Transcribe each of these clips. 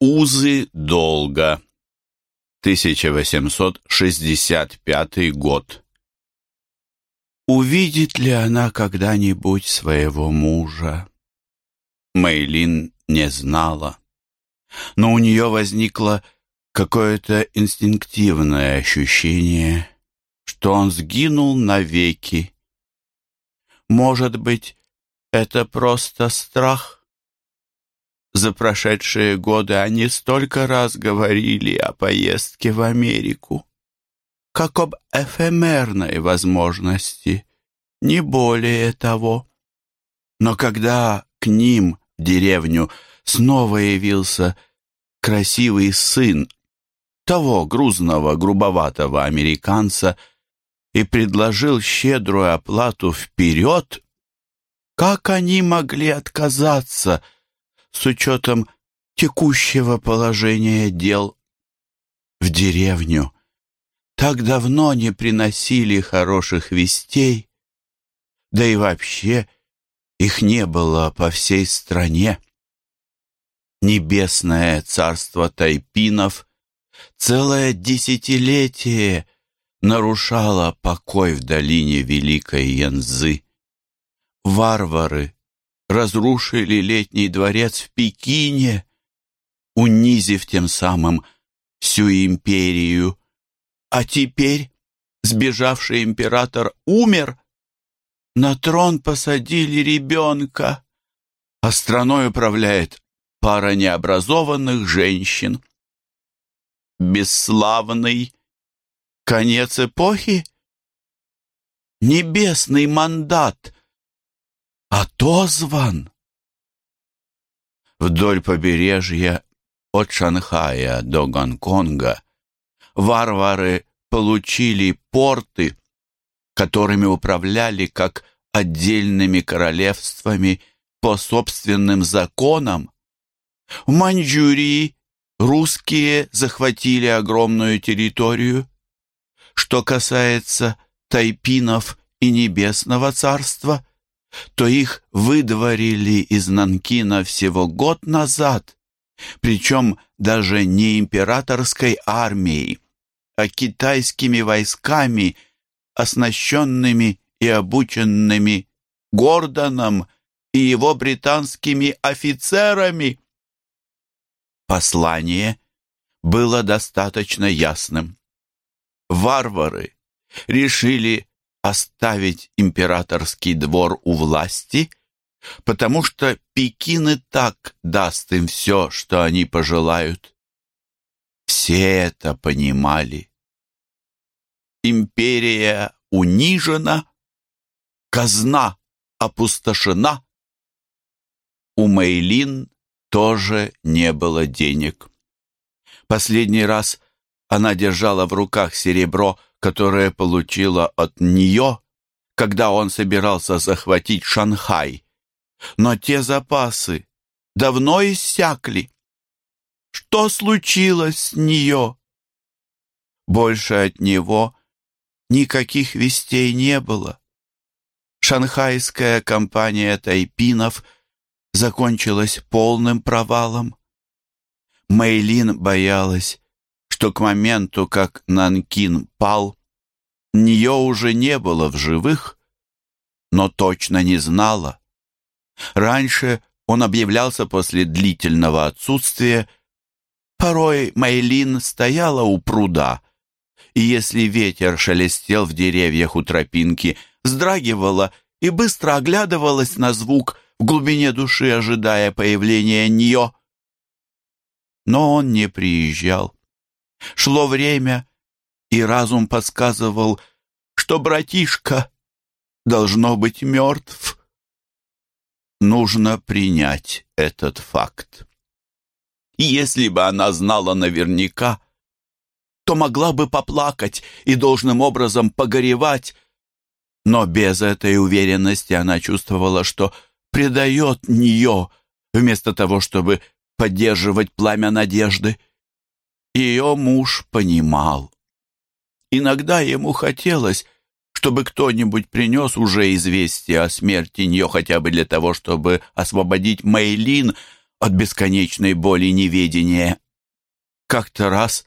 Узы долга. 1865 год. Увидит ли она когда-нибудь своего мужа? Мейлин не знала. Но у нее возникло какое-то инстинктивное ощущение, что он сгинул навеки. Может быть, это просто страх? За прошедшие годы они столько раз говорили о поездке в Америку, как об эфемерной возможности, не более того. Но когда к ним, в деревню, снова явился красивый сын того грузного, грубоватого американца и предложил щедрую оплату вперед, как они могли отказаться с учетом текущего положения дел в деревню? Так давно не приносили хороших вестей, да и вообще их не было по всей стране. Небесное царство тайпинов целое десятилетие нарушало покой в долине Великой Янзы. Варвары разрушили летний дворец в Пекине, унизив тем самым всю империю. А теперь сбежавший император умер, на трон посадили ребенка, а страной управляет пара необразованных женщин. Бесславный конец эпохи? Небесный мандат — отозван. Вдоль побережья от Шанхая до Гонконга варвары получили порты, которыми управляли как отдельными королевствами по собственным законам. В Маньчжурии русские захватили огромную территорию. Что касается тайпинов и Небесного царства, то их выдворили из Нанкина всего год назад, причем даже не императорской армией, а китайскими войсками, оснащенными и обученными Гордоном и его британскими офицерами. Послание было достаточно ясным. Варвары решили оставить императорский двор у власти, потому что Пекин и так даст им все, что они пожелают. Все это понимали. Империя унижена, казна опустошена. У Мейлин тоже не было денег. Последний раз она держала в руках серебро которое получила от нее, когда он собирался захватить Шанхай. Но те запасы давно иссякли. Что случилось с нее? Больше от него никаких вестей не было. Шанхайская компания тайпинов закончилась полным провалом. Мэйлин боялась, что к моменту, как Нанкин пал, нее уже не было в живых, но точно не знала. Раньше он объявлялся после длительного отсутствия. Порой Мейлин стояла у пруда, и если ветер шелестел в деревьях у тропинки, вздрагивала и быстро оглядывалась на звук в глубине души, ожидая появления нее. Но он не приезжал. Шло время, и разум подсказывал, что братишка должно быть мертв. Нужно принять этот факт. И если бы она знала наверняка, то могла бы поплакать и должным образом погоревать, но без этой уверенности она чувствовала, что предает нее, вместо того, чтобы поддерживать пламя надежды. Ее муж понимал. Иногда ему хотелось, чтобы кто-нибудь принес уже известие о смерти нее хотя бы для того, чтобы освободить Мейлин, от бесконечной боли неведения. Как-то раз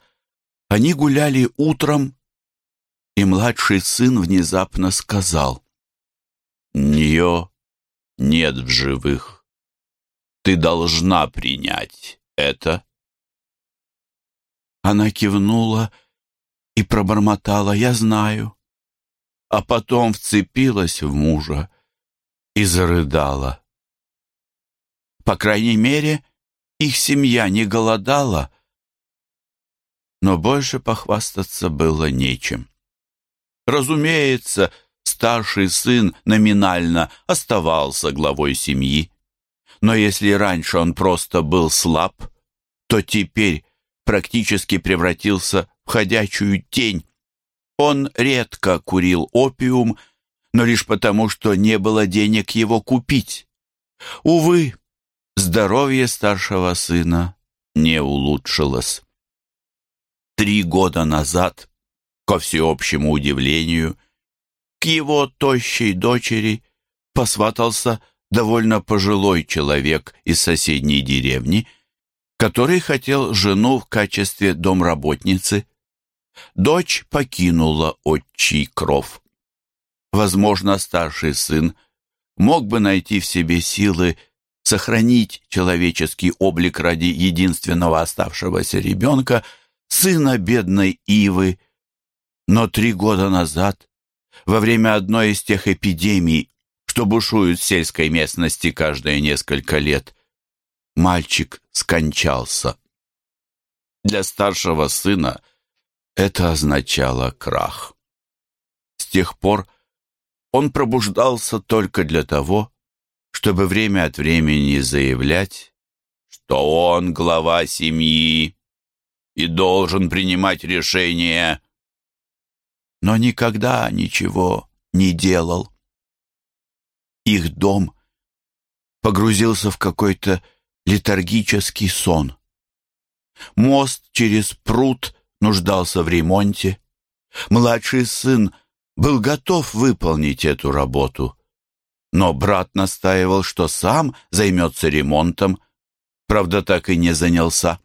они гуляли утром, и младший сын внезапно сказал, «Нее нет в живых. Ты должна принять это». Она кивнула и пробормотала «Я знаю», а потом вцепилась в мужа и зарыдала. По крайней мере, их семья не голодала, но больше похвастаться было нечем. Разумеется, старший сын номинально оставался главой семьи, но если раньше он просто был слаб, то теперь практически превратился в ходячую тень. Он редко курил опиум, но лишь потому, что не было денег его купить. Увы, здоровье старшего сына не улучшилось. Три года назад, ко всеобщему удивлению, к его тощей дочери посватался довольно пожилой человек из соседней деревни – который хотел жену в качестве домработницы. Дочь покинула отчий кров. Возможно, старший сын мог бы найти в себе силы сохранить человеческий облик ради единственного оставшегося ребенка, сына бедной Ивы. Но три года назад, во время одной из тех эпидемий, что бушуют в сельской местности каждые несколько лет, мальчик скончался. Для старшего сына это означало крах. С тех пор он пробуждался только для того, чтобы время от времени заявлять, что он глава семьи и должен принимать решения, но никогда ничего не делал. Их дом погрузился в какой-то летаргический сон. Мост через пруд нуждался в ремонте. Младший сын был готов выполнить эту работу, но брат настаивал, что сам займется ремонтом, правда, так и не занялся.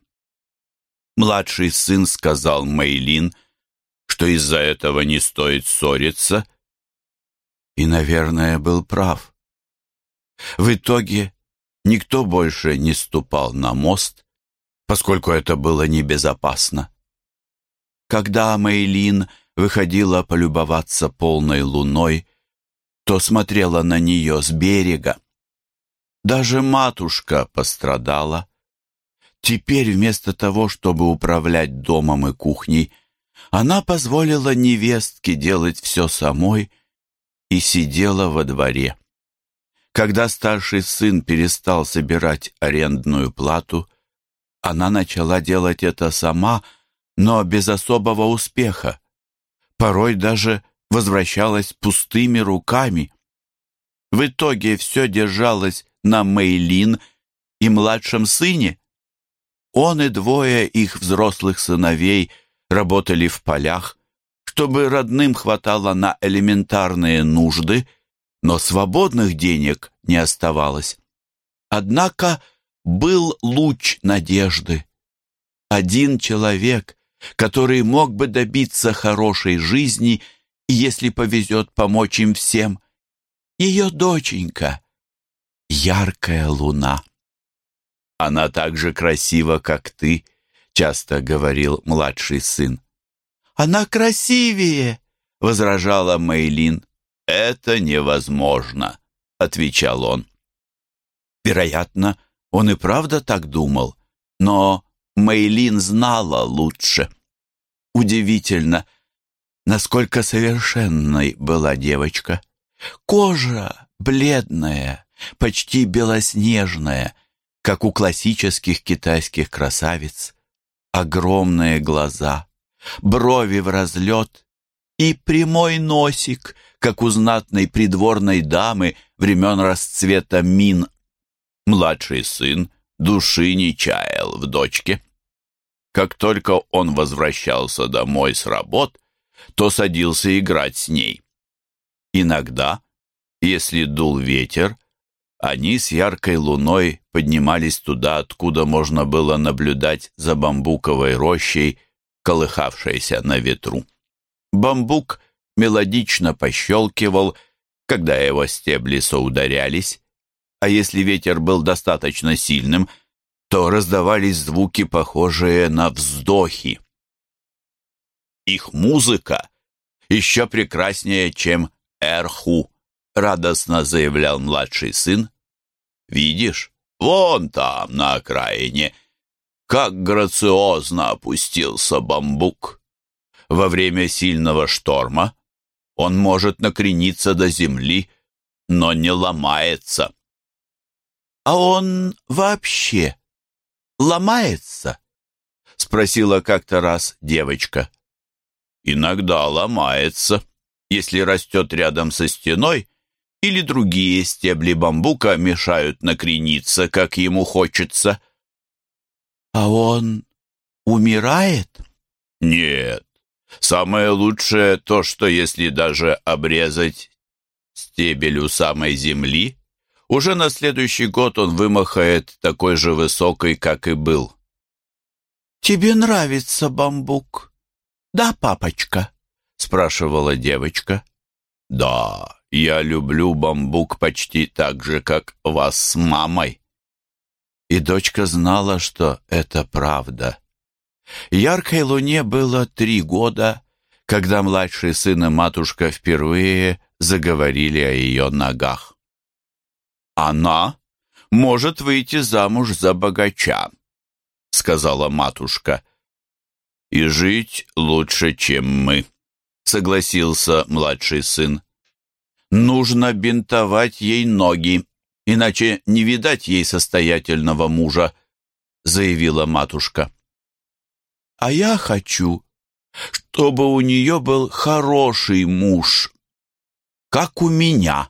Младший сын сказал Мейлин, что из-за этого не стоит ссориться, и, наверное, был прав. В итоге Никто больше не ступал на мост, поскольку это было небезопасно. Когда Мейлин выходила полюбоваться полной луной, то смотрела на нее с берега. Даже матушка пострадала. Теперь вместо того, чтобы управлять домом и кухней, она позволила невестке делать все самой и сидела во дворе. Когда старший сын перестал собирать арендную плату, она начала делать это сама, но без особого успеха. Порой даже возвращалась пустыми руками. В итоге все держалось на Мейлин и младшем сыне. Он и двое их взрослых сыновей работали в полях, чтобы родным хватало на элементарные нужды – но свободных денег не оставалось. Однако был луч надежды. Один человек, который мог бы добиться хорошей жизни, если повезет, помочь им всем. Ее доченька, яркая луна. Она так же красива, как ты, часто говорил младший сын. Она красивее, возражала Мейлин. «Это невозможно», — отвечал он. Вероятно, он и правда так думал, но Мейлин знала лучше. Удивительно, насколько совершенной была девочка. Кожа бледная, почти белоснежная, как у классических китайских красавиц. Огромные глаза, брови в разлет и прямой носик, как у знатной придворной дамы времен расцвета Мин. Младший сын души не чаял в дочке. Как только он возвращался домой с работ, то садился играть с ней. Иногда, если дул ветер, Они с яркой луной поднимались туда, откуда можно было наблюдать за бамбуковой рощей, колыхавшейся на ветру. Бамбук мелодично пощелкивал, когда его стебли соударялись, а если ветер был достаточно сильным, то раздавались звуки, похожие на вздохи. Их музыка еще прекраснее, чем эрху, радостно заявлял младший сын. Видишь, вон там, на окраине, как грациозно опустился бамбук. Во время сильного шторма он может накрениться до земли, но не ломается. «А он вообще ломается?» — спросила как-то раз девочка. «Иногда ломается, если растет рядом со стеной или другие стебли бамбука мешают накрениться, как ему хочется. А он умирает? Нет. Самое лучшее то, что если даже обрезать стебель у самой земли, уже на следующий год он вымахает такой же высокой, как и был. «Тебе нравится бамбук?» «Да, папочка?» — спрашивала девочка. «Да, я люблю бамбук почти так же, как вас с мамой». И дочка знала, что это правда. Яркой луне было три года, когда младший сын и матушка впервые заговорили о ее ногах. «Она может выйти замуж за богача», — сказала матушка. «И жить лучше, чем мы», — согласился младший сын. Нужно бинтовать ей ноги, иначе не видать ей состоятельного мужа, заявила матушка. А я хочу, чтобы у нее был хороший муж, как у меня,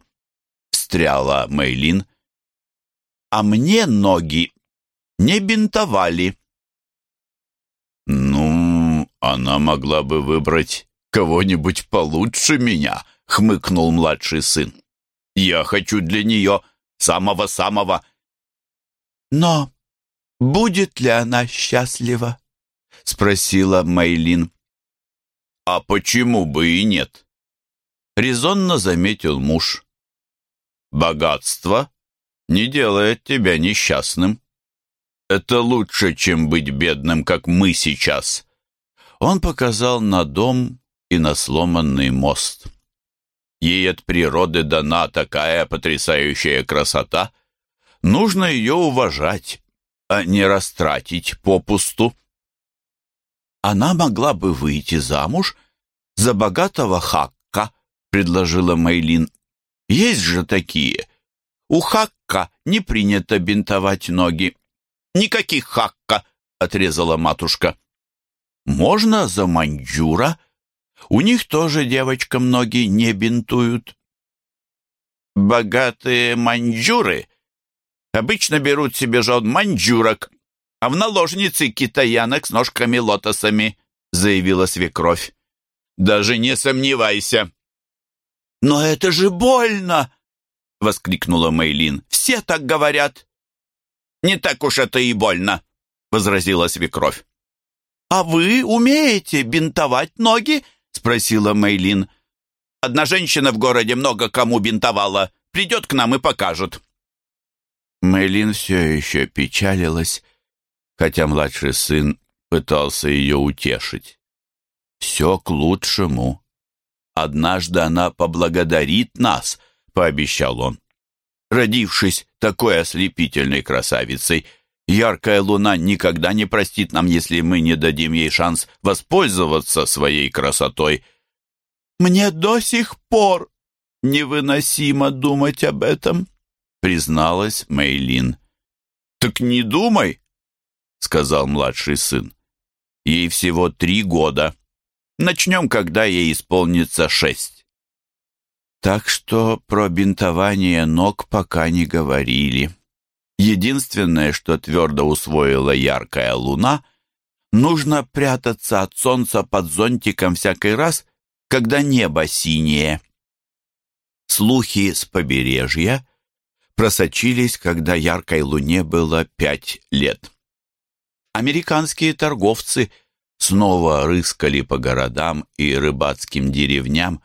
встряла Мейлин. А мне ноги не бинтовали. Ну, она могла бы выбрать кого-нибудь получше меня, — хмыкнул младший сын. «Я хочу для нее самого-самого». «Но будет ли она счастлива?» — спросила Мейлин. «А почему бы и нет?» — резонно заметил муж. «Богатство не делает тебя несчастным. Это лучше, чем быть бедным, как мы сейчас». Он показал на дом и на сломанный мост. Ей от природы дана такая потрясающая красота. Нужно ее уважать, а не растратить попусту. Она могла бы выйти замуж за богатого Хакка, предложила Мейлин. Есть же такие. У Хакка не принято бинтовать ноги. Никаких Хакка, отрезала матушка. Можно за Маньчжура, у них тоже девочкам ноги не бинтуют. Богатые маньчжуры обычно берут себе жен маньчжурок, а в наложницы китаянок с ножками-лотосами, заявила свекровь. Даже не сомневайся. Но это же больно! воскликнула Мейлин. Все так говорят. Не так уж это и больно, возразила свекровь. А вы умеете бинтовать ноги? спросила Мейлин. «Одна женщина в городе много кому бинтовала. Придет к нам и покажет». Мейлин все еще печалилась, хотя младший сын пытался ее утешить. «Все к лучшему. Однажды она поблагодарит нас», — пообещал он. «Родившись такой ослепительной красавицей, Яркая луна никогда не простит нам, если мы не дадим ей шанс воспользоваться своей красотой. Мне до сих пор невыносимо думать об этом, призналась Мейлин. Так не думай, сказал младший сын. Ей всего три года. Начнем, когда ей исполнится шесть. Так что про бинтование ног пока не говорили. Единственное, что твердо усвоила яркая луна, нужно прятаться от солнца под зонтиком всякий раз, когда небо синее. Слухи с побережья просочились, когда яркой луне было пять лет. Американские торговцы снова рыскали по городам и рыбацким деревням,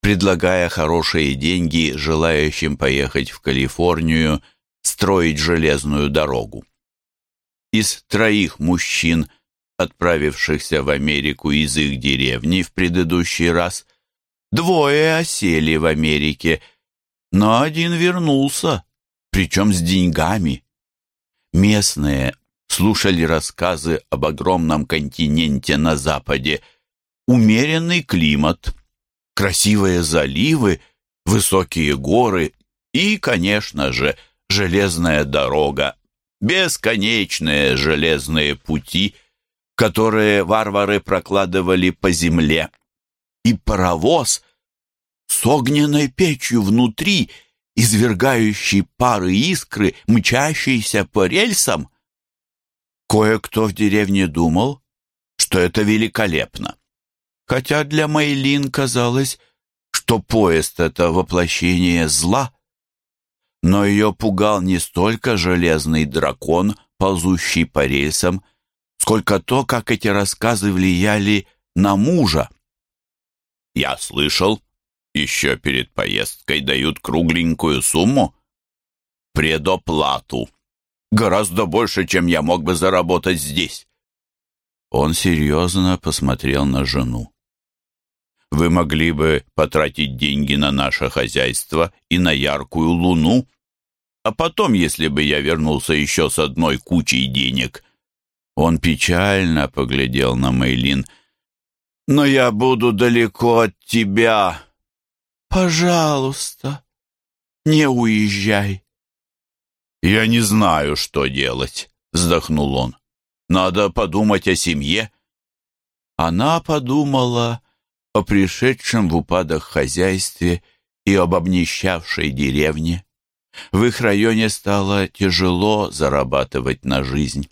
предлагая хорошие деньги желающим поехать в Калифорнию строить железную дорогу. Из троих мужчин, отправившихся в Америку из их деревни в предыдущий раз, двое осели в Америке, но один вернулся, причем с деньгами. Местные слушали рассказы об огромном континенте на западе, умеренный климат, красивые заливы, высокие горы и, конечно же, железная дорога, бесконечные железные пути, которые варвары прокладывали по земле, и паровоз с огненной печью внутри, извергающий пары искры, мчащийся по рельсам. Кое-кто в деревне думал, что это великолепно. Хотя для Мейлин казалось, что поезд — это воплощение зла. Но ее пугал не столько железный дракон, ползущий по рельсам, сколько то, как эти рассказы влияли на мужа. «Я слышал, еще перед поездкой дают кругленькую сумму. Предоплату. Гораздо больше, чем я мог бы заработать здесь». Он серьезно посмотрел на жену. «Вы могли бы потратить деньги на наше хозяйство и на яркую луну, а потом, если бы я вернулся еще с одной кучей денег...» Он печально поглядел на Мейлин. «Но я буду далеко от тебя. Пожалуйста, не уезжай». «Я не знаю, что делать», — вздохнул он. «Надо подумать о семье». Она подумала о пришедшем в упадок хозяйстве и об обнищавшей деревне. В их районе стало тяжело зарабатывать на жизнь.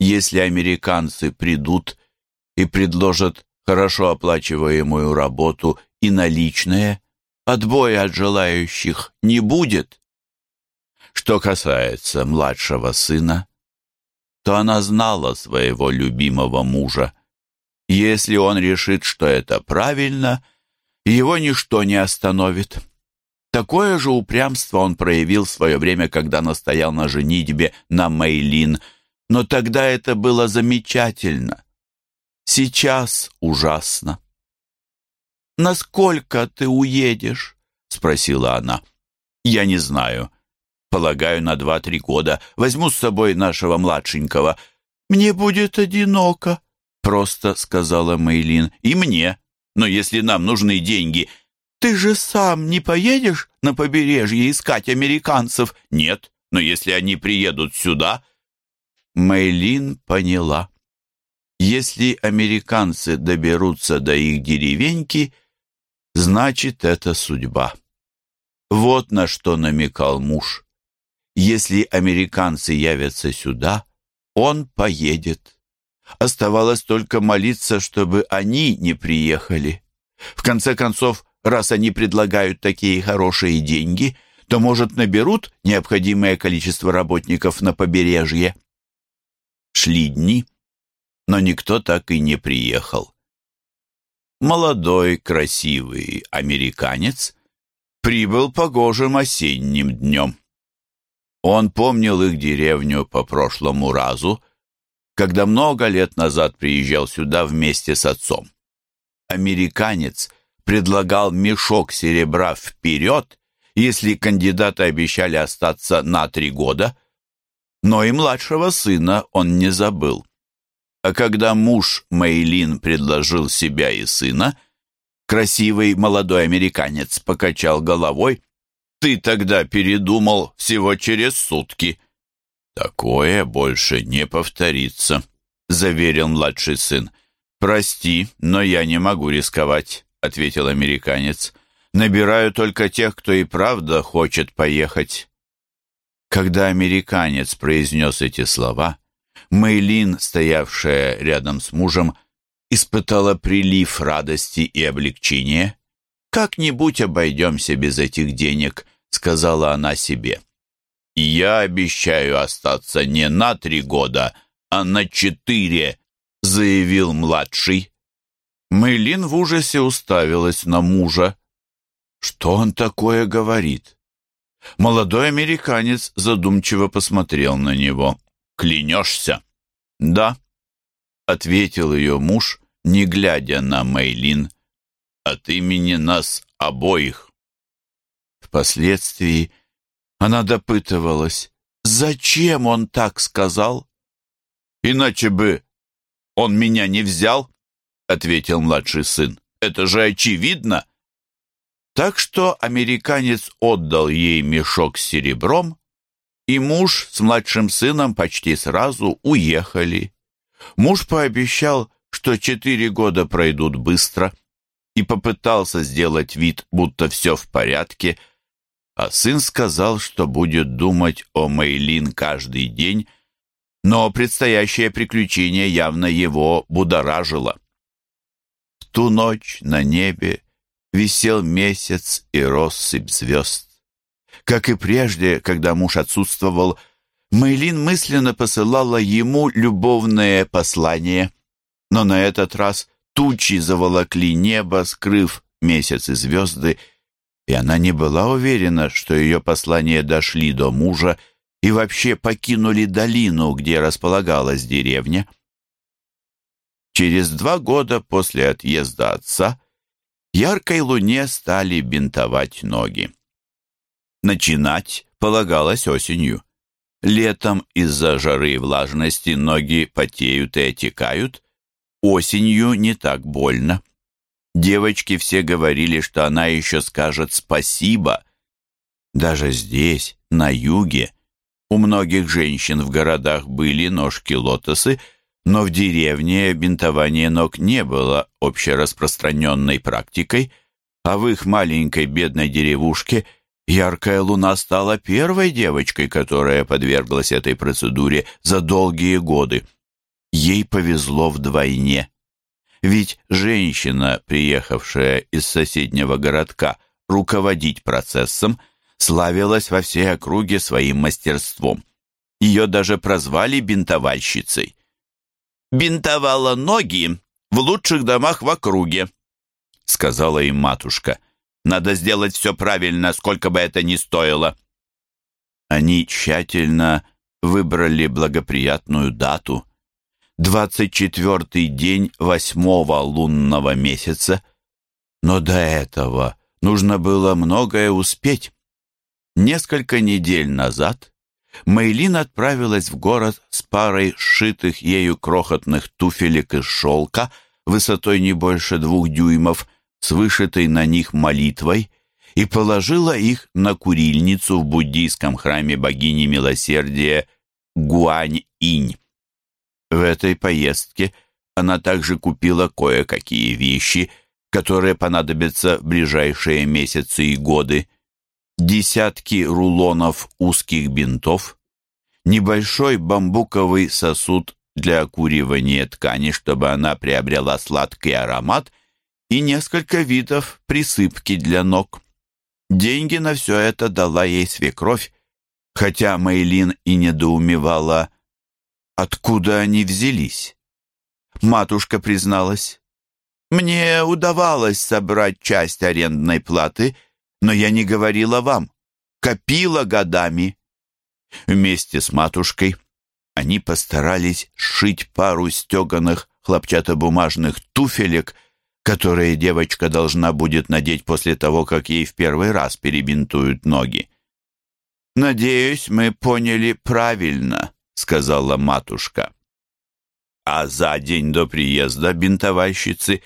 Если американцы придут и предложат хорошо оплачиваемую работу и наличные, отбоя от желающих не будет. Что касается младшего сына, то она знала своего любимого мужа. Если он решит, что это правильно, его ничто не остановит. Такое же упрямство он проявил в свое время, когда настоял на женитьбе на Мейлин, но тогда это было замечательно. Сейчас ужасно. «Насколько ты уедешь?» — спросила она. «Я не знаю. Полагаю, на два-три года. Возьму с собой нашего младшенького. Мне будет одиноко», — просто сказала Мейлин. «И мне. Но если нам нужны деньги...» «Ты же сам не поедешь на побережье искать американцев?» «Нет, но если они приедут сюда...» Мейлин поняла. Если американцы доберутся до их деревеньки, значит, это судьба. Вот на что намекал муж. Если американцы явятся сюда, он поедет. Оставалось только молиться, чтобы они не приехали. В конце концов, раз они предлагают такие хорошие деньги, то, может, наберут необходимое количество работников на побережье. Шли дни, но никто так и не приехал. Молодой, красивый американец прибыл погожим осенним днем. Он помнил их деревню по прошлому разу, когда много лет назад приезжал сюда вместе с отцом. Американец предлагал мешок серебра вперед, если кандидаты обещали остаться на три года, но и младшего сына он не забыл. А когда муж Мейлин предложил себя и сына, красивый молодой американец покачал головой ты тогда передумал всего через сутки». «Такое больше не повторится», — заверил младший сын. «Прости, но я не могу рисковать», — ответил американец. «Набираю только тех, кто и правда хочет поехать». Когда американец произнес эти слова, Мэйлин, стоявшая рядом с мужем, испытала прилив радости и облегчения. «Как-нибудь обойдемся без этих денег», — сказала она себе. «Я обещаю остаться не на три года, а на четыре», — заявил младший. Мэйлин в ужасе уставилась на мужа. Что он такое говорит? Молодой американец задумчиво посмотрел на него. «Клянешься?» «Да», — ответил ее муж, не глядя на Мэйлин. «От имени нас обоих». Впоследствии она допытывалась, зачем он так сказал? «Иначе бы он меня не взял», — ответил младший сын. «Это же очевидно». Так что американец отдал ей мешок с серебром, и муж с младшим сыном почти сразу уехали. Муж пообещал, что четыре года пройдут быстро, и попытался сделать вид, будто все в порядке, а сын сказал, что будет думать о Мейлин каждый день, но предстоящее приключение явно его будоражило ту ночь на небе висел месяц и россыпь звезд. Как и прежде, когда муж отсутствовал, Мэйлин мысленно посылала ему любовное послание, но на этот раз тучи заволокли небо, скрыв месяц и звезды, и она не была уверена, что ее послания дошли до мужа и вообще покинули долину, где располагалась деревня. Через два года после отъезда отца яркой луне стали бинтовать ноги. Начинать полагалось осенью. Летом из-за жары и влажности ноги потеют и отекают, осенью не так больно. Девочки все говорили, что она еще скажет спасибо. Даже здесь, на юге, у многих женщин в городах были ножки-лотосы – но в деревне бинтование ног не было общераспространенной практикой, а в их маленькой бедной деревушке яркая луна стала первой девочкой, которая подверглась этой процедуре за долгие годы. Ей повезло вдвойне. Ведь женщина, приехавшая из соседнего городка руководить процессом, славилась во всей округе своим мастерством. Ее даже прозвали бинтовальщицей бинтовала ноги в лучших домах в округе», — сказала им матушка. «Надо сделать все правильно, сколько бы это ни стоило». Они тщательно выбрали благоприятную дату. Двадцать четвертый день восьмого лунного месяца. Но до этого нужно было многое успеть. Несколько недель назад Мейлин отправилась в город с парой сшитых ею крохотных туфелек из шелка высотой не больше двух дюймов с вышитой на них молитвой и положила их на курильницу в буддийском храме богини милосердия Гуань-инь. В этой поездке она также купила кое-какие вещи, которые понадобятся в ближайшие месяцы и годы десятки рулонов узких бинтов, небольшой бамбуковый сосуд для окуривания ткани, чтобы она приобрела сладкий аромат, и несколько видов присыпки для ног. Деньги на все это дала ей свекровь, хотя Мейлин и недоумевала, откуда они взялись. Матушка призналась, «Мне удавалось собрать часть арендной платы — но я не говорила вам. Копила годами. Вместе с матушкой они постарались сшить пару стеганых хлопчатобумажных туфелек, которые девочка должна будет надеть после того, как ей в первый раз перебинтуют ноги. «Надеюсь, мы поняли правильно», — сказала матушка. А за день до приезда бинтовальщицы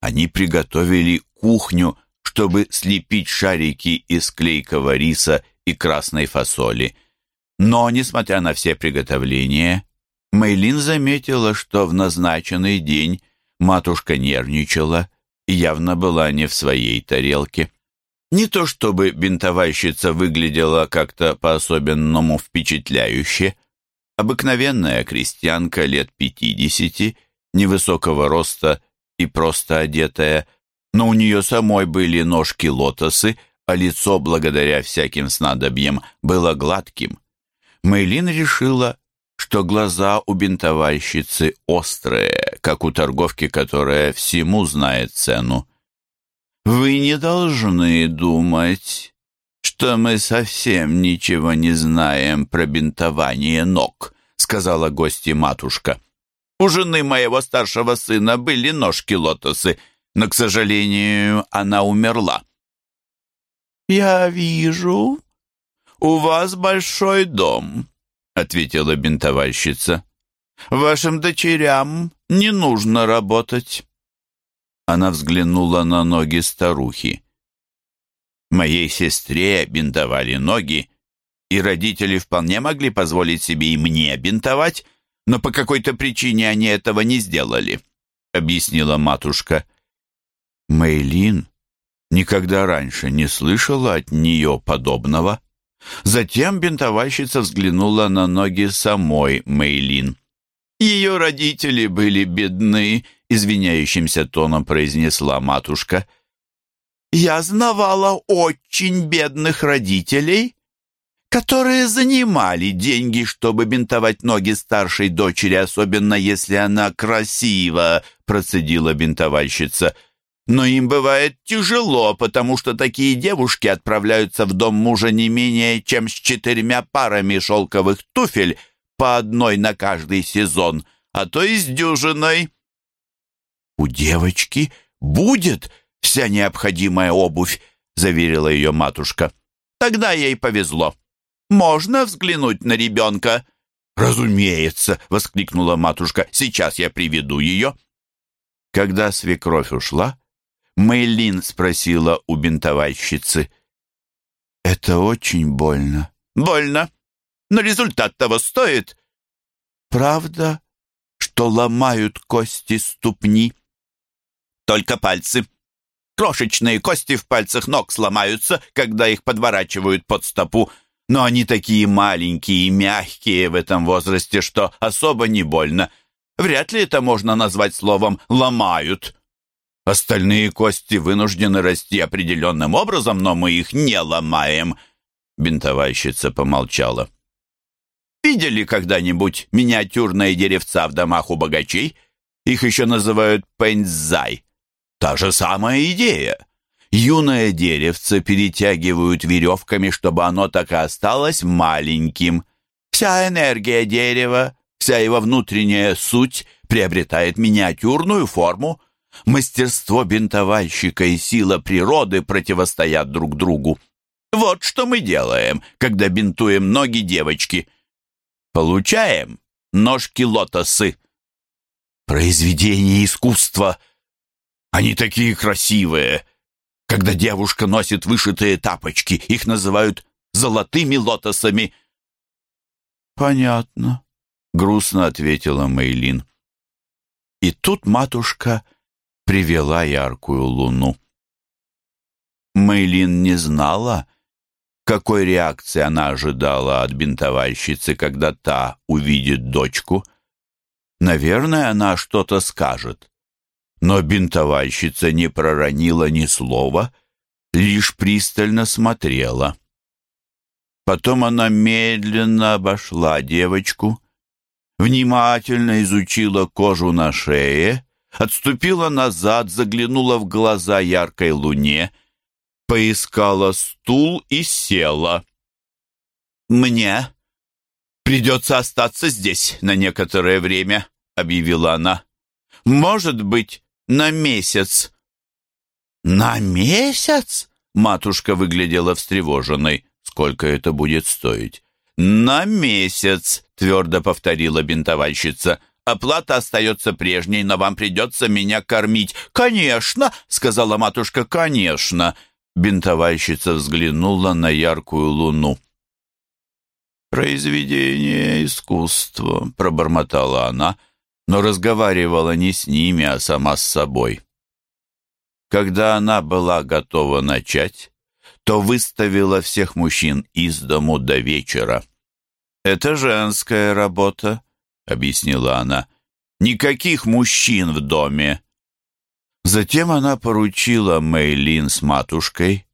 они приготовили кухню чтобы слепить шарики из клейкого риса и красной фасоли. Но, несмотря на все приготовления, Мейлин заметила, что в назначенный день матушка нервничала и явно была не в своей тарелке. Не то чтобы бинтовальщица выглядела как-то по-особенному впечатляюще. Обыкновенная крестьянка лет пятидесяти, невысокого роста и просто одетая – но у нее самой были ножки-лотосы, а лицо, благодаря всяким снадобьям, было гладким. Мэйлин решила, что глаза у бинтовальщицы острые, как у торговки, которая всему знает цену. «Вы не должны думать, что мы совсем ничего не знаем про бинтование ног», сказала гости матушка. «У жены моего старшего сына были ножки-лотосы, но, к сожалению, она умерла». «Я вижу, у вас большой дом», — ответила бинтовальщица. «Вашим дочерям не нужно работать». Она взглянула на ноги старухи. Моей сестре бинтовали ноги, и родители вполне могли позволить себе и мне бинтовать, но по какой-то причине они этого не сделали, объяснила матушка. Мэйлин никогда раньше не слышала от нее подобного. Затем бинтовальщица взглянула на ноги самой Мэйлин. Ее родители были бедны, извиняющимся тоном произнесла матушка. «Я знавала очень бедных родителей, которые занимали деньги, чтобы бинтовать ноги старшей дочери, особенно если она красива», процедила бинтовальщица. «Но им бывает тяжело, потому что такие девушки отправляются в дом мужа не менее чем с четырьмя парами шелковых туфель, по одной на каждый сезон, а то и с дюжиной». «У девочки будет вся необходимая обувь», — заверила ее матушка. «Тогда ей повезло. Можно взглянуть на ребенка?» «Разумеется!» — воскликнула матушка. «Сейчас я приведу ее». Когда свекровь ушла, Мэйлин спросила у бинтовальщицы. «Это очень больно». «Больно, но результат того стоит». «Правда, что ломают кости ступни?» только пальцы. Крошечные кости в пальцах ног сломаются, когда их подворачивают под стопу, но они такие маленькие и мягкие в этом возрасте, что особо не больно. Вряд ли это можно назвать словом «ломают». Остальные кости вынуждены расти определенным образом, но мы их не ломаем. Бинтовальщица помолчала. Видели когда-нибудь миниатюрные деревца в домах у богачей? Их еще называют пензай. Та же самая идея. Юное деревце перетягивают веревками, чтобы оно так и осталось маленьким. Вся энергия дерева, вся его внутренняя суть приобретает миниатюрную форму. Мастерство бинтовальщика и сила природы противостоят друг другу. Вот что мы делаем, когда бинтуем ноги девочки. Получаем ножки-лотосы. Произведение искусства — они такие красивые. Когда девушка носит вышитые тапочки, их называют золотыми лотосами. Понятно, грустно ответила Мейлин. И тут матушка привела яркую луну. Мейлин не знала, какой реакции она ожидала от бинтовальщицы, когда та увидит дочку. Наверное, она что-то скажет. Но бинтовальщица не проронила ни слова, лишь пристально смотрела. Потом она медленно обошла девочку, внимательно изучила кожу на шее, отступила назад, заглянула в глаза яркой луне, поискала стул и села. «Мне придется остаться здесь на некоторое время», — объявила она. «Может быть, на месяц». «На месяц?» Матушка выглядела встревоженной. «Сколько это будет стоить?» «На месяц», — твердо повторила бинтовальщица. «Оплата остается прежней, но вам придется меня кормить». «Конечно», — сказала матушка, — «конечно». Бинтовальщица взглянула на яркую луну. «Произведение искусства», — пробормотала она, — но разговаривала не с ними, а сама с собой. Когда она была готова начать, то выставила всех мужчин из дому до вечера. «Это женская работа», — объяснила она. «Никаких мужчин в доме». Затем она поручила Мейлин с матушкой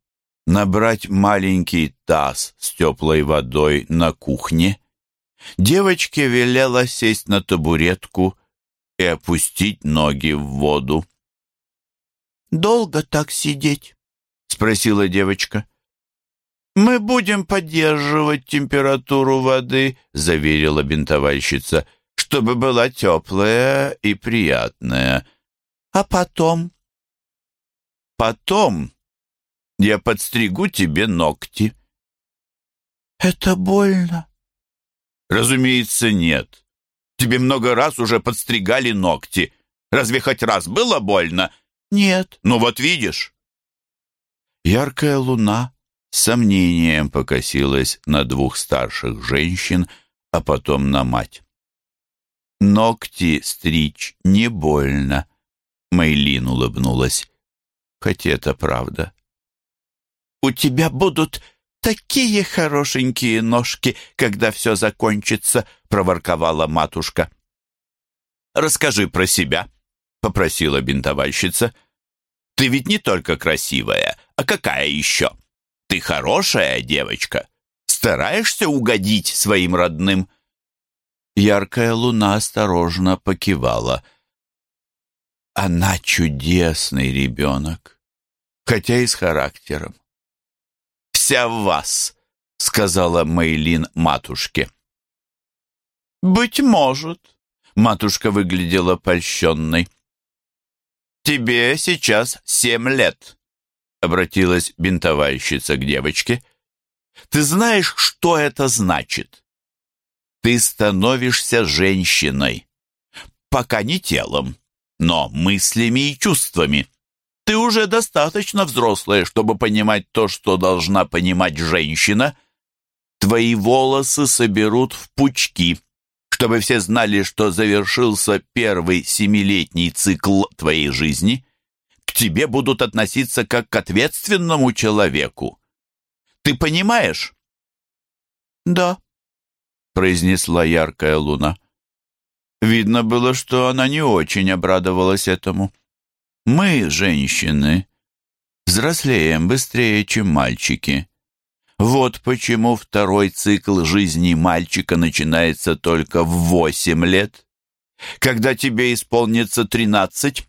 набрать маленький таз с теплой водой на кухне Девочке велела сесть на табуретку и опустить ноги в воду. «Долго так сидеть?» — спросила девочка. «Мы будем поддерживать температуру воды», — заверила бинтовальщица, «чтобы была теплая и приятная. А потом?» «Потом я подстригу тебе ногти». «Это больно?» «Разумеется, нет. Тебе много раз уже подстригали ногти. Разве хоть раз было больно?» «Нет». «Ну вот видишь». Яркая луна с сомнением покосилась на двух старших женщин, а потом на мать. «Ногти стричь не больно», — Мейлин улыбнулась. «Хоть это правда». «У тебя будут такие хорошенькие ножки, когда все закончится», — проворковала матушка. «Расскажи про себя», — попросила бинтовальщица. «Ты ведь не только красивая, а какая еще? Ты хорошая девочка. Стараешься угодить своим родным?» Яркая луна осторожно покивала. «Она чудесный ребенок, хотя и с характером вся в вас», — сказала Мейлин матушке. «Быть может», — матушка выглядела польщенной. «Тебе сейчас семь лет», — обратилась бинтовальщица к девочке. «Ты знаешь, что это значит? Ты становишься женщиной. Пока не телом, но мыслями и чувствами. Ты уже достаточно взрослая, чтобы понимать то, что должна понимать женщина. Твои волосы соберут в пучки, чтобы все знали, что завершился первый семилетний цикл твоей жизни. К тебе будут относиться как к ответственному человеку. Ты понимаешь? Да, произнесла яркая луна. Видно было, что она не очень обрадовалась этому. Мы, женщины, взрослеем быстрее, чем мальчики. Вот почему второй цикл жизни мальчика начинается только в восемь лет. Когда тебе исполнится тринадцать,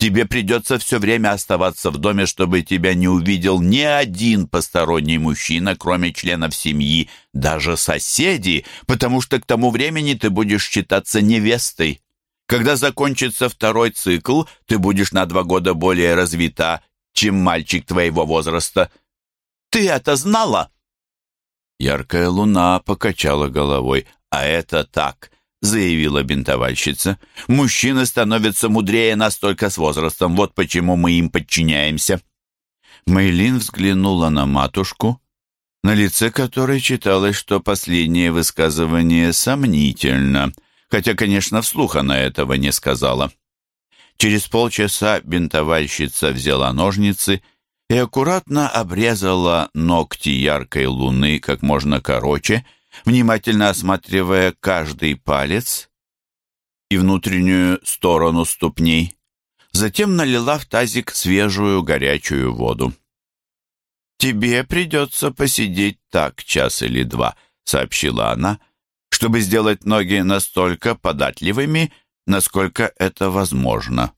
тебе придется все время оставаться в доме, чтобы тебя не увидел ни один посторонний мужчина, кроме членов семьи, даже соседи, потому что к тому времени ты будешь считаться невестой. Когда закончится второй цикл, ты будешь на два года более развита, чем мальчик твоего возраста. Ты это знала?» Яркая луна покачала головой. «А это так», — заявила бинтовальщица. «Мужчины становятся мудрее настолько с возрастом. Вот почему мы им подчиняемся». Мейлин взглянула на матушку, на лице которой читалось, что последнее высказывание сомнительно — хотя, конечно, вслух она этого не сказала. Через полчаса бинтовальщица взяла ножницы и аккуратно обрезала ногти яркой луны как можно короче, внимательно осматривая каждый палец и внутреннюю сторону ступней. Затем налила в тазик свежую горячую воду. «Тебе придется посидеть так час или два», — сообщила она, — чтобы сделать ноги настолько податливыми, насколько это возможно.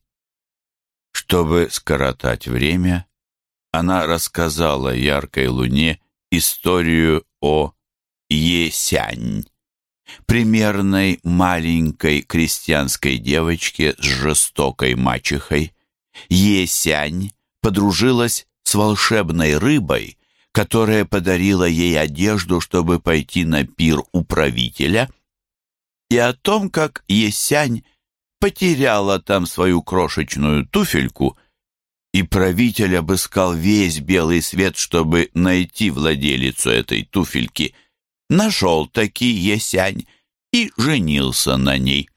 Чтобы скоротать время, она рассказала яркой луне историю о Есянь, примерной маленькой крестьянской девочке с жестокой мачехой. Есянь подружилась с волшебной рыбой, которая подарила ей одежду, чтобы пойти на пир у правителя, и о том, как Есянь потеряла там свою крошечную туфельку, и правитель обыскал весь белый свет, чтобы найти владелицу этой туфельки. Нашел таки Есянь и женился на ней.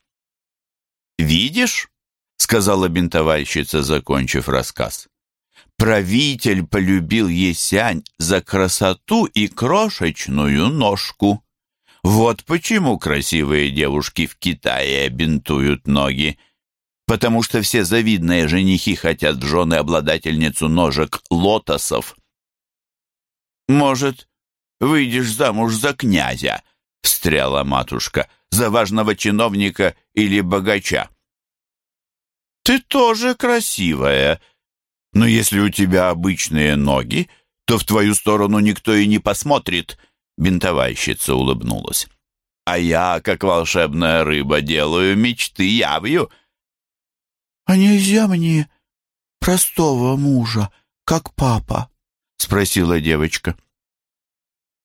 «Видишь?» — сказала бинтовальщица, закончив рассказ. Правитель полюбил Есянь за красоту и крошечную ножку. Вот почему красивые девушки в Китае бинтуют ноги. Потому что все завидные женихи хотят в жены обладательницу ножек лотосов. «Может, выйдешь замуж за князя?» — встряла матушка, — «за важного чиновника или богача». «Ты тоже красивая, но если у тебя обычные ноги, то в твою сторону никто и не посмотрит», — бинтовальщица улыбнулась. «А я, как волшебная рыба, делаю мечты явью». «А нельзя мне простого мужа, как папа?» — спросила девочка.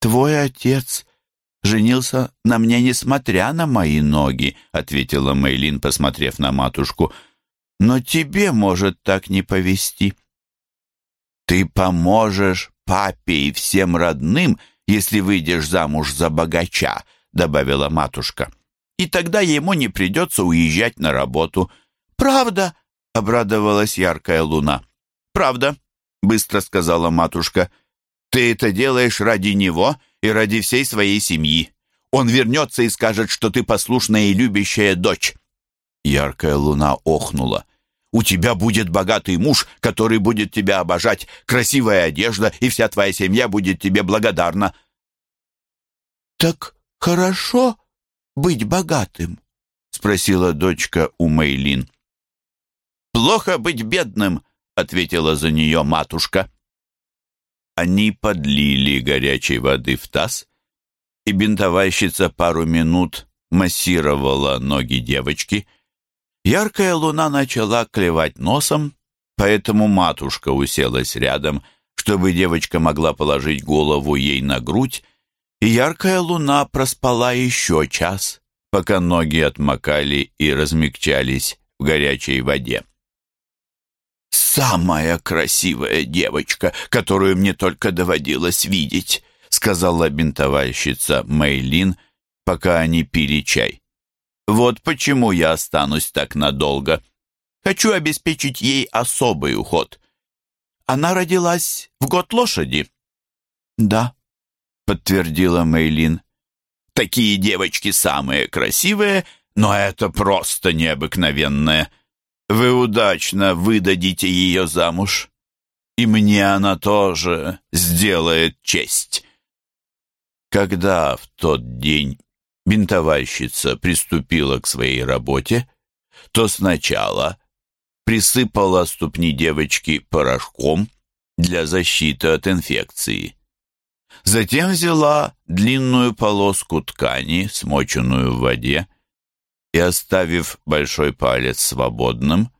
«Твой отец женился на мне, несмотря на мои ноги», — ответила Мейлин, посмотрев на матушку. «Но тебе может так не повести». «Ты поможешь папе и всем родным, если выйдешь замуж за богача», — добавила матушка. «И тогда ему не придется уезжать на работу». «Правда?» — обрадовалась яркая луна. «Правда», — быстро сказала матушка. «Ты это делаешь ради него и ради всей своей семьи. Он вернется и скажет, что ты послушная и любящая дочь». Яркая луна охнула. «У тебя будет богатый муж, который будет тебя обожать, красивая одежда, и вся твоя семья будет тебе благодарна». «Так хорошо быть богатым?» — спросила дочка у Мейлин. «Плохо быть бедным», — ответила за нее матушка. Они подлили горячей воды в таз, и бинтовальщица пару минут массировала ноги девочки. Яркая луна начала клевать носом, поэтому матушка уселась рядом, чтобы девочка могла положить голову ей на грудь, и яркая луна проспала еще час, пока ноги отмокали и размягчались в горячей воде самая красивая девочка, которую мне только доводилось видеть», сказала бинтовальщица Мейлин, пока они пили чай. «Вот почему я останусь так надолго. Хочу обеспечить ей особый уход. Она родилась в год лошади?» «Да», — подтвердила Мейлин. «Такие девочки самые красивые, но это просто необыкновенное. Вы удачно выдадите ее замуж, и мне она тоже сделает честь. Когда в тот день бинтовальщица приступила к своей работе, то сначала присыпала ступни девочки порошком для защиты от инфекции. Затем взяла длинную полоску ткани, смоченную в воде, и, оставив большой палец свободным,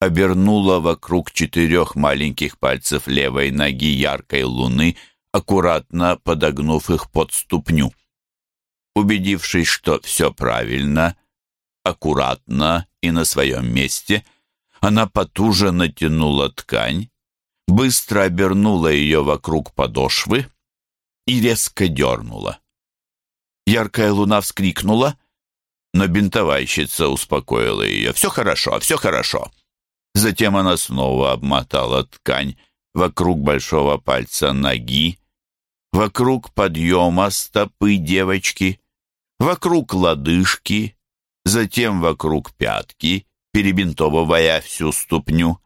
обернула вокруг четырех маленьких пальцев левой ноги яркой луны, аккуратно подогнув их под ступню. Убедившись, что все правильно, аккуратно и на своем месте, она потуже натянула ткань, быстро обернула ее вокруг подошвы и резко дернула. Яркая луна вскрикнула — но бинтовальщица успокоила ее. «Все хорошо, все хорошо». Затем она снова обмотала ткань вокруг большого пальца ноги, вокруг подъема стопы девочки, вокруг лодыжки, затем вокруг пятки, перебинтовывая всю ступню.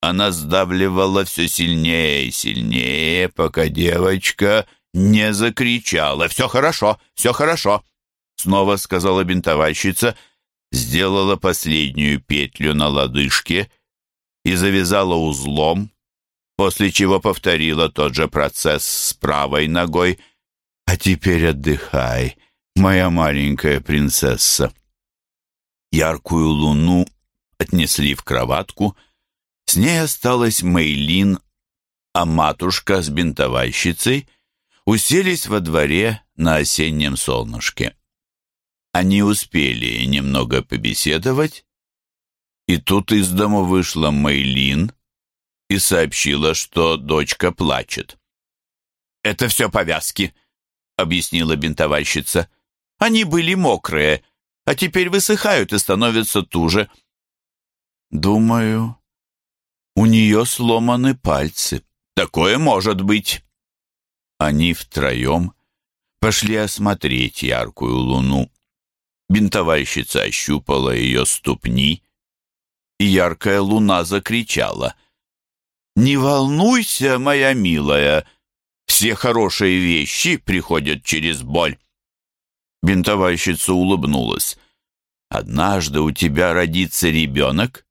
Она сдавливала все сильнее и сильнее, пока девочка не закричала «Все хорошо, все хорошо!» снова сказала бинтовальщица, сделала последнюю петлю на лодыжке и завязала узлом, после чего повторила тот же процесс с правой ногой. «А теперь отдыхай, моя маленькая принцесса». Яркую луну отнесли в кроватку, с ней осталась Мейлин, а матушка с бинтовальщицей уселись во дворе на осеннем солнышке. Они успели немного побеседовать, и тут из дома вышла Мейлин и сообщила, что дочка плачет. «Это все повязки», — объяснила бинтовальщица. «Они были мокрые, а теперь высыхают и становятся туже». «Думаю, у нее сломаны пальцы. Такое может быть». Они втроем пошли осмотреть яркую луну. Бинтовальщица ощупала ее ступни, и яркая луна закричала. «Не волнуйся, моя милая, все хорошие вещи приходят через боль». Бинтовальщица улыбнулась. «Однажды у тебя родится ребенок,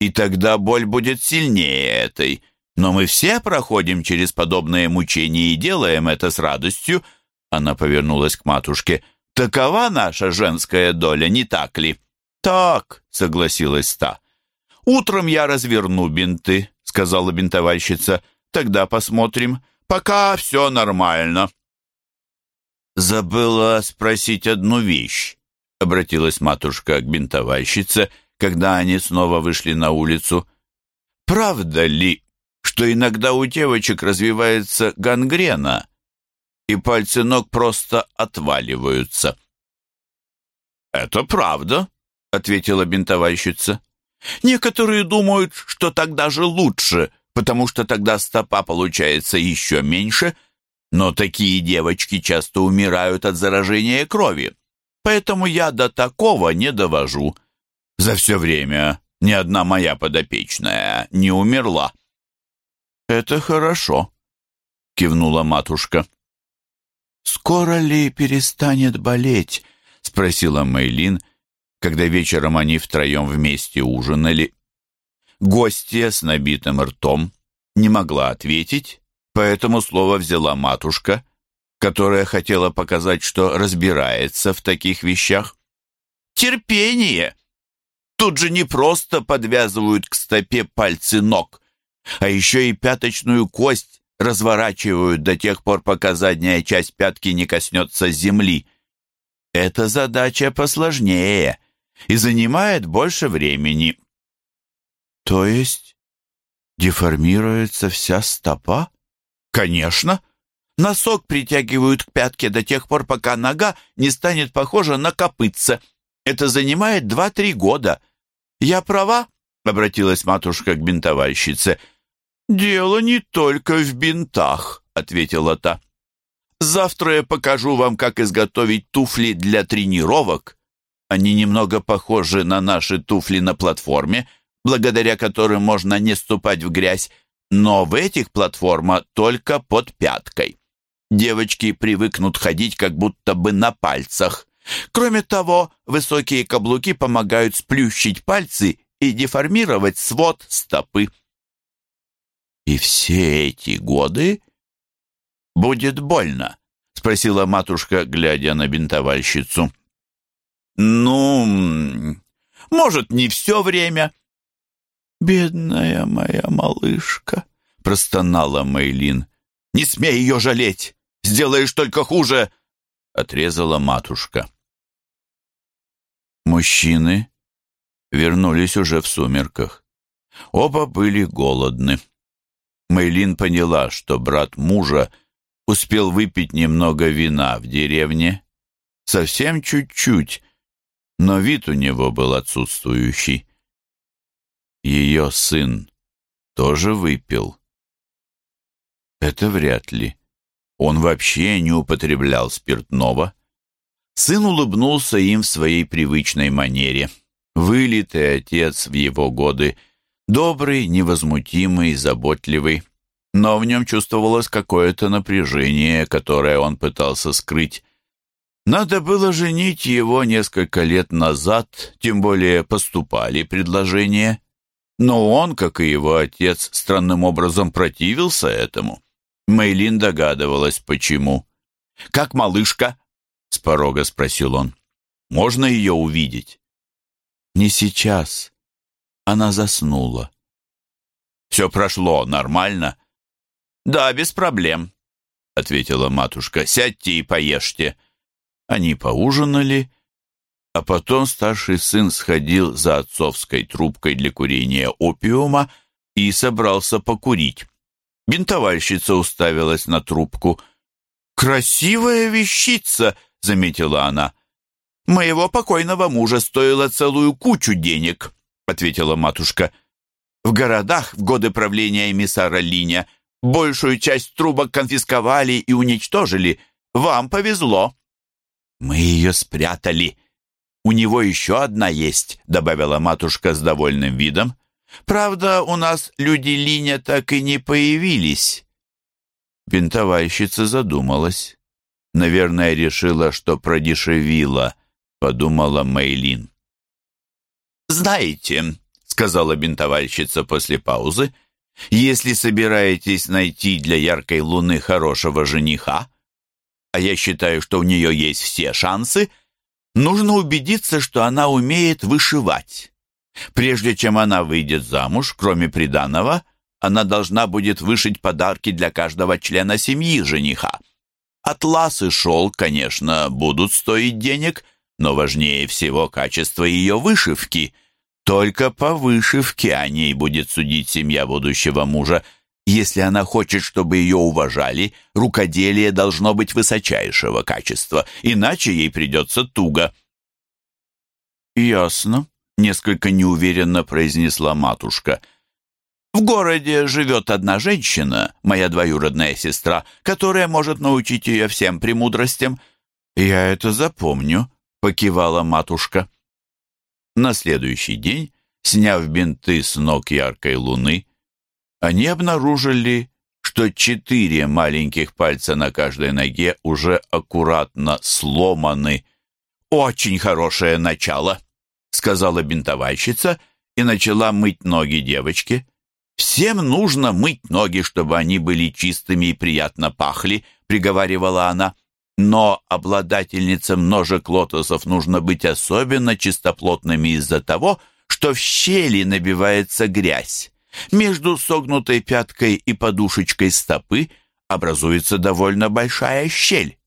и тогда боль будет сильнее этой. Но мы все проходим через подобные мучения и делаем это с радостью». Она повернулась к матушке. «Такова наша женская доля, не так ли?» «Так», — согласилась та. «Утром я разверну бинты», — сказала бинтовальщица. «Тогда посмотрим. Пока все нормально». «Забыла спросить одну вещь», — обратилась матушка к бинтовальщице, когда они снова вышли на улицу. «Правда ли, что иногда у девочек развивается гангрена, и пальцы ног просто отваливаются?» «Это правда», — ответила бинтовальщица. «Некоторые думают, что так даже лучше, потому что тогда стопа получается еще меньше, но такие девочки часто умирают от заражения крови, поэтому я до такого не довожу. За все время ни одна моя подопечная не умерла». «Это хорошо», — кивнула матушка. «Скоро ли перестанет болеть?» — спросила Мейлин, когда вечером они втроем вместе ужинали. Гостья с набитым ртом не могла ответить, Поэтому слово взяла матушка, которая хотела показать, что разбирается в таких вещах. Терпение! Тут же не просто подвязывают к стопе пальцы ног, а еще и пяточную кость разворачивают до тех пор, пока задняя часть пятки не коснется земли. Эта задача посложнее и занимает больше времени. То есть деформируется вся стопа? Конечно. Носок притягивают к пятке до тех пор, пока нога не станет похожа на копытце. Это занимает два-три года. Я права? Обратилась матушка к бинтовальщице. «Дело не только в бинтах», — ответила та. «Завтра я покажу вам, как изготовить туфли для тренировок. Они немного похожи на наши туфли на платформе, благодаря которым можно не ступать в грязь, но в этих платформа только под пяткой. Девочки привыкнут ходить как будто бы на пальцах. Кроме того, высокие каблуки помогают сплющить пальцы и деформировать свод стопы. «И все эти годы будет больно?» — спросила матушка, глядя на бинтовальщицу. «Ну, может, не все время», «Бедная моя малышка!» — простонала Мейлин. «Не смей ее жалеть! Сделаешь только хуже!» — отрезала матушка. Мужчины вернулись уже в сумерках. Оба были голодны. Мейлин поняла, что брат мужа успел выпить немного вина в деревне. Совсем чуть-чуть, но вид у него был отсутствующий ее сын тоже выпил? Это вряд ли. Он вообще не употреблял спиртного. Сын улыбнулся им в своей привычной манере. Вылитый отец в его годы, добрый, невозмутимый, заботливый. Но в нем чувствовалось какое-то напряжение, которое он пытался скрыть. Надо было женить его несколько лет назад, тем более поступали предложения. Но он, как и его отец, странным образом противился этому. Мейлин догадывалась, почему. «Как малышка?» — с порога спросил он. «Можно ее увидеть?» «Не сейчас. Она заснула». «Все прошло нормально?» «Да, без проблем», — ответила матушка. «Сядьте и поешьте». Они поужинали а потом старший сын сходил за отцовской трубкой для курения опиума и собрался покурить. Бинтовальщица уставилась на трубку. «Красивая вещица!» — заметила она. «Моего покойного мужа стоило целую кучу денег», — ответила матушка. «В городах в годы правления эмиссара Линя большую часть трубок конфисковали и уничтожили. Вам повезло». «Мы ее спрятали», «У него еще одна есть», — добавила матушка с довольным видом. «Правда, у нас люди Линя так и не появились». Бинтовальщица задумалась. Наверное, решила, что продешевила, подумала Мейлин. «Знаете», — сказала бинтовальщица после паузы, «если собираетесь найти для яркой луны хорошего жениха, а я считаю, что у нее есть все шансы, нужно убедиться, что она умеет вышивать. Прежде чем она выйдет замуж, кроме приданого, она должна будет вышить подарки для каждого члена семьи жениха. Атлас и шелк, конечно, будут стоить денег, но важнее всего качество ее вышивки. Только по вышивке о ней будет судить семья будущего мужа. Если она хочет, чтобы ее уважали, рукоделие должно быть высочайшего качества, иначе ей придется туго. «Ясно», — несколько неуверенно произнесла матушка. «В городе живет одна женщина, моя двоюродная сестра, которая может научить ее всем премудростям». «Я это запомню», — покивала матушка. На следующий день, сняв бинты с ног яркой луны, они обнаружили, что четыре маленьких пальца на каждой ноге уже аккуратно сломаны. «Очень хорошее начало», — сказала бинтовальщица и начала мыть ноги девочки. «Всем нужно мыть ноги, чтобы они были чистыми и приятно пахли», — приговаривала она. Но обладательницам ножек лотосов нужно быть особенно чистоплотными из-за того, что в щели набивается грязь. Между согнутой пяткой и подушечкой стопы образуется довольно большая щель.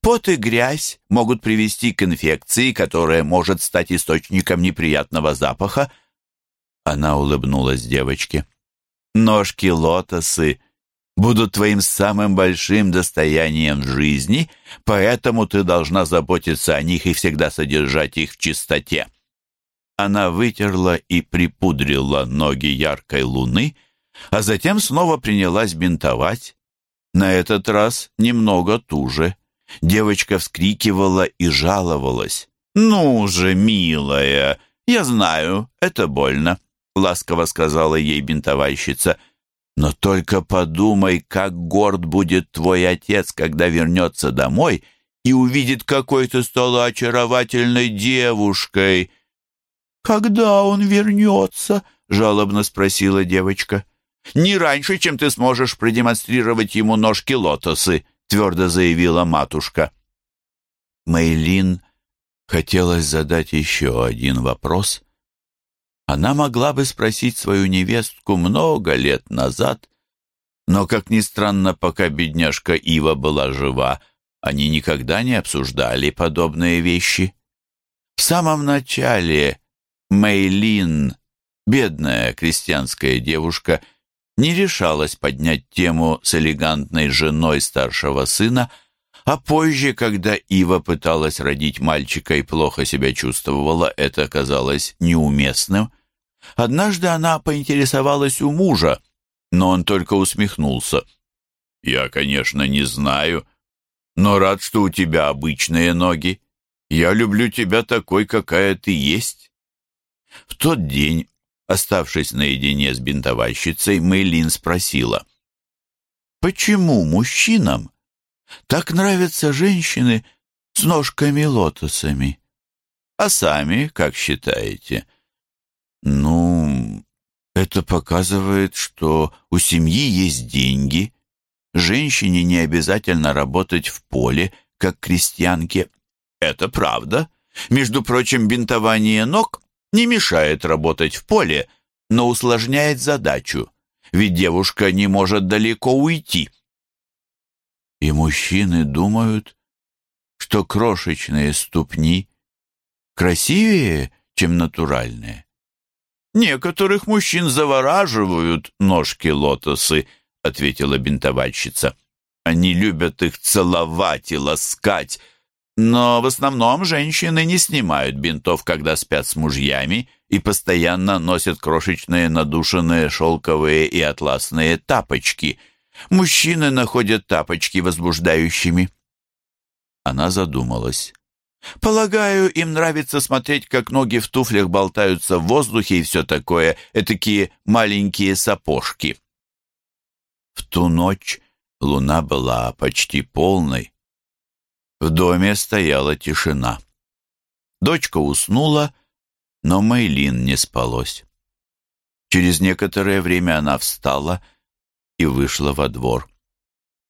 Пот и грязь могут привести к инфекции, которая может стать источником неприятного запаха. Она улыбнулась девочке. Ножки-лотосы будут твоим самым большим достоянием в жизни, поэтому ты должна заботиться о них и всегда содержать их в чистоте. Она вытерла и припудрила ноги яркой луны, а затем снова принялась бинтовать. На этот раз немного туже. Девочка вскрикивала и жаловалась. «Ну же, милая, я знаю, это больно», — ласково сказала ей бинтовальщица. «Но только подумай, как горд будет твой отец, когда вернется домой и увидит, какой ты стала очаровательной девушкой». «Когда он вернется?» — жалобно спросила девочка. «Не раньше, чем ты сможешь продемонстрировать ему ножки-лотосы», — твердо заявила матушка. Мейлин хотелось задать еще один вопрос. Она могла бы спросить свою невестку много лет назад, но, как ни странно, пока бедняжка Ива была жива, они никогда не обсуждали подобные вещи. В самом начале Мейлин, бедная крестьянская девушка, не решалась поднять тему с элегантной женой старшего сына, а позже, когда Ива пыталась родить мальчика и плохо себя чувствовала, это казалось неуместным. Однажды она поинтересовалась у мужа, но он только усмехнулся. «Я, конечно, не знаю, но рад, что у тебя обычные ноги. Я люблю тебя такой, какая ты есть». В тот день, оставшись наедине с бинтовальщицей, Мэйлин спросила, «Почему мужчинам так нравятся женщины с ножками-лотосами? А сами, как считаете?» «Ну, это показывает, что у семьи есть деньги. Женщине не обязательно работать в поле, как крестьянке. Это правда. Между прочим, бинтование ног не мешает работать в поле, но усложняет задачу, ведь девушка не может далеко уйти. И мужчины думают, что крошечные ступни красивее, чем натуральные. «Некоторых мужчин завораживают ножки-лотосы», — ответила бинтовальщица. «Они любят их целовать и ласкать, но в основном женщины не снимают бинтов, когда спят с мужьями, и постоянно носят крошечные надушенные шелковые и атласные тапочки. Мужчины находят тапочки возбуждающими. Она задумалась. Полагаю, им нравится смотреть, как ноги в туфлях болтаются в воздухе и все такое, этакие маленькие сапожки. В ту ночь луна была почти полной, В доме стояла тишина. Дочка уснула, но Мейлин не спалось. Через некоторое время она встала и вышла во двор.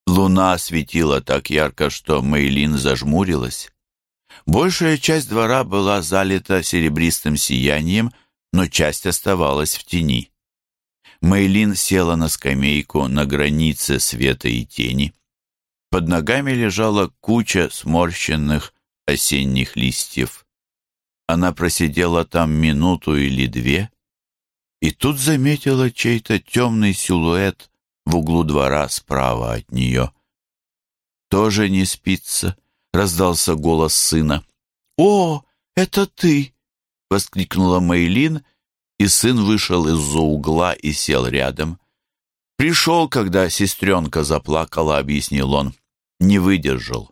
Луна светила так ярко, что Мейлин зажмурилась. Большая часть двора была залита серебристым сиянием, но часть оставалась в тени. Мейлин села на скамейку на границе света и тени. Под ногами лежала куча сморщенных осенних листьев. Она просидела там минуту или две, и тут заметила чей-то темный силуэт в углу двора справа от нее. «Тоже не спится?» — раздался голос сына. «О, это ты!» — воскликнула Мейлин, и сын вышел из-за угла и сел рядом. «Пришел, когда сестренка заплакала», — объяснил он. «Не выдержал».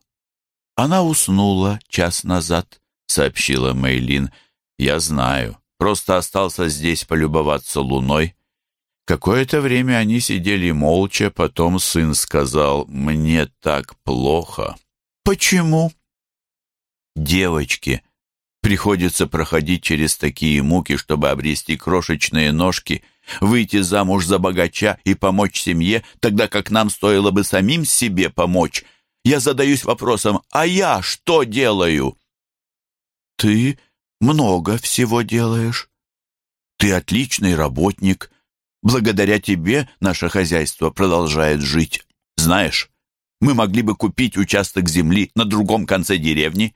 «Она уснула час назад», — сообщила Мейлин. «Я знаю. Просто остался здесь полюбоваться луной». Какое-то время они сидели молча, потом сын сказал «Мне так плохо». «Почему?» «Девочки, приходится проходить через такие муки, чтобы обрести крошечные ножки, выйти замуж за богача и помочь семье, тогда как нам стоило бы самим себе помочь. Я задаюсь вопросом, а я что делаю? Ты много всего делаешь. Ты отличный работник. Благодаря тебе наше хозяйство продолжает жить. Знаешь, мы могли бы купить участок земли на другом конце деревни,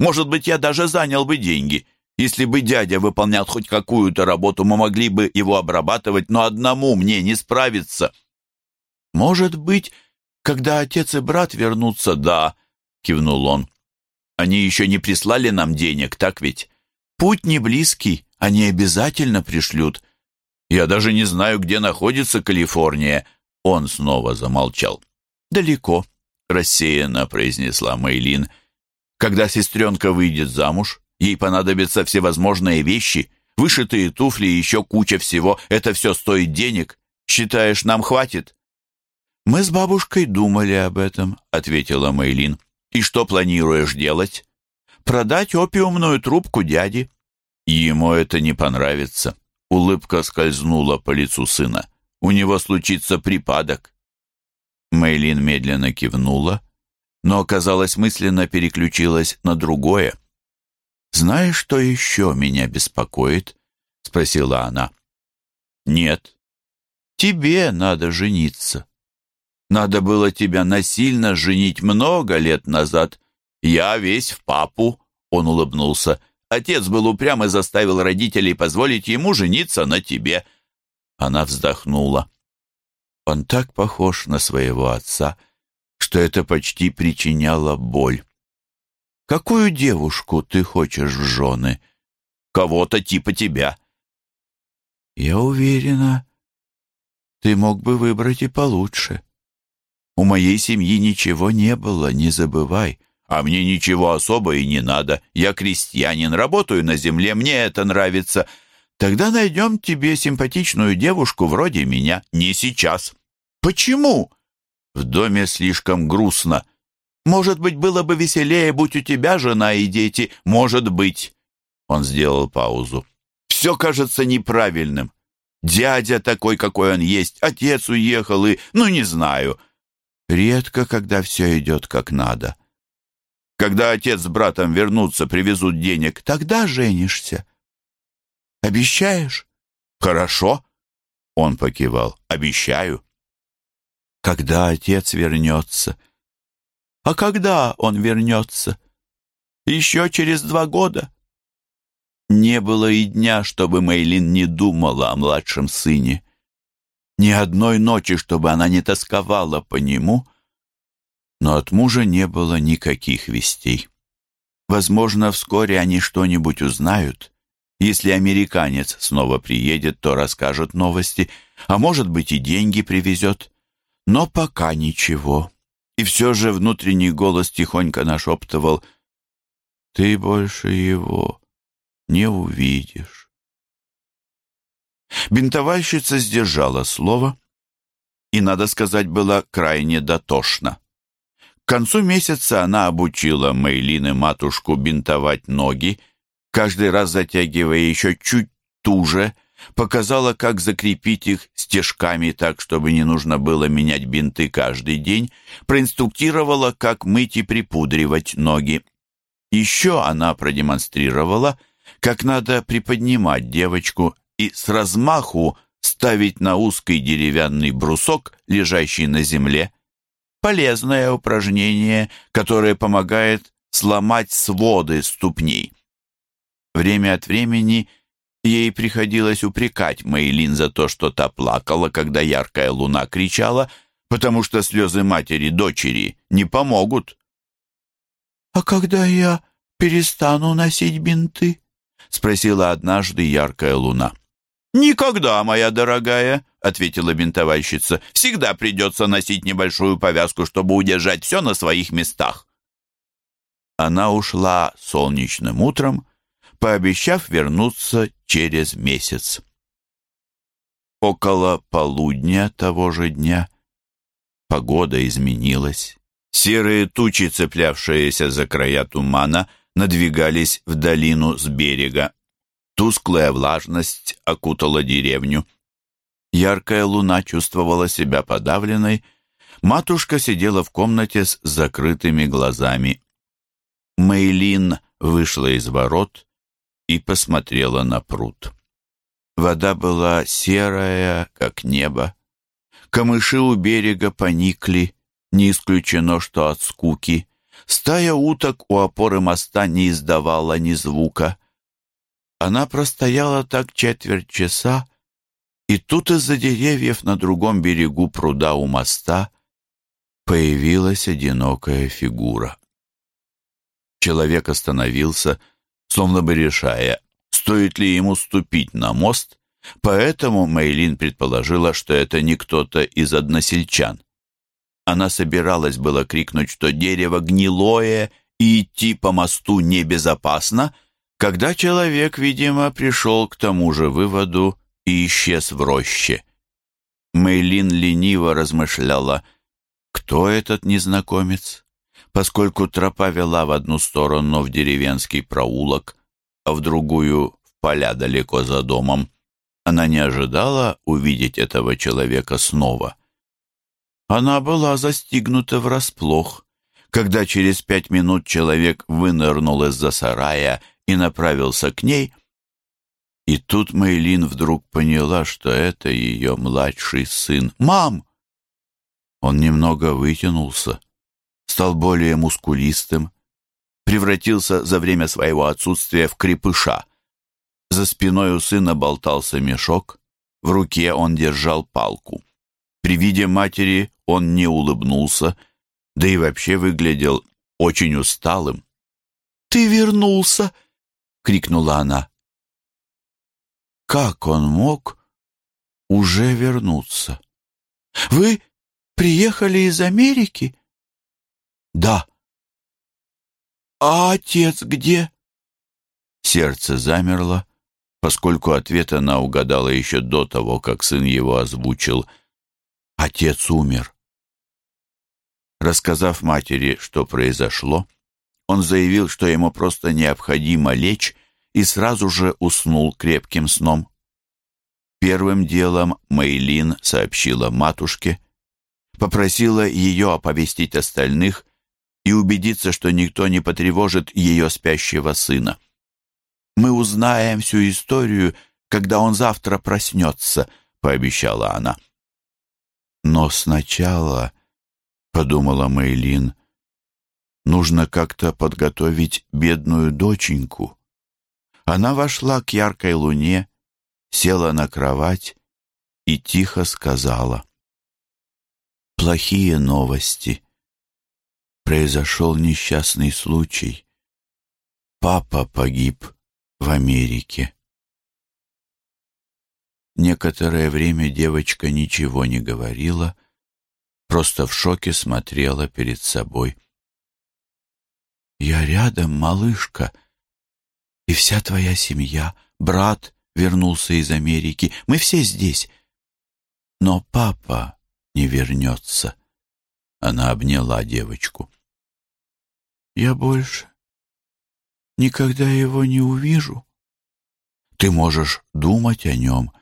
может быть, я даже занял бы деньги. Если бы дядя выполнял хоть какую-то работу, мы могли бы его обрабатывать, но одному мне не справиться. Может быть, когда отец и брат вернутся, да, кивнул он. Они еще не прислали нам денег, так ведь? Путь не близкий, они обязательно пришлют. Я даже не знаю, где находится Калифорния. Он снова замолчал. Далеко, рассеянно произнесла Мейлин. Когда сестренка выйдет замуж, ей понадобятся всевозможные вещи, вышитые туфли и еще куча всего. Это все стоит денег. Считаешь, нам хватит?» «Мы с бабушкой думали об этом», — ответила Мейлин. «И что планируешь делать?» «Продать опиумную трубку дяди». «Ему это не понравится». Улыбка скользнула по лицу сына. «У него случится припадок». Мейлин медленно кивнула, но, казалось, мысленно переключилась на другое. «Знаешь, что еще меня беспокоит?» — спросила она. «Нет. Тебе надо жениться. Надо было тебя насильно женить много лет назад. Я весь в папу», — он улыбнулся. «Отец был упрям и заставил родителей позволить ему жениться на тебе». Она вздохнула. «Он так похож на своего отца», — что это почти причиняло боль. «Какую девушку ты хочешь в жены?» «Кого-то типа тебя». «Я уверена, ты мог бы выбрать и получше. У моей семьи ничего не было, не забывай. А мне ничего особо и не надо. Я крестьянин, работаю на земле, мне это нравится. Тогда найдем тебе симпатичную девушку вроде меня. Не сейчас». «Почему?» В доме слишком грустно. Может быть, было бы веселее, будь у тебя жена и дети. Может быть. Он сделал паузу. Все кажется неправильным. Дядя такой, какой он есть, отец уехал и... Ну, не знаю. Редко, когда все идет как надо. Когда отец с братом вернутся, привезут денег, тогда женишься. Обещаешь? Хорошо. Он покивал. Обещаю когда отец вернется. А когда он вернется? Еще через два года? Не было и дня, чтобы Мейлин не думала о младшем сыне. Ни одной ночи, чтобы она не тосковала по нему. Но от мужа не было никаких вестей. Возможно, вскоре они что-нибудь узнают. Если американец снова приедет, то расскажет новости, а может быть и деньги привезет. Но пока ничего. И все же внутренний голос тихонько нашептывал «Ты больше его не увидишь». Бинтовальщица сдержала слово и, надо сказать, была крайне дотошна. К концу месяца она обучила Мейлин и матушку бинтовать ноги, каждый раз затягивая еще чуть туже, показала, как закрепить их стежками так, чтобы не нужно было менять бинты каждый день, проинструктировала, как мыть и припудривать ноги. Еще она продемонстрировала, как надо приподнимать девочку и с размаху ставить на узкий деревянный брусок, лежащий на земле. Полезное упражнение, которое помогает сломать своды ступней. Время от времени – Ей приходилось упрекать Мейлин за то, что та плакала, когда яркая луна кричала, потому что слезы матери-дочери не помогут. «А когда я перестану носить бинты?» — спросила однажды яркая луна. «Никогда, моя дорогая», — ответила бинтовальщица. «Всегда придется носить небольшую повязку, чтобы удержать все на своих местах». Она ушла солнечным утром, пообещав вернуться через месяц. Около полудня того же дня погода изменилась. Серые тучи, цеплявшиеся за края тумана, надвигались в долину с берега. Тусклая влажность окутала деревню. Яркая луна чувствовала себя подавленной. Матушка сидела в комнате с закрытыми глазами. Мейлин вышла из ворот и посмотрела на пруд. Вода была серая, как небо. Камыши у берега поникли, не исключено, что от скуки. Стая уток у опоры моста не издавала ни звука. Она простояла так четверть часа, и тут из-за деревьев на другом берегу пруда у моста появилась одинокая фигура. Человек остановился, словно бы решая, стоит ли ему ступить на мост, поэтому Мейлин предположила, что это не кто-то из односельчан. Она собиралась было крикнуть, что дерево гнилое и идти по мосту небезопасно, когда человек, видимо, пришел к тому же выводу и исчез в роще. Мейлин лениво размышляла, кто этот незнакомец? поскольку тропа вела в одну сторону в деревенский проулок, а в другую — в поля далеко за домом. Она не ожидала увидеть этого человека снова. Она была застигнута врасплох, когда через пять минут человек вынырнул из-за сарая и направился к ней. И тут Мейлин вдруг поняла, что это ее младший сын. «Мам!» Он немного вытянулся стал более мускулистым, превратился за время своего отсутствия в крепыша. За спиной у сына болтался мешок, в руке он держал палку. При виде матери он не улыбнулся, да и вообще выглядел очень усталым. «Ты вернулся!» — крикнула она. Как он мог уже вернуться? «Вы приехали из Америки?» «Да». «А отец где?» Сердце замерло, поскольку ответ она угадала еще до того, как сын его озвучил. «Отец умер». Рассказав матери, что произошло, он заявил, что ему просто необходимо лечь, и сразу же уснул крепким сном. Первым делом Мейлин сообщила матушке, попросила ее оповестить остальных и убедиться, что никто не потревожит ее спящего сына. «Мы узнаем всю историю, когда он завтра проснется», — пообещала она. «Но сначала», — подумала Мейлин, — «нужно как-то подготовить бедную доченьку». Она вошла к яркой луне, села на кровать и тихо сказала. «Плохие новости произошел несчастный случай. Папа погиб в Америке. Некоторое время девочка ничего не говорила, просто в шоке смотрела перед собой. «Я рядом, малышка, и вся твоя семья, брат вернулся из Америки, мы все здесь. Но папа не вернется». Она обняла девочку. «Я больше никогда его не увижу. Ты можешь думать о нем.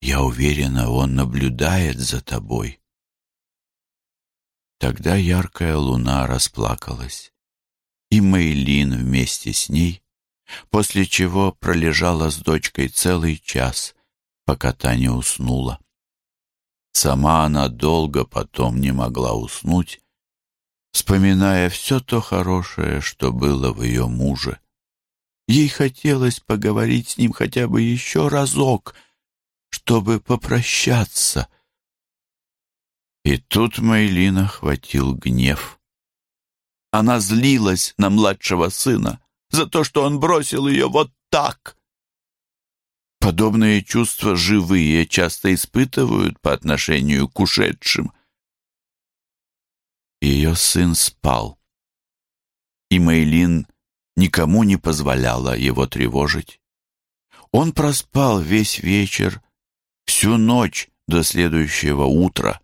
Я уверена, он наблюдает за тобой». Тогда яркая луна расплакалась, и Мейлин вместе с ней, после чего пролежала с дочкой целый час, пока та не уснула. Сама она долго потом не могла уснуть, вспоминая все то хорошее, что было в ее муже. Ей хотелось поговорить с ним хотя бы еще разок, чтобы попрощаться. И тут Мейлина хватил гнев. Она злилась на младшего сына за то, что он бросил ее вот так. Подобные чувства живые часто испытывают по отношению к ушедшим. Ее сын спал, и Мейлин никому не позволяла его тревожить. Он проспал весь вечер, всю ночь до следующего утра.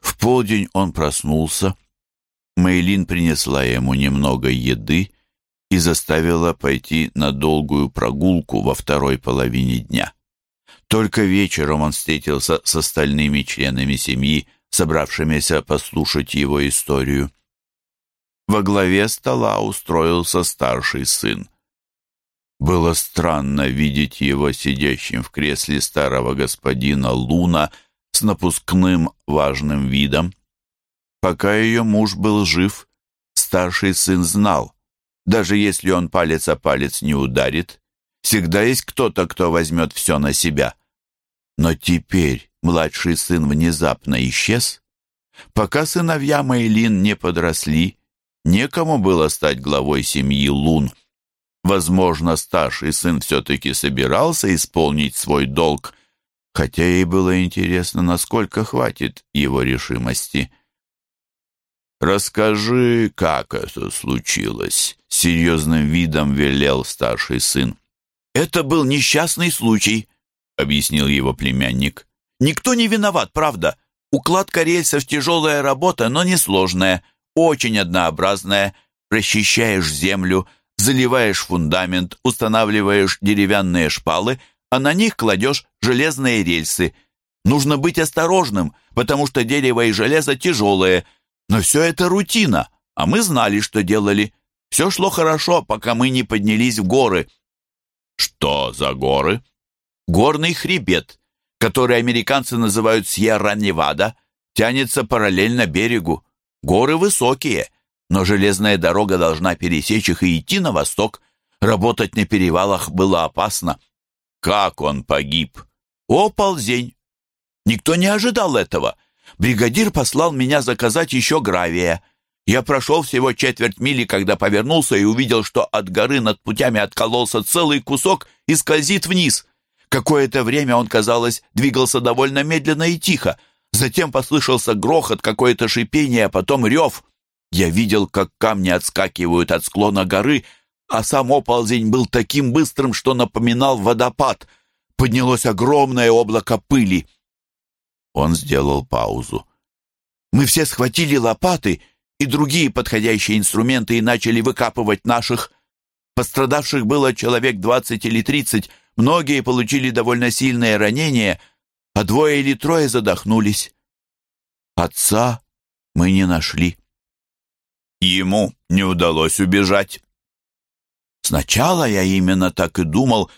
В полдень он проснулся. Мейлин принесла ему немного еды и заставила пойти на долгую прогулку во второй половине дня. Только вечером он встретился с остальными членами семьи, собравшимися послушать его историю. Во главе стола устроился старший сын. Было странно видеть его сидящим в кресле старого господина Луна с напускным важным видом. Пока ее муж был жив, старший сын знал, даже если он палец о палец не ударит, всегда есть кто-то, кто возьмет все на себя. Но теперь младший сын внезапно исчез. Пока сыновья Мейлин не подросли, некому было стать главой семьи Лун. Возможно, старший сын все-таки собирался исполнить свой долг, хотя ей было интересно, насколько хватит его решимости. «Расскажи, как это случилось?» — серьезным видом велел старший сын. «Это был несчастный случай», — объяснил его племянник. «Никто не виноват, правда. Укладка рельсов — тяжелая работа, но несложная, очень однообразная. Расчищаешь землю, заливаешь фундамент, устанавливаешь деревянные шпалы, а на них кладешь железные рельсы. Нужно быть осторожным, потому что дерево и железо тяжелые — но все это рутина, а мы знали, что делали. Все шло хорошо, пока мы не поднялись в горы. Что за горы? Горный хребет, который американцы называют Сьерра-Невада, тянется параллельно берегу. Горы высокие, но железная дорога должна пересечь их и идти на восток. Работать на перевалах было опасно. Как он погиб? О, ползень! Никто не ожидал этого. Бригадир послал меня заказать еще гравия. Я прошел всего четверть мили, когда повернулся и увидел, что от горы над путями откололся целый кусок и скользит вниз. Какое-то время он, казалось, двигался довольно медленно и тихо. Затем послышался грохот, какое-то шипение, а потом рев. Я видел, как камни отскакивают от склона горы, а сам оползень был таким быстрым, что напоминал водопад. Поднялось огромное облако пыли. Он сделал паузу. «Мы все схватили лопаты и другие подходящие инструменты и начали выкапывать наших. Пострадавших было человек двадцать или тридцать, многие получили довольно сильные ранения, а двое или трое задохнулись. Отца мы не нашли. Ему не удалось убежать. Сначала я именно так и думал,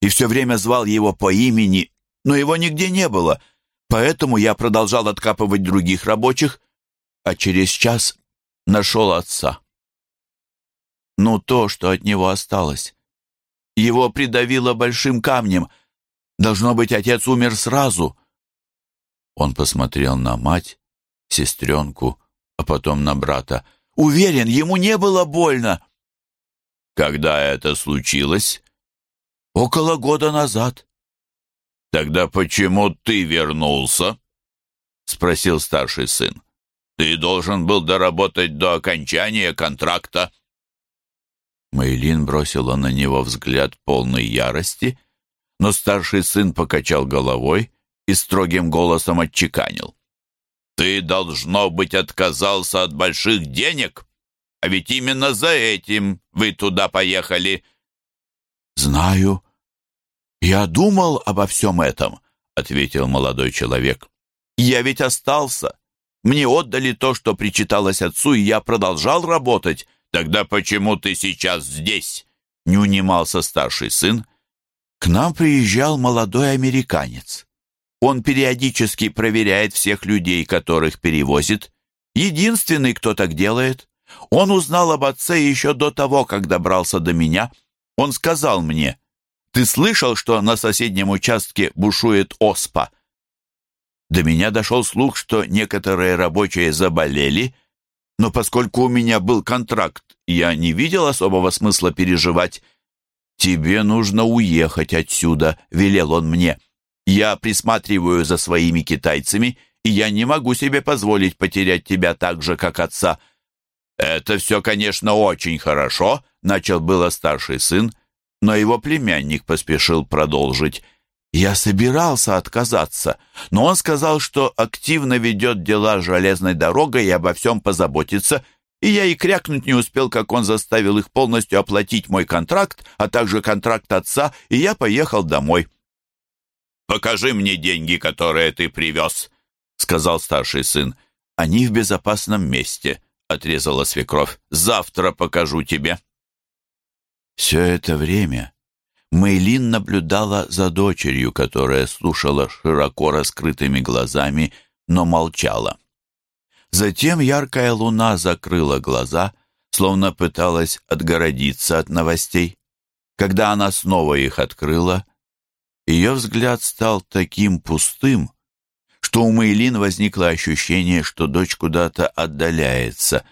и все время звал его по имени, но его нигде не было. Поэтому я продолжал откапывать других рабочих, а через час нашел отца. Ну, то, что от него осталось. Его придавило большим камнем. Должно быть, отец умер сразу. Он посмотрел на мать, сестренку, а потом на брата. Уверен, ему не было больно. Когда это случилось? Около года назад. «Тогда почему ты вернулся?» — спросил старший сын. «Ты должен был доработать до окончания контракта». Мейлин бросила на него взгляд полной ярости, но старший сын покачал головой и строгим голосом отчеканил. Ты, должно быть, отказался от больших денег, а ведь именно за этим вы туда поехали». «Знаю. Я думал обо всем этом», — ответил молодой человек. «Я ведь остался. Мне отдали то, что причиталось отцу, и я продолжал работать. Тогда почему ты сейчас здесь?» — не унимался старший сын. К нам приезжал молодой американец. Он периодически проверяет всех людей, которых перевозит. Единственный, кто так делает. Он узнал об отце еще до того, как добрался до меня. Он сказал мне, «Ты слышал, что на соседнем участке бушует оспа?» До меня дошел слух, что некоторые рабочие заболели, но поскольку у меня был контракт, я не видел особого смысла переживать. «Тебе нужно уехать отсюда», — велел он мне. Я присматриваю за своими китайцами, и я не могу себе позволить потерять тебя так же, как отца». «Это все, конечно, очень хорошо», — начал было старший сын, но его племянник поспешил продолжить. «Я собирался отказаться, но он сказал, что активно ведет дела железной дорогой и обо всем позаботится, и я и крякнуть не успел, как он заставил их полностью оплатить мой контракт, а также контракт отца, и я поехал домой». «Покажи мне деньги, которые ты привез», — сказал старший сын. «Они в безопасном месте», — отрезала свекровь. «Завтра покажу тебе». Все это время Мэйлин наблюдала за дочерью, которая слушала широко раскрытыми глазами, но молчала. Затем яркая луна закрыла глаза, словно пыталась отгородиться от новостей. Когда она снова их открыла, ее взгляд стал таким пустым, что у Мэйлин возникло ощущение, что дочь куда-то отдаляется,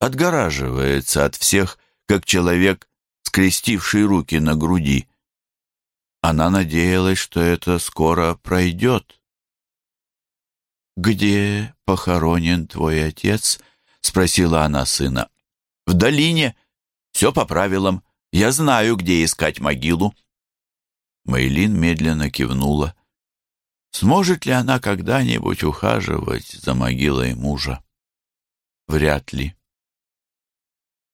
отгораживается от всех, как человек, скрестивший руки на груди. Она надеялась, что это скоро пройдет. «Где похоронен твой отец?» — спросила она сына. «В долине. Все по правилам. Я знаю, где искать могилу». Мейлин медленно кивнула. Сможет ли она когда-нибудь ухаживать за могилой мужа? Вряд ли.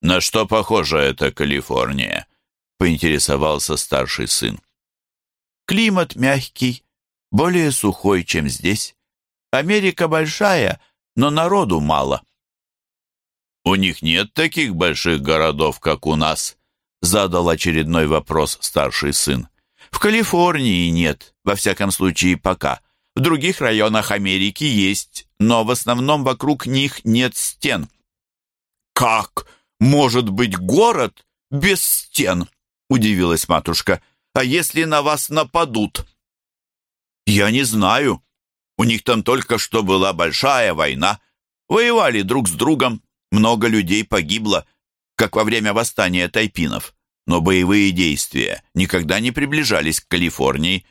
«На что похожа эта Калифорния?» — поинтересовался старший сын. «Климат мягкий, более сухой, чем здесь. Америка большая, но народу мало». «У них нет таких больших городов, как у нас?» — задал очередной вопрос старший сын. В Калифорнии нет, во всяком случае пока. В других районах Америки есть, но в основном вокруг них нет стен. «Как может быть город без стен?» — удивилась матушка. «А если на вас нападут?» «Я не знаю. У них там только что была большая война. Воевали друг с другом. Много людей погибло, как во время восстания тайпинов но боевые действия никогда не приближались к Калифорнии.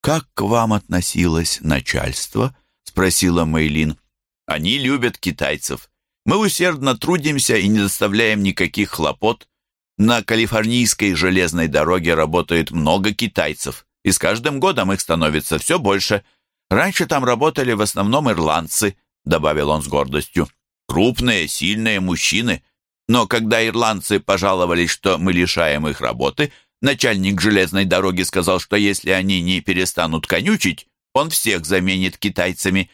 «Как к вам относилось начальство?» — спросила Мэйлин. «Они любят китайцев. Мы усердно трудимся и не доставляем никаких хлопот. На калифорнийской железной дороге работает много китайцев, и с каждым годом их становится все больше. Раньше там работали в основном ирландцы», — добавил он с гордостью. «Крупные, сильные мужчины, но когда ирландцы пожаловались, что мы лишаем их работы, начальник железной дороги сказал, что если они не перестанут конючить, он всех заменит китайцами.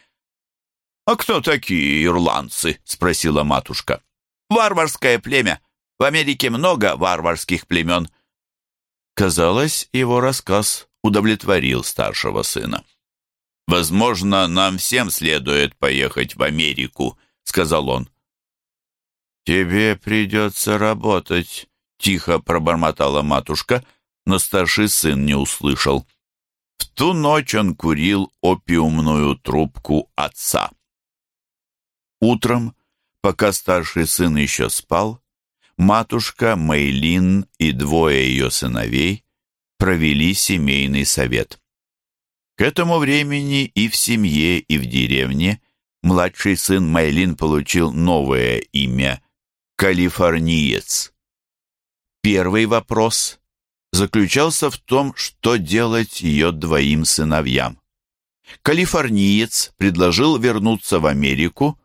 «А кто такие ирландцы?» — спросила матушка. «Варварское племя. В Америке много варварских племен». Казалось, его рассказ удовлетворил старшего сына. «Возможно, нам всем следует поехать в Америку», — сказал он. «Тебе придется работать», — тихо пробормотала матушка, но старший сын не услышал. В ту ночь он курил опиумную трубку отца. Утром, пока старший сын еще спал, матушка Мейлин и двое ее сыновей провели семейный совет. К этому времени и в семье, и в деревне младший сын Мейлин получил новое имя калифорниец. Первый вопрос заключался в том, что делать ее двоим сыновьям. Калифорниец предложил вернуться в Америку,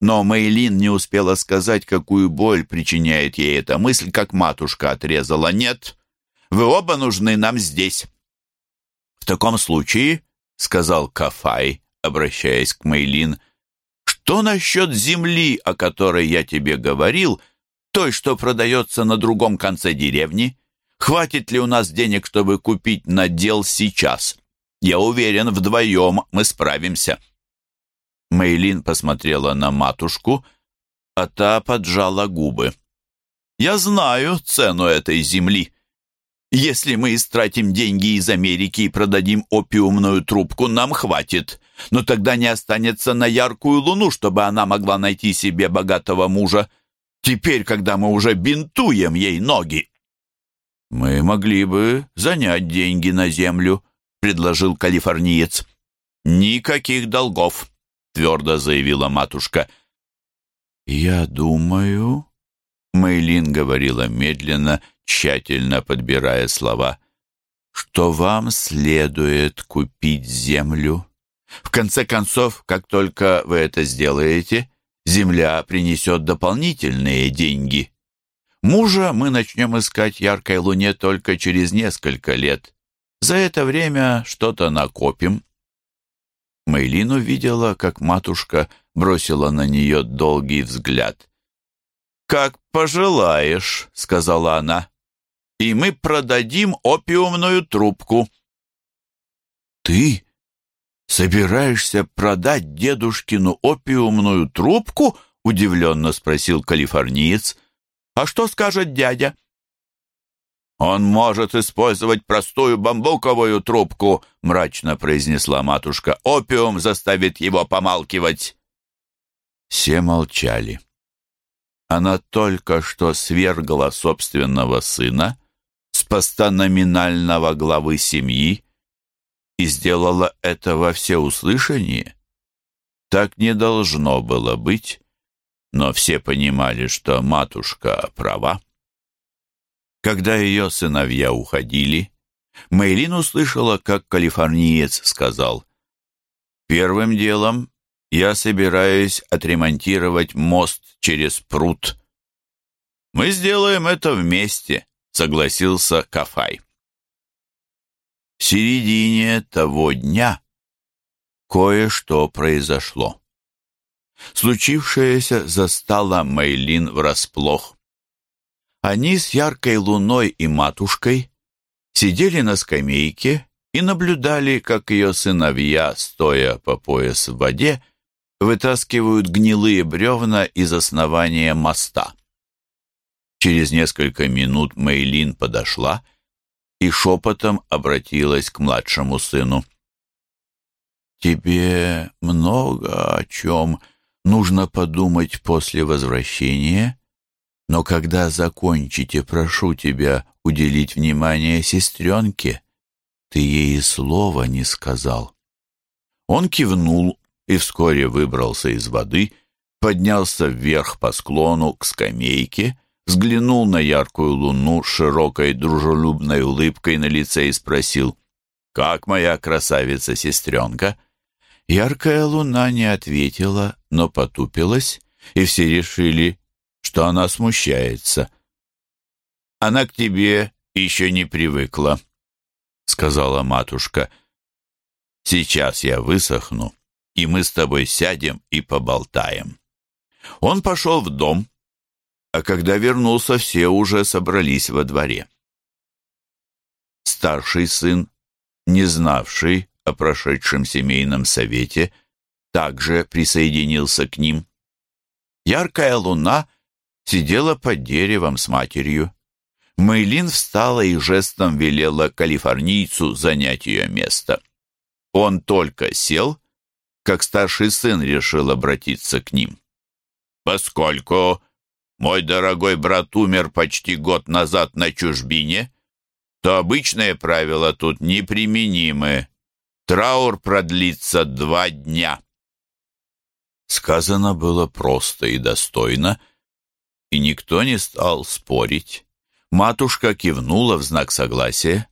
но Мейлин не успела сказать, какую боль причиняет ей эта мысль, как матушка отрезала. «Нет, вы оба нужны нам здесь». «В таком случае», — сказал Кафай, обращаясь к Мейлин, «что насчет земли, о которой я тебе говорил, той, что продается на другом конце деревни? Хватит ли у нас денег, чтобы купить надел сейчас? Я уверен, вдвоем мы справимся». Мейлин посмотрела на матушку, а та поджала губы. «Я знаю цену этой земли. Если мы истратим деньги из Америки и продадим опиумную трубку, нам хватит. Но тогда не останется на яркую луну, чтобы она могла найти себе богатого мужа. Теперь, когда мы уже бинтуем ей ноги». «Мы могли бы занять деньги на землю», — предложил калифорниец. «Никаких долгов твердо заявила матушка. «Я думаю...» Мэйлин говорила медленно, тщательно подбирая слова, что вам следует купить землю. В конце концов, как только вы это сделаете, земля принесет дополнительные деньги. Мужа мы начнем искать яркой луне только через несколько лет. За это время что-то накопим. Мейлин увидела, как матушка бросила на нее долгий взгляд. «Как пожелаешь», — сказала она, — «и мы продадим опиумную трубку». «Ты собираешься продать дедушкину опиумную трубку?» — удивленно спросил калифорниец. «А что скажет дядя?» «Он может использовать простую бамбуковую трубку», — мрачно произнесла матушка. «Опиум заставит его помалкивать». Все молчали. Она только что свергла собственного сына с поста номинального главы семьи и сделала это во всеуслышание. Так не должно было быть, но все понимали, что матушка права. Когда ее сыновья уходили, Мейлин услышала, как калифорниец сказал, «Первым делом я собираюсь отремонтировать мост через пруд». «Мы сделаем это вместе», — согласился Кафай. В середине того дня кое-что произошло. Случившееся застало Мейлин врасплох. Они с яркой луной и матушкой сидели на скамейке и наблюдали, как ее сыновья, стоя по пояс в воде, вытаскивают гнилые бревна из основания моста. Через несколько минут Мейлин подошла и шепотом обратилась к младшему сыну. «Тебе много о чем нужно подумать после возвращения?» Но когда закончите, прошу тебя уделить внимание сестренке. Ты ей и слова не сказал». Он кивнул и вскоре выбрался из воды, поднялся вверх по склону к скамейке, взглянул на яркую луну с широкой дружелюбной улыбкой на лице и спросил, «Как моя красавица-сестренка?» Яркая луна не ответила, но потупилась, и все решили, что она смущается. «Она к тебе еще не привыкла», — сказала матушка. «Сейчас я высохну, и мы с тобой сядем и поболтаем». Он пошел в дом, а когда вернулся, все уже собрались во дворе. Старший сын, не знавший о прошедшем семейном совете, также присоединился к ним. Яркая луна сидела под деревом с матерью. Мэйлин встала и жестом велела калифорнийцу занять ее место. Он только сел, как старший сын решил обратиться к ним. «Поскольку мой дорогой брат умер почти год назад на чужбине, то обычные правила тут неприменимы. Траур продлится два дня». Сказано было просто и достойно, и никто не стал спорить. Матушка кивнула в знак согласия.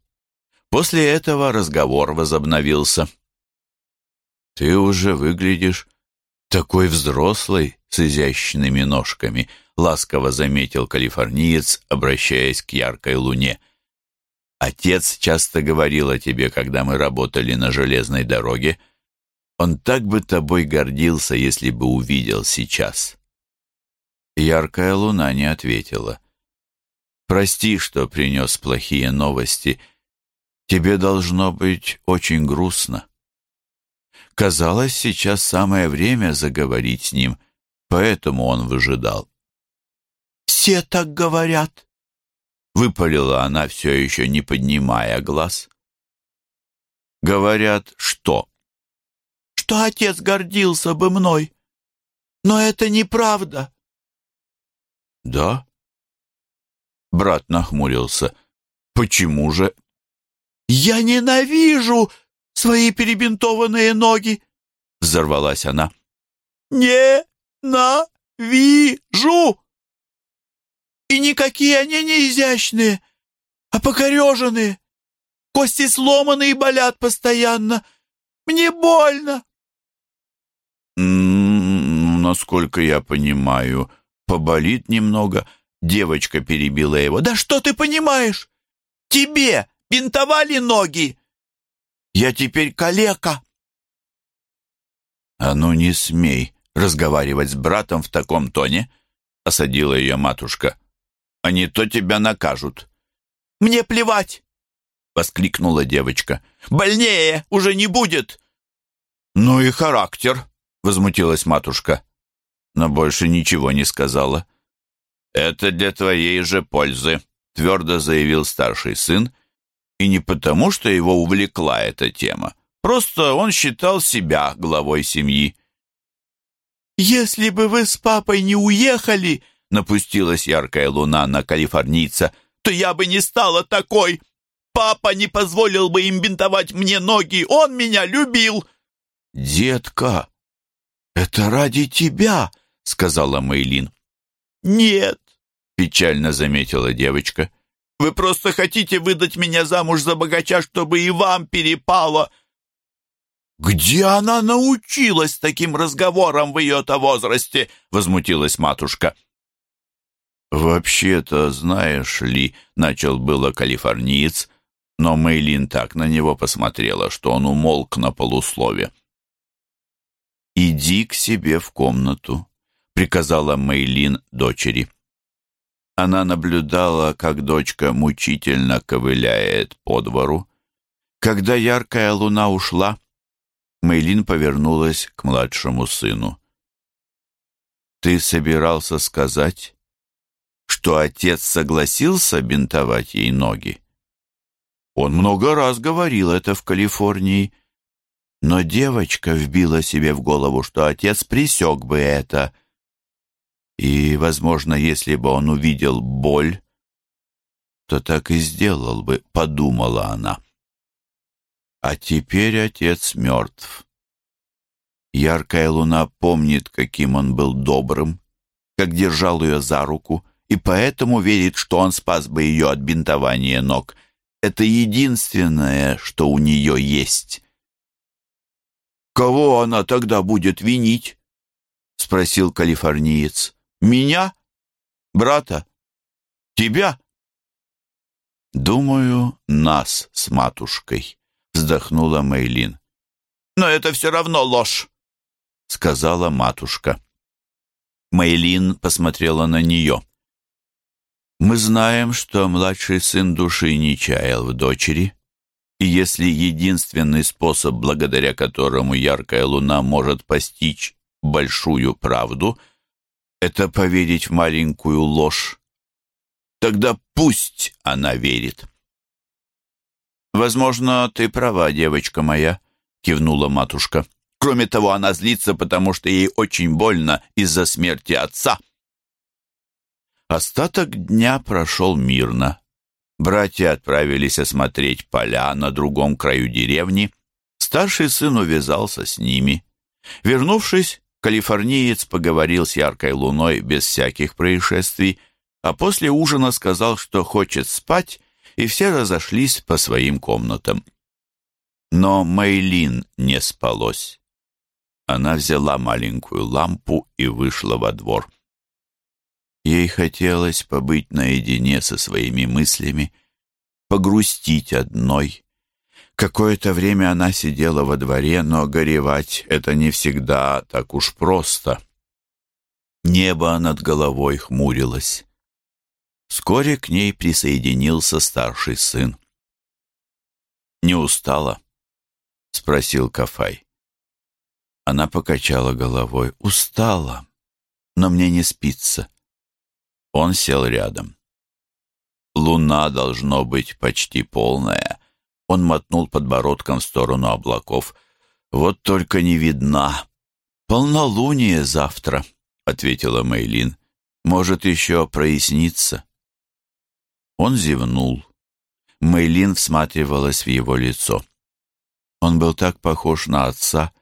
После этого разговор возобновился. «Ты уже выглядишь такой взрослый, с изящными ножками», — ласково заметил калифорниец, обращаясь к яркой луне. «Отец часто говорил о тебе, когда мы работали на железной дороге. Он так бы тобой гордился, если бы увидел сейчас». Яркая луна не ответила. «Прости, что принес плохие новости. Тебе должно быть очень грустно». Казалось, сейчас самое время заговорить с ним, поэтому он выжидал. «Все так говорят», — выпалила она, все еще не поднимая глаз. «Говорят, что?» «Что отец гордился бы мной. Но это неправда». «Да?» Брат нахмурился. «Почему же?» «Я ненавижу свои перебинтованные ноги!» Взорвалась она. «Не-на-ви-жу! И никакие они не изящные, а покореженные. Кости сломаны и болят постоянно. Мне больно!» «М-м, «Насколько я понимаю, поболит немного». Девочка перебила его. «Да что ты понимаешь? Тебе бинтовали ноги!» Я теперь калека!» «А ну не смей разговаривать с братом в таком тоне!» — осадила ее матушка. «А не то тебя накажут!» «Мне плевать!» — воскликнула девочка. «Больнее уже не будет!» «Ну и характер!» — возмутилась матушка, но больше ничего не сказала. «Это для твоей же пользы», — твердо заявил старший сын и не потому, что его увлекла эта тема. Просто он считал себя главой семьи. «Если бы вы с папой не уехали», — напустилась яркая луна на калифорнийца, «то я бы не стала такой. Папа не позволил бы им бинтовать мне ноги, он меня любил». «Детка, это ради тебя», — сказала Мейлин. «Нет», — печально заметила девочка. Вы просто хотите выдать меня замуж за богача, чтобы и вам перепало. Где она научилась таким разговорам в ее-то возрасте? Возмутилась матушка. «Вообще-то, знаешь ли, — начал было калифорниец, но Мейлин так на него посмотрела, что он умолк на полуслове. «Иди к себе в комнату», — приказала Мейлин дочери. Она наблюдала, как дочка мучительно ковыляет по двору. Когда яркая луна ушла, Мейлин повернулась к младшему сыну. «Ты собирался сказать, что отец согласился бинтовать ей ноги?» Он много раз говорил это в Калифорнии, но девочка вбила себе в голову, что отец присек бы это — и, возможно, если бы он увидел боль, то так и сделал бы, подумала она. А теперь отец мертв. Яркая луна помнит, каким он был добрым, как держал ее за руку, и поэтому верит, что он спас бы ее от бинтования ног. Это единственное, что у нее есть. «Кого она тогда будет винить?» — спросил калифорниец. Меня? Брата? Тебя? Думаю, нас с матушкой, вздохнула Мейлин. Но это все равно ложь, сказала матушка. Мейлин посмотрела на нее. Мы знаем, что младший сын души не чаял в дочери, и если единственный способ, благодаря которому яркая луна может постичь большую правду — это поверить в маленькую ложь. Тогда пусть она верит. «Возможно, ты права, девочка моя», — кивнула матушка. «Кроме того, она злится, потому что ей очень больно из-за смерти отца». Остаток дня прошел мирно. Братья отправились осмотреть поля на другом краю деревни. Старший сын увязался с ними. Вернувшись, Калифорниец поговорил с яркой луной без всяких происшествий, а после ужина сказал, что хочет спать, и все разошлись по своим комнатам. Но Мейлин не спалось. Она взяла маленькую лампу и вышла во двор. Ей хотелось побыть наедине со своими мыслями, погрустить одной. Какое-то время она сидела во дворе, но горевать — это не всегда так уж просто. Небо над головой хмурилось. Вскоре к ней присоединился старший сын. «Не устала?» — спросил Кафай. Она покачала головой. «Устала, но мне не спится». Он сел рядом. Луна должно быть почти полная. Он мотнул подбородком в сторону облаков. «Вот только не видна. Полнолуние завтра», — ответила Мейлин. «Может, еще прояснится». Он зевнул. Мейлин всматривалась в его лицо. Он был так похож на отца,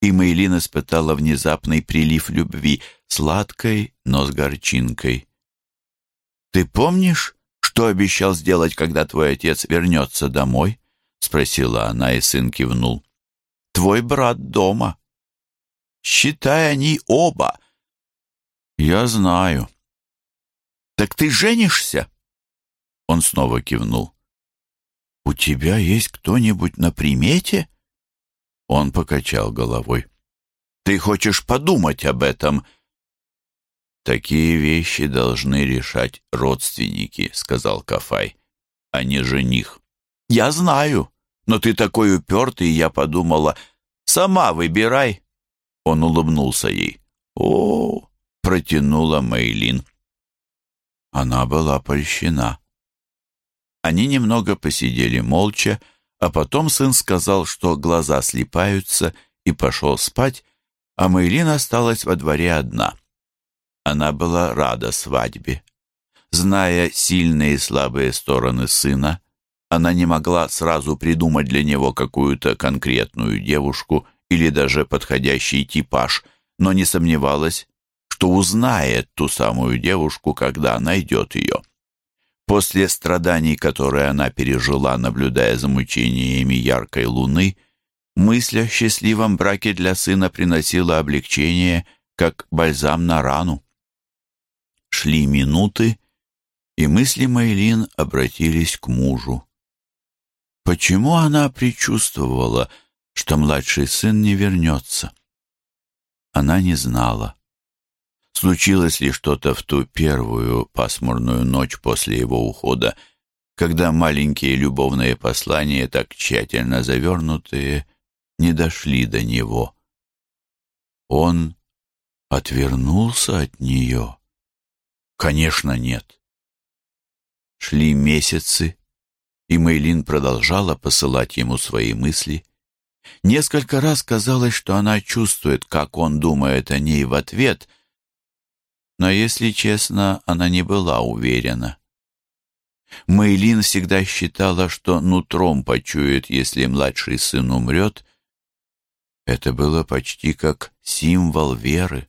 и Мейлин испытала внезапный прилив любви, сладкой, но с горчинкой. «Ты помнишь, что обещал сделать, когда твой отец вернется домой?» — спросила она, и сын кивнул. «Твой брат дома. Считай, они оба». «Я знаю». «Так ты женишься?» Он снова кивнул. «У тебя есть кто-нибудь на примете?» Он покачал головой. «Ты хочешь подумать об этом?» «Такие вещи должны решать родственники», — сказал Кафай, — «а не жених». «Я знаю, но ты такой упертый, я подумала, сама выбирай». Он улыбнулся ей. «О!» — протянула Мейлин. Она была польщена. Они немного посидели молча, а потом сын сказал, что глаза слипаются, и пошел спать, а Мейлин осталась во дворе одна. Она была рада свадьбе. Зная сильные и слабые стороны сына, она не могла сразу придумать для него какую-то конкретную девушку или даже подходящий типаж, но не сомневалась, что узнает ту самую девушку, когда найдет ее. После страданий, которые она пережила, наблюдая за мучениями яркой луны, мысль о счастливом браке для сына приносила облегчение, как бальзам на рану. Шли минуты, и мысли Мейлин обратились к мужу. Почему она предчувствовала, что младший сын не вернется? Она не знала. Случилось ли что-то в ту первую пасмурную ночь после его ухода, когда маленькие любовные послания, так тщательно завернутые, не дошли до него? Он отвернулся от нее? Конечно, нет. Шли месяцы, и Мейлин продолжала посылать ему свои мысли. Несколько раз казалось, что она чувствует, как он думает о ней в ответ — но, если честно, она не была уверена. Мэйлин всегда считала, что нутром почует, если младший сын умрет. Это было почти как символ веры.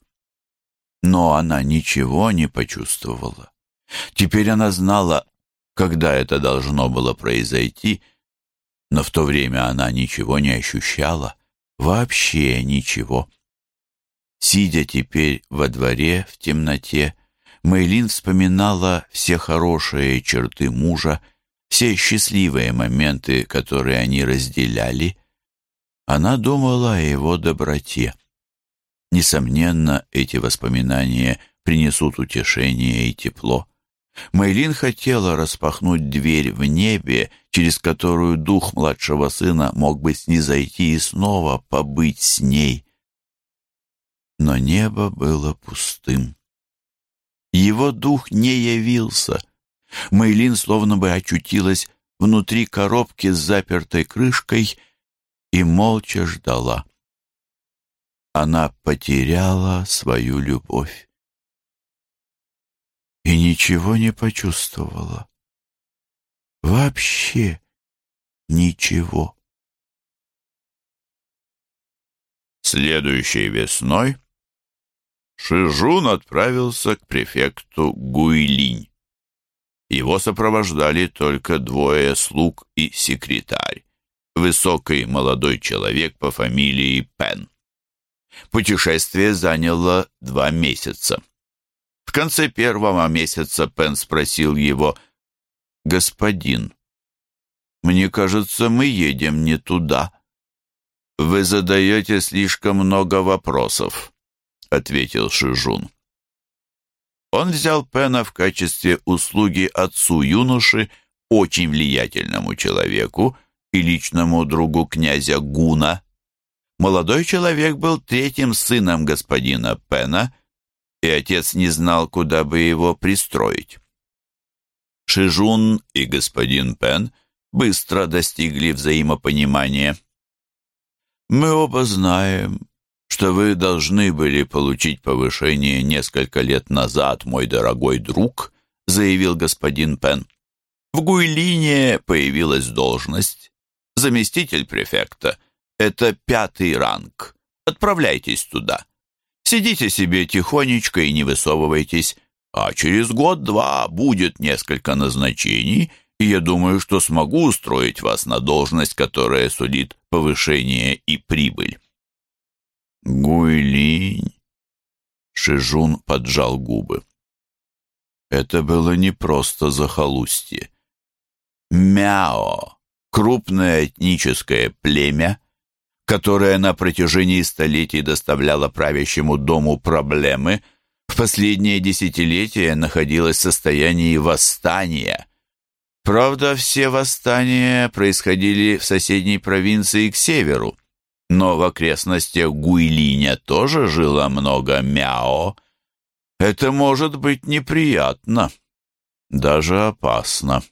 Но она ничего не почувствовала. Теперь она знала, когда это должно было произойти, но в то время она ничего не ощущала, вообще ничего. Сидя теперь во дворе в темноте, Мэйлин вспоминала все хорошие черты мужа, все счастливые моменты, которые они разделяли. Она думала о его доброте. Несомненно, эти воспоминания принесут утешение и тепло. Мэйлин хотела распахнуть дверь в небе, через которую дух младшего сына мог бы снизойти и снова побыть с ней но небо было пустым. Его дух не явился. Мейлин словно бы очутилась внутри коробки с запертой крышкой и молча ждала. Она потеряла свою любовь и ничего не почувствовала. Вообще ничего. Следующей весной Шижун отправился к префекту Гуйлинь. Его сопровождали только двое слуг и секретарь, высокий молодой человек по фамилии Пен. Путешествие заняло два месяца. Конце первого месяца Пен спросил его, «Господин, мне кажется, мы едем не туда». «Вы задаете слишком много вопросов», — ответил Шижун. Он взял Пена в качестве услуги отцу юноши, очень влиятельному человеку и личному другу князя Гуна. Молодой человек был третьим сыном господина Пена, и отец не знал, куда бы его пристроить. Шижун и господин Пен быстро достигли взаимопонимания. «Мы оба знаем, что вы должны были получить повышение несколько лет назад, мой дорогой друг», заявил господин Пен. «В Гуйлине появилась должность. Заместитель префекта. Это пятый ранг. Отправляйтесь туда. Сидите себе тихонечко и не высовывайтесь. А через год-два будет несколько назначений, и я думаю, что смогу устроить вас на должность, которая сулит повышение и прибыль. Гуйлинь. Шижун поджал губы. Это было не просто захолустье. Мяо, крупное этническое племя, которое на протяжении столетий доставляло правящему дому проблемы, в последние десятилетия находилось в состоянии восстания. Правда, все восстания происходили в соседней провинции к северу но в окрестностях Гуйлиня тоже жило много мяо. Это может быть неприятно, даже опасно.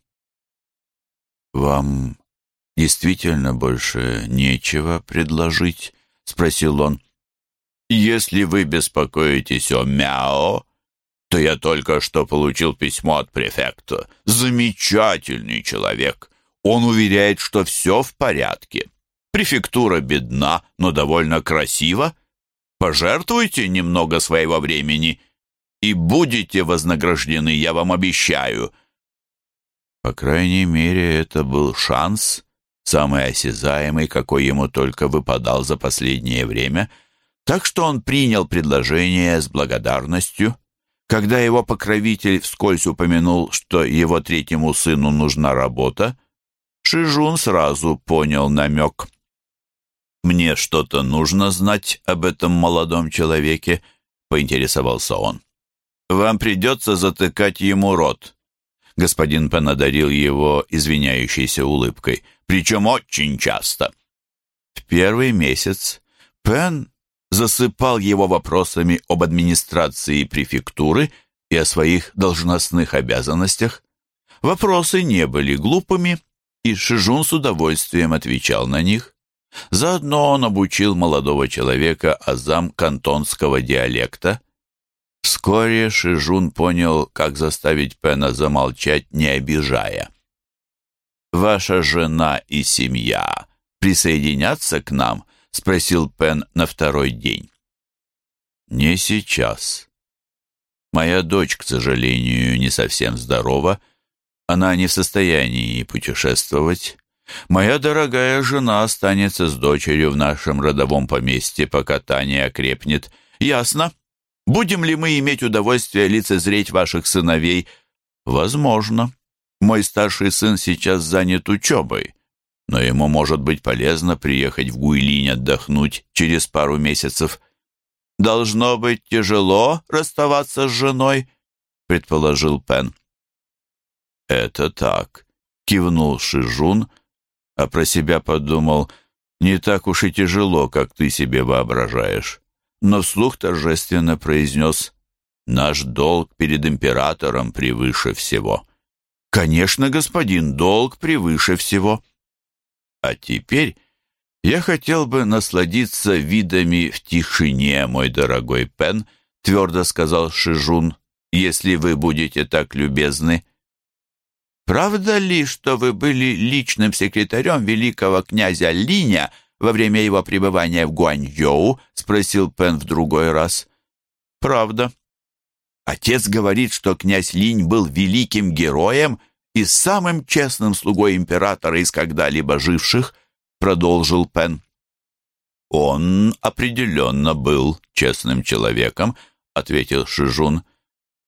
«Вам действительно больше нечего предложить?» — спросил он. «Если вы беспокоитесь о мяо, то я только что получил письмо от префекта. Замечательный человек. Он уверяет, что все в порядке. Префектура бедна, но довольно красива. Пожертвуйте немного своего времени и будете вознаграждены, я вам обещаю». По крайней мере, это был шанс, самый осязаемый, какой ему только выпадал за последнее время, так что он принял предложение с благодарностью. Когда его покровитель вскользь упомянул, что его третьему сыну нужна работа, Шижун сразу понял намек. «Мне что-то нужно знать об этом молодом человеке?» — поинтересовался он. «Вам придется затыкать ему рот». Господин Пен одарил его извиняющейся улыбкой, причем очень часто. В первый месяц Пен засыпал его вопросами об администрации префектуры и о своих должностных обязанностях. Вопросы не были глупыми, и Шижун с удовольствием отвечал на них. Заодно он обучил молодого человека азам кантонского диалекта. Вскоре Шижун понял, как заставить Пена замолчать, не обижая. «Ваша жена и семья присоединятся к нам?» — спросил Пен на второй день. «Не сейчас. Моя дочь, к сожалению, не совсем здорова. Она не в состоянии путешествовать. Моя дорогая жена останется с дочерью в нашем родовом поместье, пока та не окрепнет. Ясно? Будем ли мы иметь удовольствие лицезреть ваших сыновей? Возможно. Мой старший сын сейчас занят учебой, но ему может быть полезно приехать в Гуйлинь отдохнуть через пару месяцев. Должно быть тяжело расставаться с женой, предположил Пен. Это так, кивнул Шижун, — а про себя подумал, не так уж и тяжело, как ты себе воображаешь. Но вслух торжественно произнес, наш долг перед императором превыше всего. Конечно, господин, долг превыше всего. А теперь я хотел бы насладиться видами в тишине, мой дорогой Пен, твердо сказал Шижун, если вы будете так любезны. Правда ли, что вы были личным секретарем великого князя Линя во время его пребывания в Гуаньчжоу?» — спросил Пен в другой раз. «Правда. Отец говорит, что князь Линь был великим героем и самым честным слугой императора из когда-либо живших», — продолжил Пен. он определенно был честным человеком», — ответил Шижун.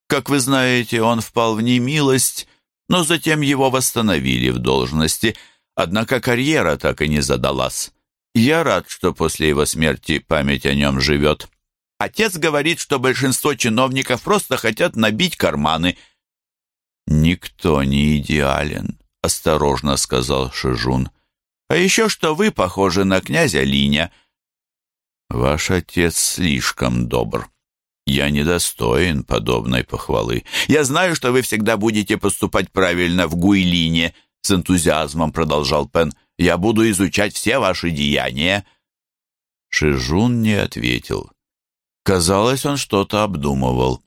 «Как вы знаете, он впал в немилость, но затем его восстановили в должности, однако карьера так и не задалась. Я рад, что после его смерти память о нем живет. Отец говорит, что большинство чиновников просто хотят набить карманы». «Никто не идеален», — осторожно сказал Шижун. «А еще что вы похожи на князя Линя». «Ваш отец слишком добр. Я недостоин подобной похвалы. Я знаю, что вы всегда будете поступать правильно в Гуйлине», — с энтузиазмом продолжал Пен. «Я буду изучать все ваши деяния». Шижун не ответил. Казалось, он что-то обдумывал.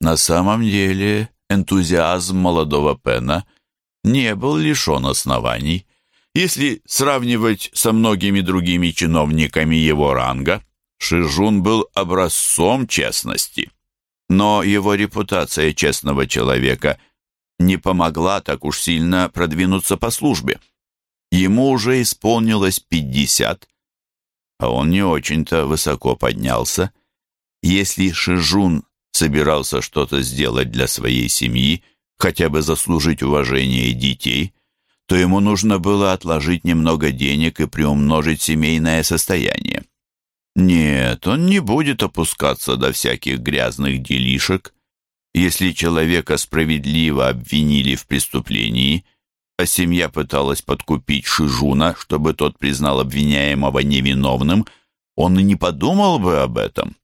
На самом деле энтузиазм молодого Пена не был лишен оснований. Если сравнивать со многими другими чиновниками его ранга, Шижун был образцом честности. Но его репутация честного человека не помогла так уж сильно продвинуться по службе. Ему уже исполнилось пятьдесят, а он не очень-то высоко поднялся. Если Шижун собирался что-то сделать для своей семьи, хотя бы заслужить уважение детей, то ему нужно было отложить немного денег и приумножить семейное состояние. Нет, он не будет опускаться до всяких грязных делишек. Если человека справедливо обвинили в преступлении, а семья пыталась подкупить Шижуна, чтобы тот признал обвиняемого невиновным, он и не подумал бы об этом.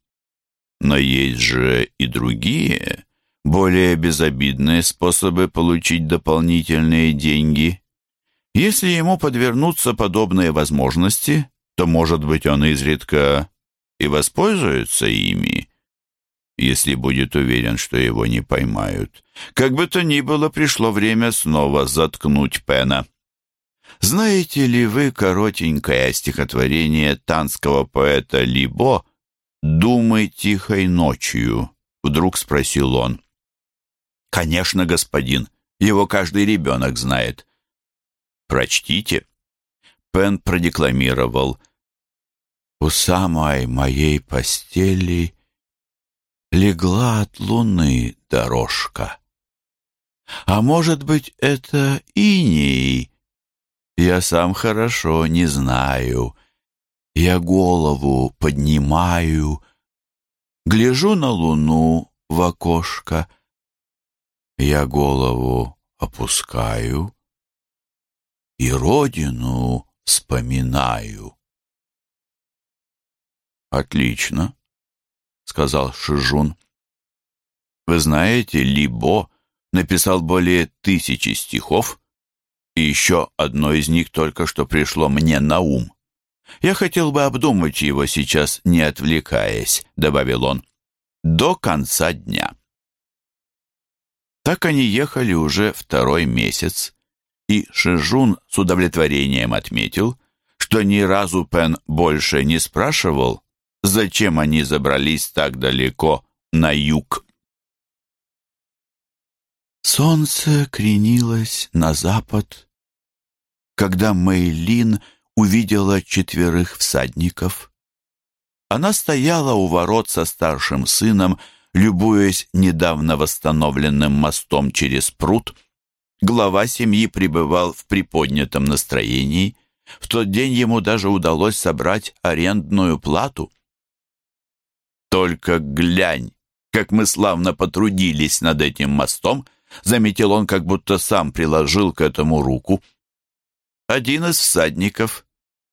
Но есть же и другие, более безобидные способы получить дополнительные деньги. Если ему подвернутся подобные возможности, то, может быть, он изредка и воспользуется ими, если будет уверен, что его не поймают. Как бы то ни было, пришло время снова заткнуть Пена. Знаете ли вы коротенькое стихотворение танского поэта Либо «Думы тихой ночью», — вдруг спросил он. «Конечно, господин, его каждый ребенок знает». «Прочтите». Пен продекламировал. «У самой моей постели легла от луны дорожка. А может быть, это иней? Я сам хорошо не знаю». Я голову поднимаю, гляжу на луну в окошко. Я голову опускаю и родину вспоминаю. «Отлично», — сказал Шижун. «Вы знаете, Либо написал более тысячи стихов, и еще одно из них только что пришло мне на ум. «Я хотел бы обдумать его сейчас, не отвлекаясь», — добавил он, — «до конца дня». Так они ехали уже второй месяц, и Шижун с удовлетворением отметил, что ни разу Пен больше не спрашивал, зачем они забрались так далеко на юг. Солнце кренилось на запад, когда Мэйлин — увидела четверых всадников. Она стояла у ворот со старшим сыном, любуясь недавно восстановленным мостом через пруд. Глава семьи пребывал в приподнятом настроении. В тот день ему даже удалось собрать арендную плату. «Только глянь, как мы славно потрудились над этим мостом», заметил он, как будто сам приложил к этому руку. Один из всадников,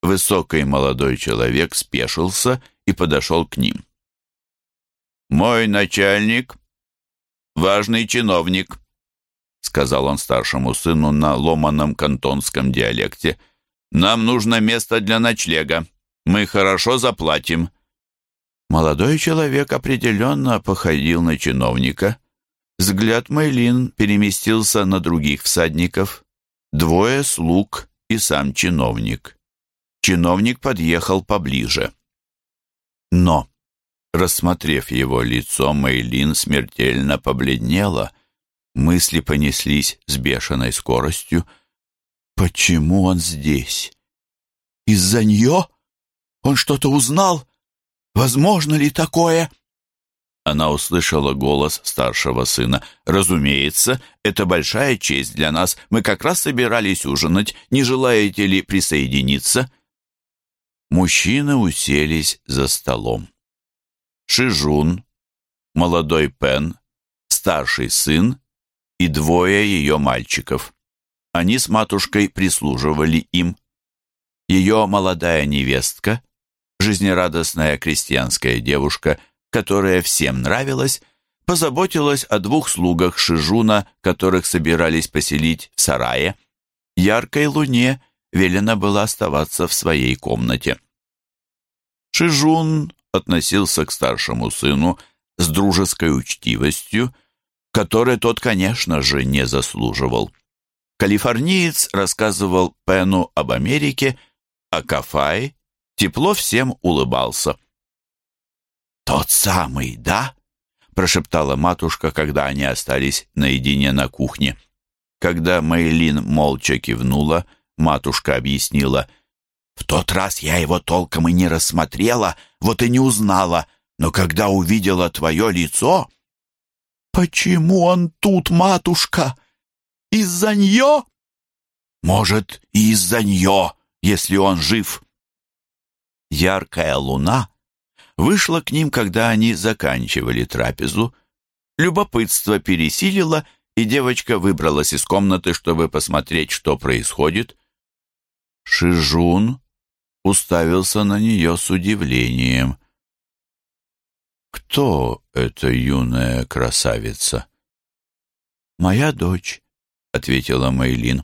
Высокий молодой человек спешился и подошел к ним. «Мой начальник — важный чиновник», — сказал он старшему сыну на ломаном кантонском диалекте. «Нам нужно место для ночлега. Мы хорошо заплатим». Молодой человек определенно походил на чиновника. Взгляд Мэйлин переместился на других всадников. Двое слуг и сам чиновник. Чиновник подъехал поближе. Но, рассмотрев его лицо, Мейлин смертельно побледнела. Мысли понеслись с бешеной скоростью. «Почему он здесь? Из-за нее? Он что-то узнал? Возможно ли такое?» Она услышала голос старшего сына. «Разумеется, это большая честь для нас. Мы как раз собирались ужинать. Не желаете ли присоединиться?» Мужчины уселись за столом. Шижун, молодой Пен, старший сын и двое ее мальчиков. Они с матушкой прислуживали им. Ее молодая невестка, жизнерадостная крестьянская девушка, которая всем нравилась, позаботилась о двух слугах Шижуна, которых собирались поселить в сарае. Яркой луне велено было оставаться в своей комнате. Шижун относился к старшему сыну с дружеской учтивостью, которой тот, конечно же, не заслуживал. Калифорниец рассказывал Пену об Америке, а Кафай тепло всем улыбался. «Тот самый, да?» — прошептала матушка, когда они остались наедине на кухне. Когда Мейлин молча кивнула, матушка объяснила. «В тот раз я его толком и не рассмотрела, вот и не узнала, но когда увидела твое лицо...» «Почему он тут, матушка? Из-за нее?» «Может, и из-за нее, если он жив». Яркая луна вышла к ним, когда они заканчивали трапезу. Любопытство пересилило, и девочка выбралась из комнаты, чтобы посмотреть, что происходит. Шижун уставился на нее с удивлением. «Кто эта юная красавица?» «Моя дочь», — ответила Мейлин.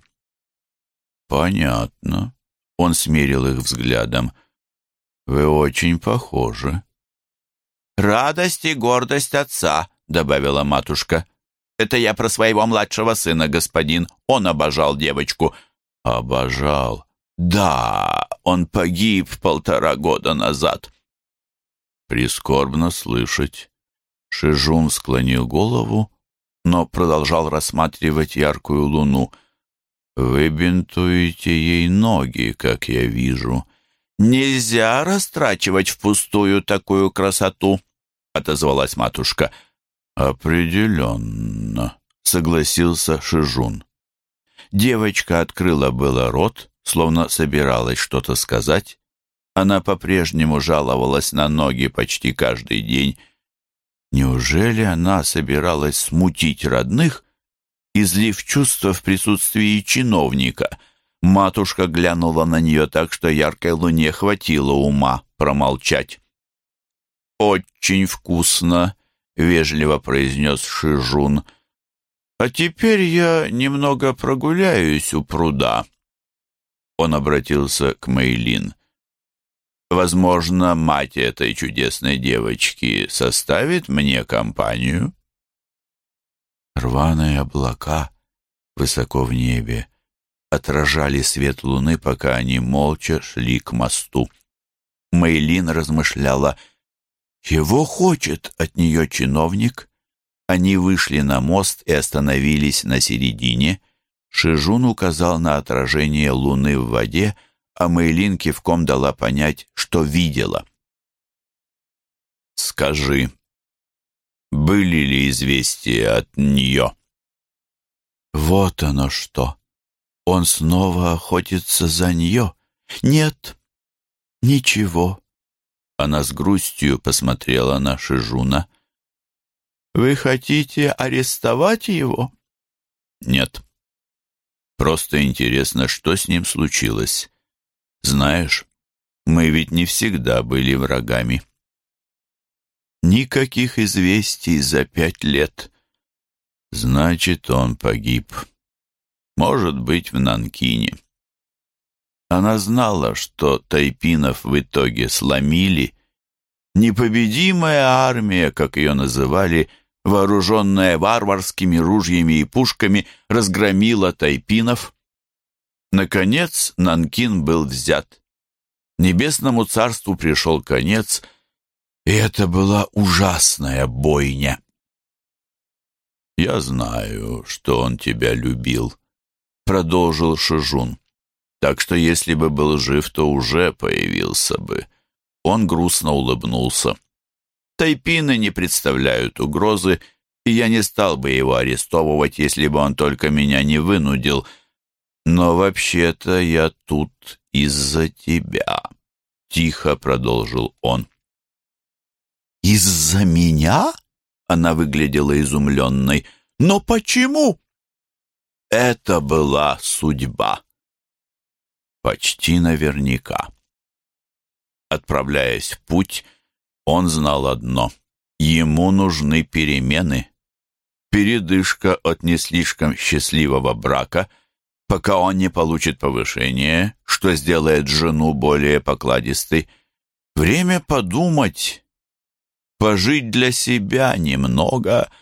«Понятно». Он смерил их взглядом. «Вы очень похожи». «Радость и гордость отца», — добавила матушка. «Это я про своего младшего сына, господин. Он обожал девочку». «Обожал. Да, он погиб полтора года назад». «Прискорбно слышать». Шижун склонил голову, но продолжал рассматривать яркую луну. «Вы бинтуете ей ноги, как я вижу». «Нельзя растрачивать впустую такую красоту», — отозвалась матушка. «Определенно», — согласился Шижун. Девочка открыла было рот, словно собиралась что-то сказать. Она по-прежнему жаловалась на ноги почти каждый день. Неужели она собиралась смутить родных, излив чувства в присутствии чиновника — Матушка глянула на нее так, что яркой луне хватило ума промолчать. «Очень вкусно», — вежливо произнес Шижун. «А теперь я немного прогуляюсь у пруда». Он обратился к Мейлин. «Возможно, мать этой чудесной девочки составит мне компанию?» Рваные облака высоко в небе отражали свет луны, пока они молча шли к мосту. Мейлин размышляла, чего хочет от нее чиновник? Они вышли на мост и остановились на середине. Шижун указал на отражение луны в воде, а Мейлин кивком дала понять, что видела. «Скажи, были ли известия от нее?» «Вот оно что!» Он снова охотится за нее? Нет, ничего. Она с грустью посмотрела на Шижуна. «Вы хотите арестовать его?» «Нет. Просто интересно, что с ним случилось. Знаешь, мы ведь не всегда были врагами». «Никаких известий за пять лет. Значит, он погиб» может быть, в Нанкине. Она знала, что тайпинов в итоге сломили. Непобедимая армия, как ее называли, вооруженная варварскими ружьями и пушками, разгромила тайпинов. Наконец Нанкин был взят. Небесному царству пришел конец, и это была ужасная бойня. «Я знаю, что он тебя любил», продолжил Шижун. Так что если бы был жив, то уже появился бы. Он грустно улыбнулся. Тайпины не представляют угрозы, и я не стал бы его арестовывать, если бы он только меня не вынудил. Но вообще-то я тут из-за тебя, — тихо продолжил он. «Из-за меня?» — она выглядела изумленной. «Но почему?» Это была судьба. Почти наверняка. Отправляясь в путь, он знал одно — ему нужны перемены. Передышка от не слишком счастливого брака, пока он не получит повышение, что сделает жену более покладистой. Время подумать, пожить для себя немного —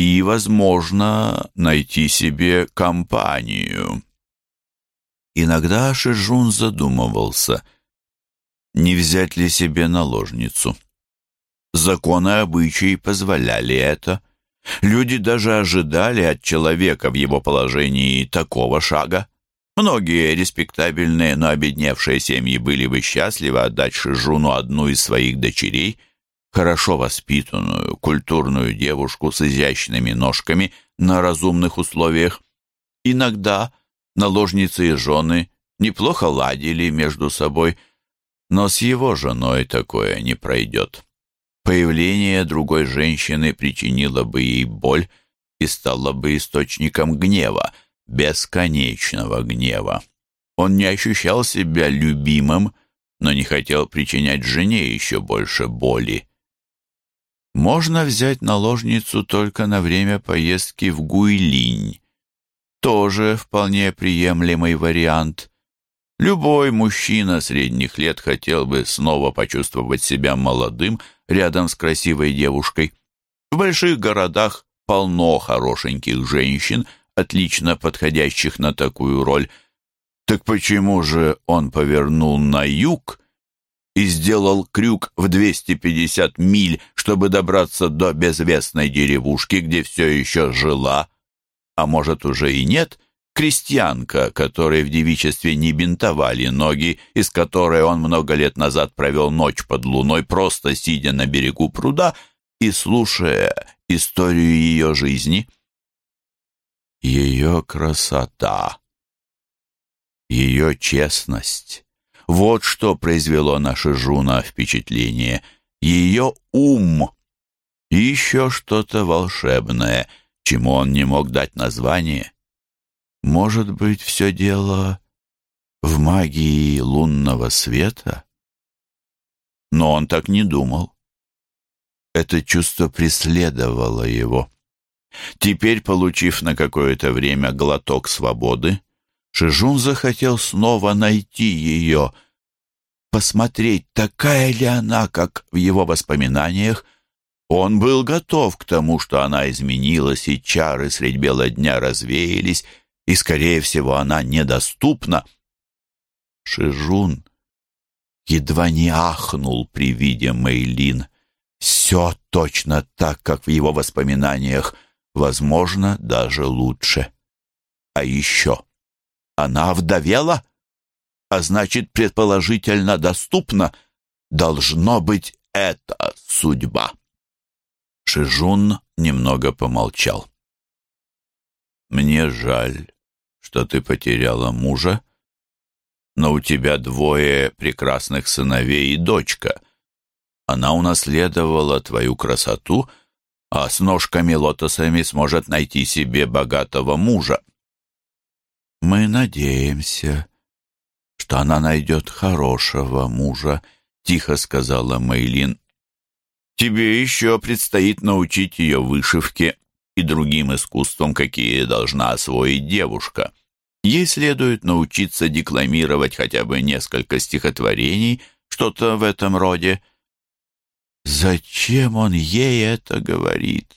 и, возможно, найти себе компанию. Иногда Шижун задумывался, не взять ли себе наложницу. Законы обычаи позволяли это. Люди даже ожидали от человека в его положении такого шага. Многие респектабельные, но обедневшие семьи были бы счастливы отдать Шижуну одну из своих дочерей – хорошо воспитанную, культурную девушку с изящными ножками на разумных условиях. Иногда наложницы и жены неплохо ладили между собой, но с его женой такое не пройдет. Появление другой женщины причинило бы ей боль и стало бы источником гнева, бесконечного гнева. Он не ощущал себя любимым, но не хотел причинять жене еще больше боли. Можно взять наложницу только на время поездки в Гуйлинь. Тоже вполне приемлемый вариант. Любой мужчина средних лет хотел бы снова почувствовать себя молодым рядом с красивой девушкой. В больших городах полно хорошеньких женщин, отлично подходящих на такую роль. Так почему же он повернул на юг и сделал крюк в 250 миль, чтобы добраться до безвестной деревушки, где все еще жила, а может уже и нет, крестьянка, которой в девичестве не бинтовали ноги, из которой он много лет назад провел ночь под луной, просто сидя на берегу пруда и слушая историю ее жизни. Ее красота, ее честность, вот что произвело на Шижуна впечатление. Ее ум. И еще что-то волшебное, чему он не мог дать название. Может быть, все дело в магии лунного света? Но он так не думал. Это чувство преследовало его. Теперь, получив на какое-то время глоток свободы, Шижун захотел снова найти ее, посмотреть, такая ли она, как в его воспоминаниях. Он был готов к тому, что она изменилась, и чары средь бела дня развеялись, и, скорее всего, она недоступна. Шижун едва не ахнул при виде Мейлин. Все точно так, как в его воспоминаниях, возможно, даже лучше. А еще она вдовела, а значит, предположительно доступна. Должно быть, это судьба. Шижун немного помолчал. «Мне жаль, что ты потеряла мужа, но у тебя двое прекрасных сыновей и дочка. Она унаследовала твою красоту, а с ножками-лотосами сможет найти себе богатого мужа. «Мы надеемся, что она найдет хорошего мужа», — тихо сказала Мейлин. «Тебе еще предстоит научить ее вышивке и другим искусствам, какие должна освоить девушка. Ей следует научиться декламировать хотя бы несколько стихотворений, что-то в этом роде». «Зачем он ей это говорит?»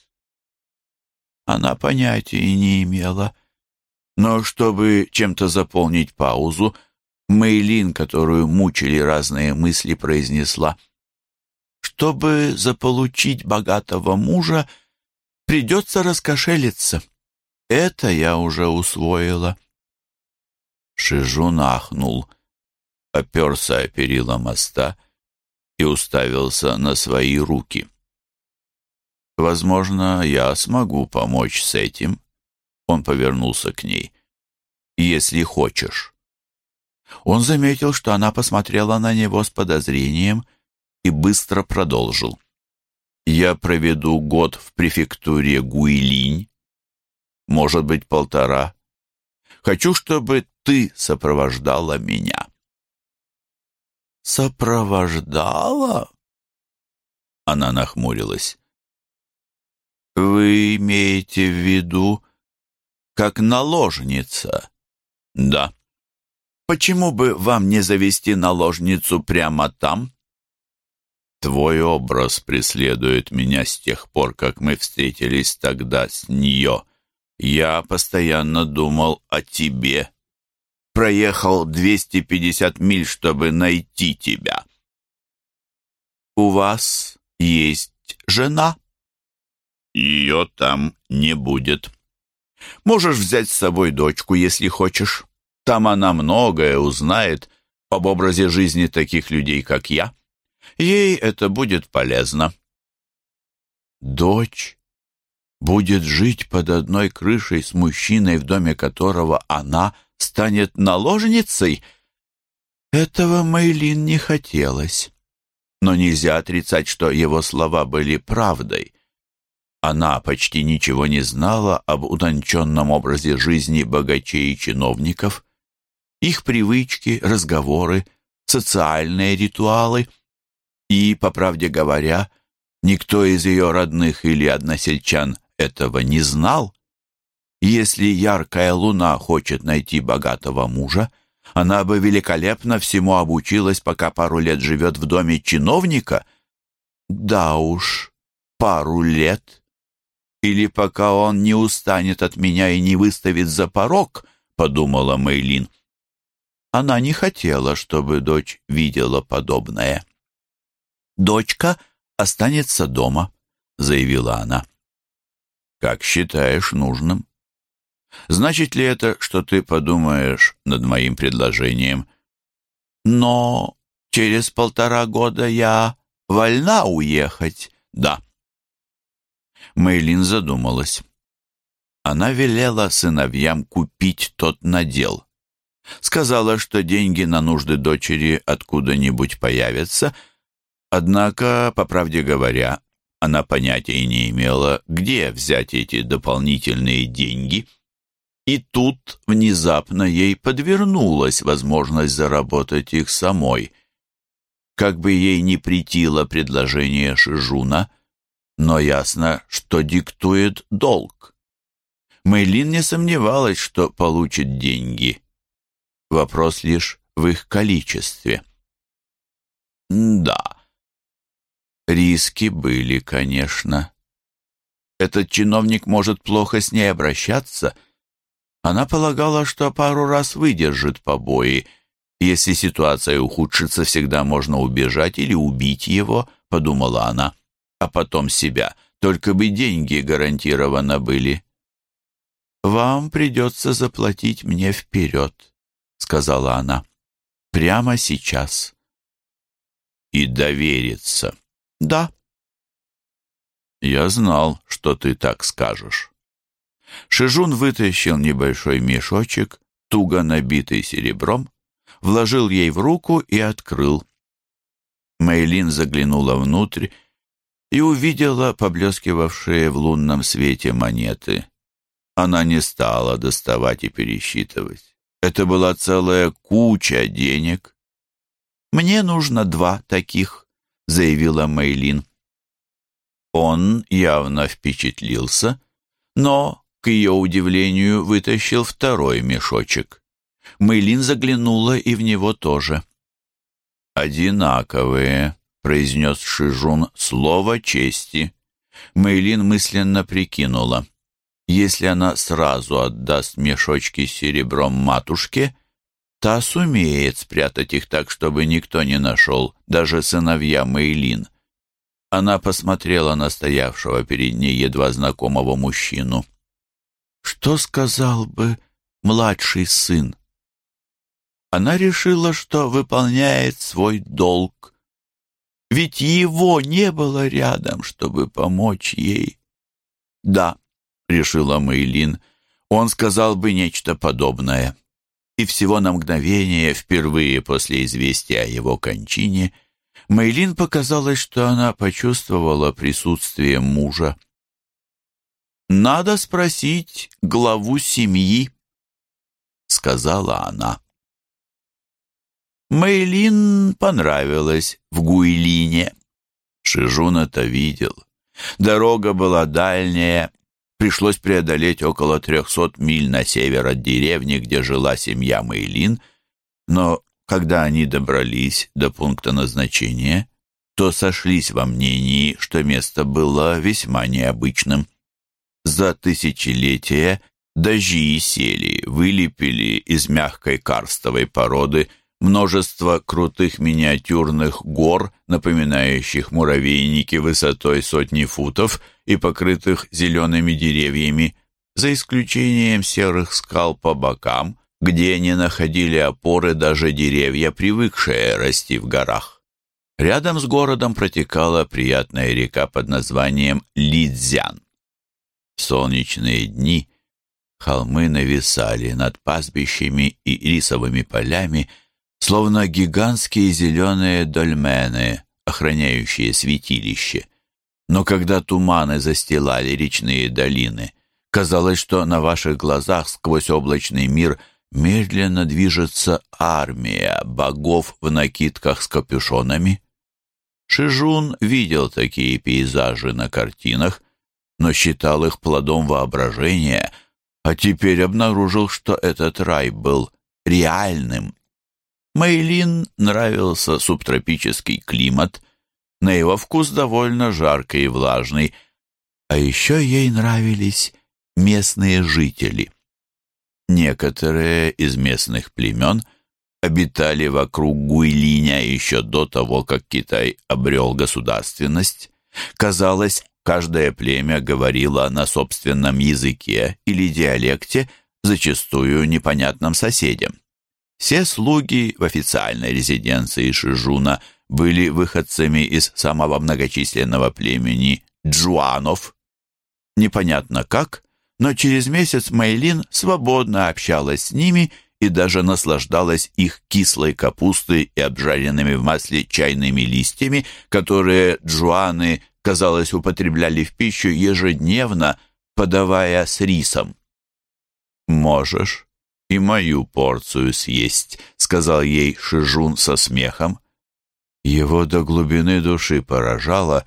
Она понятия не имела. Но чтобы чем-то заполнить паузу, Мейлин, которую мучили разные мысли, произнесла «Чтобы заполучить богатого мужа, придется раскошелиться. Это я уже усвоила». Шижу нахнул, оперся о перила моста и уставился на свои руки. «Возможно, я смогу помочь с этим», — он повернулся к ней, — «если хочешь». Он заметил, что она посмотрела на него с подозрением и быстро продолжил. «Я проведу год в префектуре Гуилинь, может быть, полтора. Хочу, чтобы ты сопровождала меня». «Сопровождала?» Она нахмурилась. «Вы имеете в виду, как наложница?» «Да». «Почему бы вам не завести наложницу прямо там?» «Твой образ преследует меня с тех пор, как мы встретились тогда с нее. Я постоянно думал о тебе. Проехал 250 миль, чтобы найти тебя». «У вас есть жена?» Ее там не будет. Можешь взять с собой дочку, если хочешь. Там она многое узнает об образе жизни таких людей, как я. Ей это будет полезно. Дочь будет жить под одной крышей с мужчиной, в доме которого она станет наложницей? Этого Мэйлин не хотелось. Но нельзя отрицать, что его слова были правдой. Она почти ничего не знала об утонченном образе жизни богачей и чиновников, их привычки, разговоры, социальные ритуалы. И, по правде говоря, никто из ее родных или односельчан этого не знал. Если яркая луна хочет найти богатого мужа, она бы великолепно всему обучилась, пока пару лет живет в доме чиновника. Да уж, пару лет или пока он не устанет от меня и не выставит за порог, подумала Мейлин. Она не хотела, чтобы дочь видела подобное. «Дочка останется дома», — заявила она. «Как считаешь нужным?» «Значит ли это, что ты подумаешь над моим предложением?» «Но через полтора года я вольна уехать». «Да, Мэйлин задумалась. Она велела сыновьям купить тот надел. Сказала, что деньги на нужды дочери откуда-нибудь появятся, однако, по правде говоря, она понятия не имела, где взять эти дополнительные деньги. И тут внезапно ей подвернулась возможность заработать их самой. Как бы ей ни притило предложение Шижуна — но ясно, что диктует долг. Мэйлин не сомневалась, что получит деньги. Вопрос лишь в их количестве. Да, риски были, конечно. Этот чиновник может плохо с ней обращаться. Она полагала, что пару раз выдержит побои. Если ситуация ухудшится, всегда можно убежать или убить его, подумала она а потом себя. Только бы деньги гарантированно были. «Вам придется заплатить мне вперед», — сказала она. «Прямо сейчас». «И довериться». «Да». «Я знал, что ты так скажешь». Шижун вытащил небольшой мешочек, туго набитый серебром, вложил ей в руку и открыл. Мейлин заглянула внутрь и увидела поблескивавшие в лунном свете монеты. Она не стала доставать и пересчитывать. Это была целая куча денег. «Мне нужно два таких», — заявила Мейлин. Он явно впечатлился, но, к ее удивлению, вытащил второй мешочек. Мейлин заглянула и в него тоже. «Одинаковые», произнес Шижун слово чести. Мэйлин мысленно прикинула. Если она сразу отдаст мешочки с серебром матушке, та сумеет спрятать их так, чтобы никто не нашел, даже сыновья Мэйлин. Она посмотрела на стоявшего перед ней едва знакомого мужчину. Что сказал бы младший сын? Она решила, что выполняет свой долг, Ведь его не было рядом, чтобы помочь ей. Да, решила Мэйлин, он сказал бы нечто подобное. И всего на мгновение, впервые после известия о его кончине, Мэйлин показалось, что она почувствовала присутствие мужа. «Надо спросить главу семьи», — сказала она. Мэйлин понравилось в Гуйлине. Шижун это видел. Дорога была дальняя, пришлось преодолеть около трехсот миль на север от деревни, где жила семья Мэйлин, но когда они добрались до пункта назначения, то сошлись во мнении, что место было весьма необычным. За тысячелетия дожди сели, вылепили из мягкой карстовой породы множество крутых миниатюрных гор, напоминающих муравейники высотой сотни футов и покрытых зелеными деревьями, за исключением серых скал по бокам, где не находили опоры даже деревья, привыкшие расти в горах. Рядом с городом протекала приятная река под названием Лидзян. В солнечные дни холмы нависали над пастбищами и рисовыми полями, словно гигантские зеленые дольмены, охраняющие святилище. Но когда туманы застилали речные долины, казалось, что на ваших глазах сквозь облачный мир – медленно движется армия богов в накидках с капюшонами. Шижун видел такие пейзажи на картинах, но считал их плодом воображения, а теперь обнаружил, что этот рай был реальным. Мэйлин нравился субтропический климат, на его вкус довольно жаркий и влажный, а еще ей нравились местные жители. Некоторые из местных племен обитали вокруг Гуйлиня еще до того, как Китай обрел государственность. Казалось, каждое племя говорило на собственном языке или диалекте, зачастую непонятным соседям. Все слуги в официальной резиденции Шижуна были выходцами из самого многочисленного племени джуанов. Непонятно как, но через месяц Мейлин свободно общалась с ними и даже наслаждалась их кислой капустой и обжаренными в масле чайными листьями, которые джуаны, казалось, употребляли в пищу ежедневно, подавая с рисом. «Можешь и мою порцию съесть», — сказал ей Шижун со смехом. Его до глубины души поражало,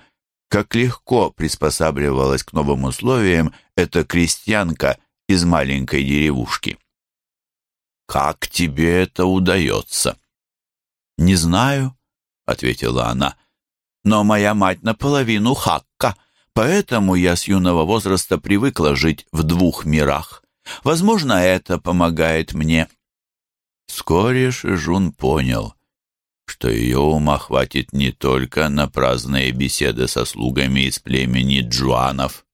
как легко приспосабливалась к новым условиям эта крестьянка из маленькой деревушки. «Как тебе это удается?» «Не знаю», — ответила она, — «но моя мать наполовину хакка, поэтому я с юного возраста привыкла жить в двух мирах. Возможно, это помогает мне». Вскоре Шижун понял, что ее ума хватит не только на праздные беседы со слугами из племени джуанов.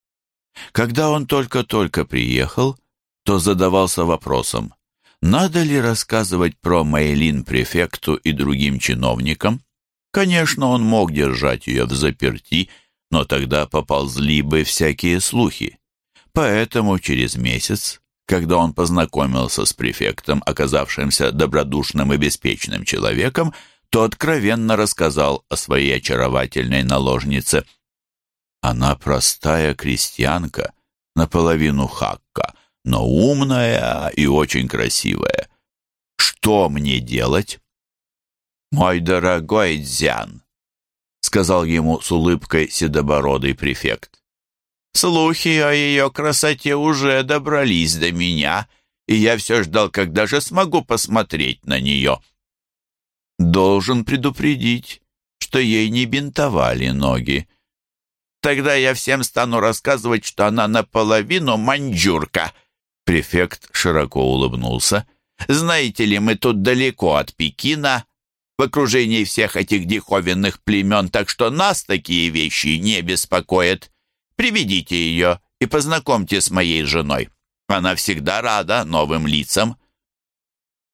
Когда он только-только приехал, то задавался вопросом, надо ли рассказывать про Мейлин префекту и другим чиновникам. Конечно, он мог держать ее в заперти, но тогда поползли бы всякие слухи. Поэтому через месяц, когда он познакомился с префектом, оказавшимся добродушным и беспечным человеком, то откровенно рассказал о своей очаровательной наложнице. Она простая крестьянка, наполовину хакка, но умная и очень красивая. Что мне делать? «Мой дорогой Дзян», — сказал ему с улыбкой седобородый префект, «слухи о ее красоте уже добрались до меня, и я все ждал, когда же смогу посмотреть на нее». Должен предупредить, что ей не бинтовали ноги. Тогда я всем стану рассказывать, что она наполовину маньчжурка. Префект широко улыбнулся. Знаете ли, мы тут далеко от Пекина, в окружении всех этих диковинных племен, так что нас такие вещи не беспокоят. Приведите ее и познакомьте с моей женой. Она всегда рада новым лицам».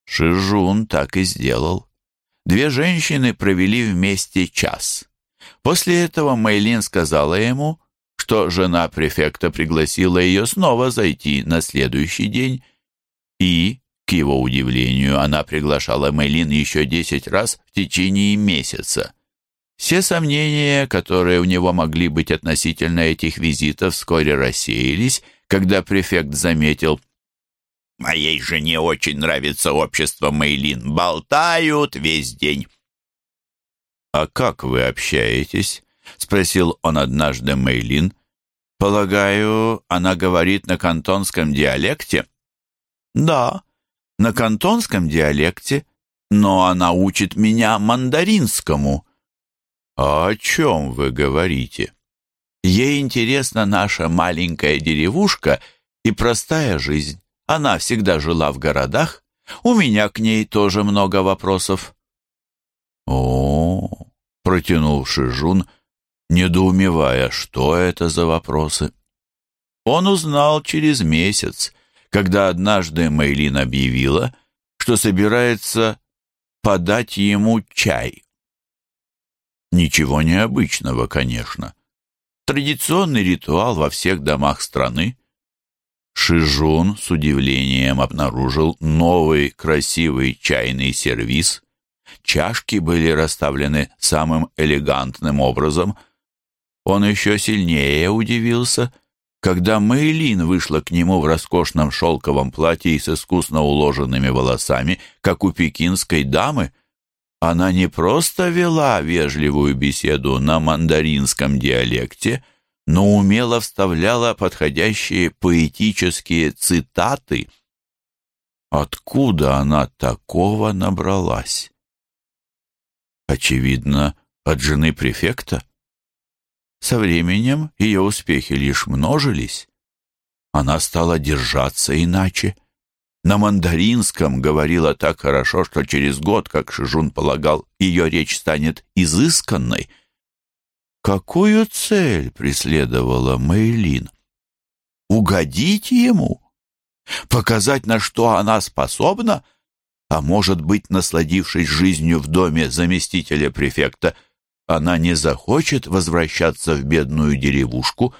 Шижун так и сделал. Две женщины провели вместе час. После этого Мэйлин сказала ему, что жена префекта пригласила ее снова зайти на следующий день, и, к его удивлению, она приглашала Мэйлин еще десять раз в течение месяца. Все сомнения, которые у него могли быть относительно этих визитов, вскоре рассеялись, когда префект заметил «Моей жене очень нравится общество Мэйлин. Болтают весь день». «А как вы общаетесь?» — спросил он однажды Мэйлин. «Полагаю, она говорит на кантонском диалекте?» «Да, на кантонском диалекте, но она учит меня мандаринскому». «А о чем вы говорите?» «Ей интересна наша маленькая деревушка и простая жизнь. Она всегда жила в городах. У меня к ней тоже много вопросов». «О, -о — протянул Шижун, недоумевая, что это за вопросы. Он узнал через месяц, когда однажды Мейлин объявила, что собирается подать ему чай. Ничего необычного, конечно. Традиционный ритуал во всех домах страны. Шижун с удивлением обнаружил новый красивый чайный сервиз. Чашки были расставлены самым элегантным образом. Он еще сильнее удивился, когда Мэйлин вышла к нему в роскошном шелковом платье и с искусно уложенными волосами, как у пекинской дамы. Она не просто вела вежливую беседу на мандаринском диалекте, но умело вставляла подходящие поэтические цитаты. Откуда она такого набралась? Очевидно, от жены префекта. Со временем ее успехи лишь множились. Она стала держаться иначе — на мандаринском говорила так хорошо, что через год, как Шижун полагал, ее речь станет изысканной. Какую цель преследовала Мэйлин? Угодить ему? Показать, на что она способна? А может быть, насладившись жизнью в доме заместителя префекта, она не захочет возвращаться в бедную деревушку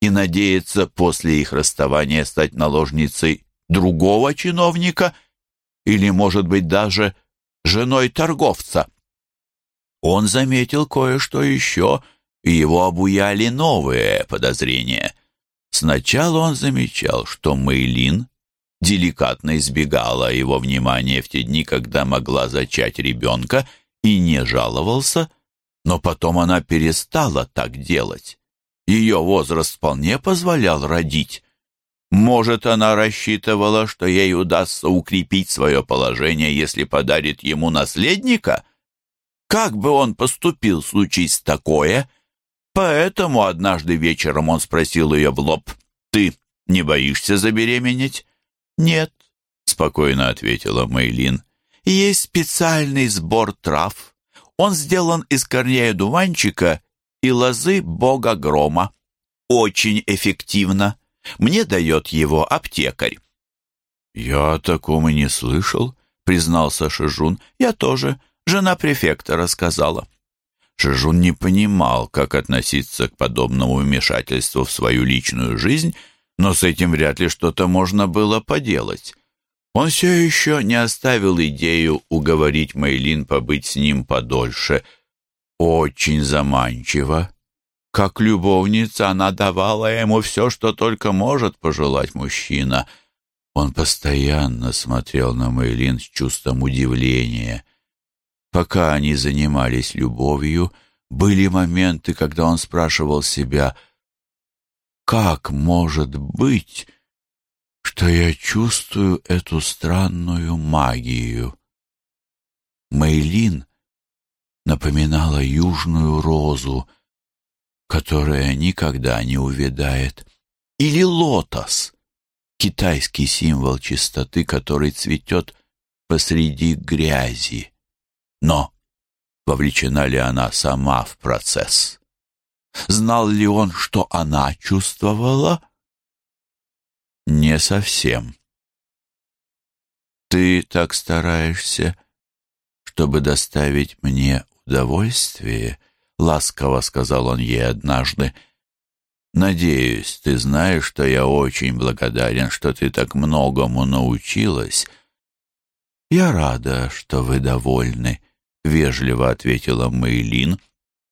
и надеется после их расставания стать наложницей другого чиновника или, может быть, даже женой торговца. Он заметил кое-что еще, и его обуяли новые подозрения. Сначала он замечал, что Мэйлин деликатно избегала его внимания в те дни, когда могла зачать ребенка, и не жаловался, но потом она перестала так делать. Ее возраст вполне позволял родить. Может, она рассчитывала, что ей удастся укрепить свое положение, если подарит ему наследника? Как бы он поступил, случись такое? Поэтому однажды вечером он спросил ее в лоб, «Ты не боишься забеременеть?» «Нет», — спокойно ответила Мейлин. «Есть специальный сбор трав. Он сделан из корней дуванчика и лозы бога грома. Очень эффективно». Мне дает его аптекарь». «Я о таком и не слышал», — признался Шижун. «Я тоже. Жена префекта рассказала». Шижун не понимал, как относиться к подобному вмешательству в свою личную жизнь, но с этим вряд ли что-то можно было поделать. Он все еще не оставил идею уговорить Мейлин побыть с ним подольше. Очень заманчиво. Как любовница она давала ему все, что только может пожелать мужчина. Он постоянно смотрел на Мэйлин с чувством удивления. Пока они занимались любовью, были моменты, когда он спрашивал себя, «Как может быть, что я чувствую эту странную магию?» Мэйлин напоминала южную розу, которая никогда не увядает, или лотос, китайский символ чистоты, который цветет посреди грязи. Но вовлечена ли она сама в процесс? Знал ли он, что она чувствовала? Не совсем. Ты так стараешься, чтобы доставить мне удовольствие, — ласково сказал он ей однажды. Надеюсь, ты знаешь, что я очень благодарен, что ты так многому научилась. Я рада, что вы довольны, вежливо ответила Мэйлин,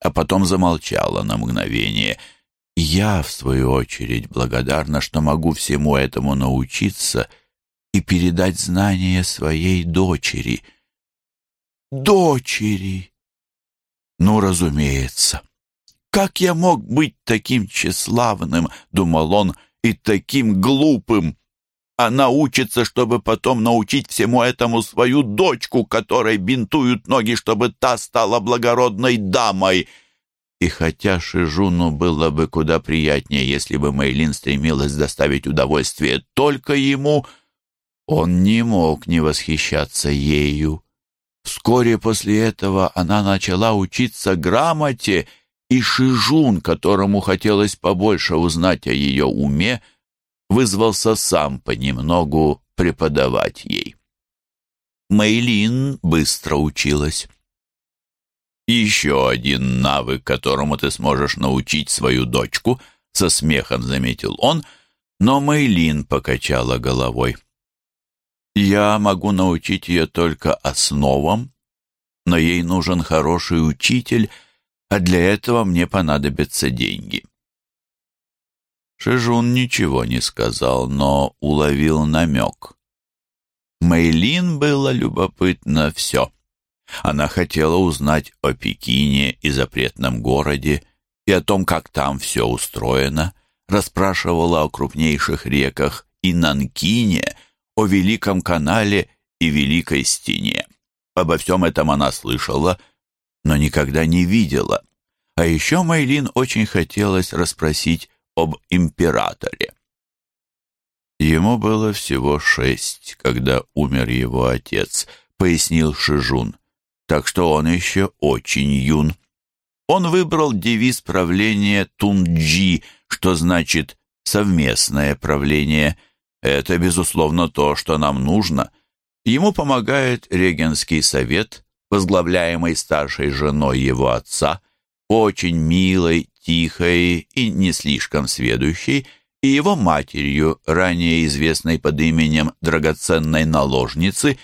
а потом замолчала на мгновение. Я, в свою очередь, благодарна, что могу всему этому научиться и передать знания своей дочери. Дочери! Ну, разумеется. Как я мог быть таким тщеславным, думал он, и таким глупым? Она учится, чтобы потом научить всему этому свою дочку, которой бинтуют ноги, чтобы та стала благородной дамой. И хотя Шижуну было бы куда приятнее, если бы Мэйлин стремилась доставить удовольствие только ему, он не мог не восхищаться ею. Вскоре после этого она начала учиться грамоте, и Шижун, которому хотелось побольше узнать о ее уме, вызвался сам понемногу преподавать ей. Мэйлин быстро училась. «Еще один навык, которому ты сможешь научить свою дочку», — со смехом заметил он, но Мэйлин покачала головой. «Я могу научить ее только основам, но ей нужен хороший учитель, а для этого мне понадобятся деньги». Шижун ничего не сказал, но уловил намек. Мэйлин было любопытно все. Она хотела узнать о Пекине и запретном городе, и о том, как там все устроено, расспрашивала о крупнейших реках и Нанкине, о Великом канале и Великой стене. Обо всем этом она слышала, но никогда не видела. А еще Мэйлин очень хотелось расспросить об императоре. Ему было всего шесть, когда умер его отец, пояснил Шижун, так что он еще очень юн. Он выбрал девиз правления Тунджи, что значит «совместное правление». Это, безусловно, то, что нам нужно. Ему помогает регенский совет, возглавляемый старшей женой его отца, очень милой, тихой и не слишком сведущей, и его матерью, ранее известной под именем драгоценной наложницы,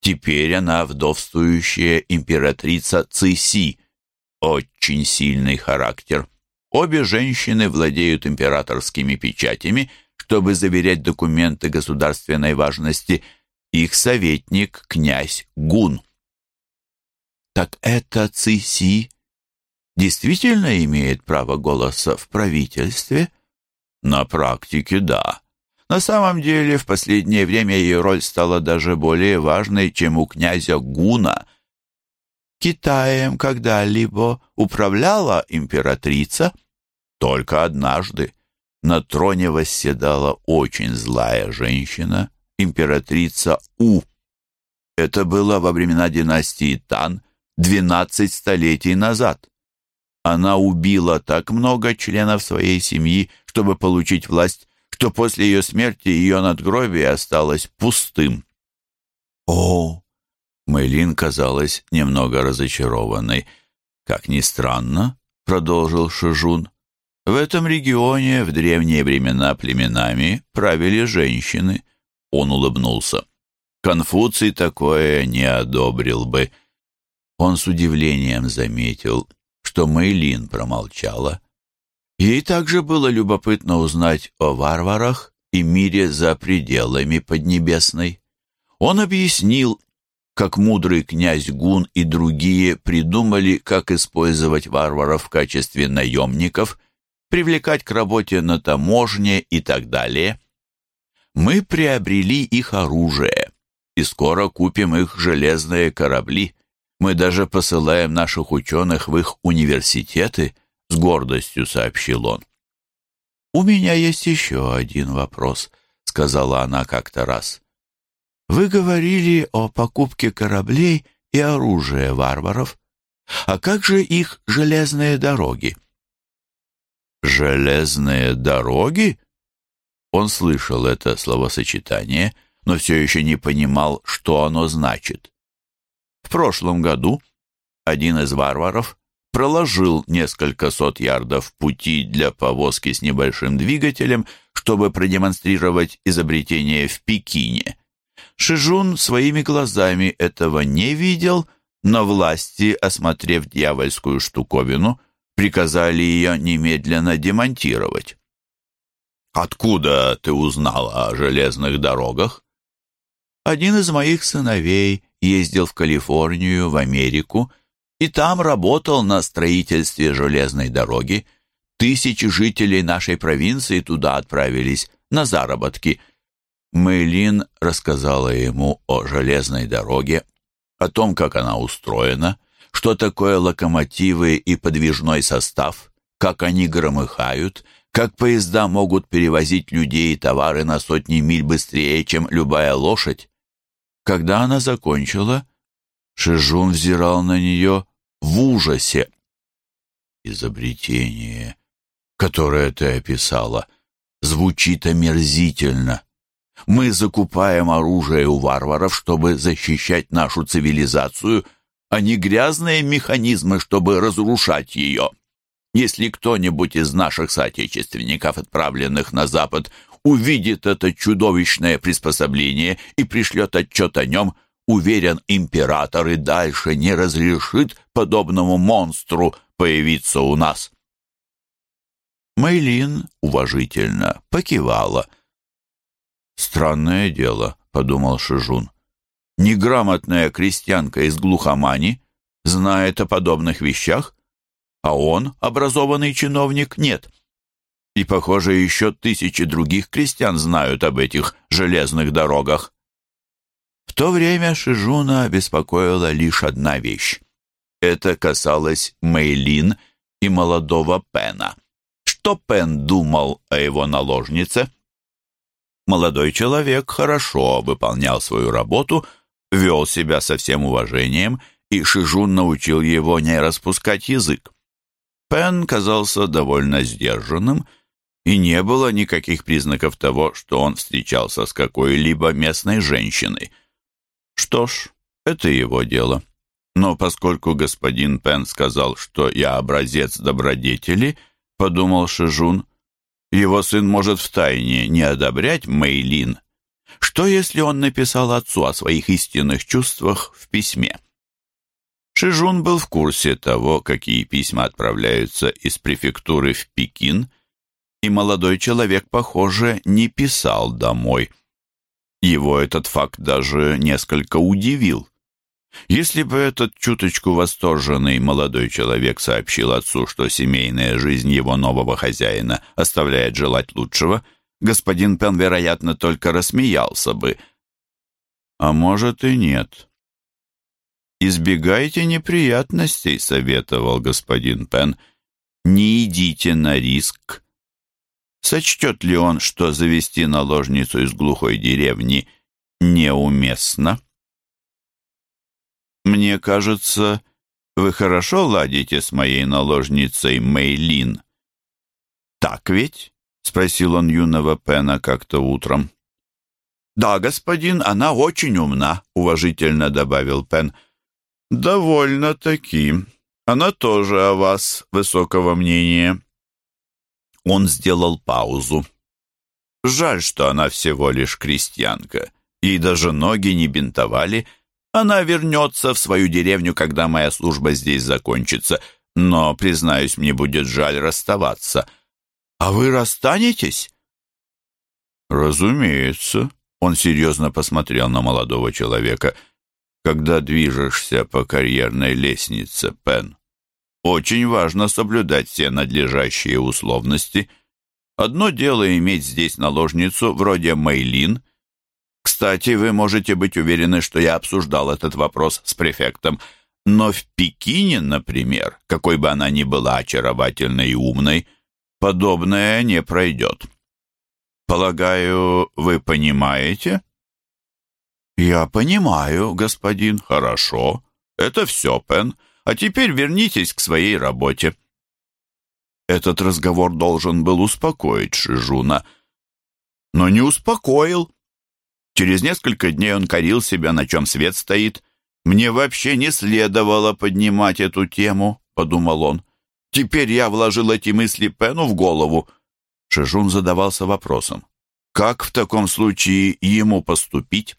теперь она вдовствующая императрица Циси. Очень сильный характер. Обе женщины владеют императорскими печатями, чтобы заверять документы государственной важности. Их советник — князь Гун. «Так это Циси действительно имеет право голоса в правительстве? На практике, да. На самом деле, в последнее время ее роль стала даже более важной, чем у князя Гуна. Китаем когда-либо управляла императрица? Только однажды. На троне восседала очень злая женщина, императрица У. Это было во времена династии Тан, двенадцать столетий назад. Она убила так много членов своей семьи, чтобы получить власть, что после ее смерти ее надгробие осталось пустым. О, Мэйлин казалась немного разочарованной. Как ни странно, продолжил Шижун, в этом регионе в древние времена племенами правили женщины. Он улыбнулся. Конфуций такое не одобрил бы. Он с удивлением заметил, что Мэйлин промолчала. Ей также было любопытно узнать о варварах и мире за пределами Поднебесной. Он объяснил, как мудрый князь Гун и другие придумали, как использовать варваров в качестве наемников, привлекать к работе на таможне и так далее. Мы приобрели их оружие, и скоро купим их железные корабли. Мы даже посылаем наших ученых в их университеты, с гордостью сообщил он. «У меня есть еще один вопрос», — сказала она как-то раз. «Вы говорили о покупке кораблей и оружия варваров. А как же их железные дороги?» «Железные дороги?» Он слышал это словосочетание, но все еще не понимал, что оно значит. В прошлом году один из варваров проложил несколько сот ярдов пути для повозки с небольшим двигателем, чтобы продемонстрировать изобретение в Пекине. Шижун своими глазами этого не видел, но власти, осмотрев дьявольскую штуковину, приказали ее немедленно демонтировать. «Откуда ты узнала о железных дорогах?» «Один из моих сыновей ездил в Калифорнию, в Америку, и там работал на строительстве железной дороги. Тысячи жителей нашей провинции туда отправились на заработки. Мэйлин рассказала ему о железной дороге, о том, как она устроена, что такое локомотивы и подвижной состав, как они громыхают, как поезда могут перевозить людей и товары на сотни миль быстрее, чем любая лошадь. Когда она закончила, Шижун взирал на нее в ужасе. «Изобретение, которое ты описала, звучит омерзительно. Мы закупаем оружие у варваров, чтобы защищать нашу цивилизацию, а не грязные механизмы, чтобы разрушать ее. Если кто-нибудь из наших соотечественников, отправленных на Запад, увидит это чудовищное приспособление и пришлет отчет о нем, уверен, император и дальше не разрешит подобному монстру появиться у нас. Мэйлин уважительно покивала. «Странное дело», — подумал Шижун. «Неграмотная крестьянка из глухомани знает о подобных вещах, а он, образованный чиновник, нет. И, похоже, еще тысячи других крестьян знают об этих железных дорогах. В то время Шижуна беспокоила лишь одна вещь. Это касалось Мейлин и молодого Пена. Что Пен думал о его наложнице? Молодой человек хорошо выполнял свою работу, вел себя со всем уважением, и Шижун научил его не распускать язык. Пен казался довольно сдержанным, и не было никаких признаков того, что он встречался с какой-либо местной женщиной. Что ж, это его дело. Но поскольку господин Пен сказал, что я образец добродетели, подумал Шижун, его сын может втайне не одобрять Мэйлин. Что, если он написал отцу о своих истинных чувствах в письме? Шижун был в курсе того, какие письма отправляются из префектуры в Пекин, и молодой человек, похоже, не писал домой. Его этот факт даже несколько удивил. Если бы этот чуточку восторженный молодой человек сообщил отцу, что семейная жизнь его нового хозяина оставляет желать лучшего, господин Пен, вероятно, только рассмеялся бы. А может и нет. «Избегайте неприятностей», — советовал господин Пен. «Не идите на риск. Сочтет ли он, что завести наложницу из глухой деревни неуместно?» «Мне кажется, вы хорошо ладите с моей наложницей Мейлин». «Так ведь?» — спросил он юного Пена как-то утром. «Да, господин, она очень умна», — уважительно добавил Пен. «Довольно-таки. Она тоже о вас высокого мнения». Он сделал паузу. «Жаль, что она всего лишь крестьянка. Ей даже ноги не бинтовали, — она вернется в свою деревню, когда моя служба здесь закончится. Но, признаюсь, мне будет жаль расставаться. А вы расстанетесь?» «Разумеется», — он серьезно посмотрел на молодого человека. «Когда движешься по карьерной лестнице, Пен, очень важно соблюдать все надлежащие условности. Одно дело иметь здесь наложницу вроде Мейлин — кстати, вы можете быть уверены, что я обсуждал этот вопрос с префектом. Но в Пекине, например, какой бы она ни была очаровательной и умной, подобное не пройдет. Полагаю, вы понимаете? Я понимаю, господин. Хорошо. Это все, Пен. А теперь вернитесь к своей работе. Этот разговор должен был успокоить Шижуна, но не успокоил. Через несколько дней он корил себя, на чем свет стоит. Мне вообще не следовало поднимать эту тему. — подумал он. «Теперь я вложил эти мысли Пену в голову». Шижун задавался вопросом, как в таком случае ему поступить?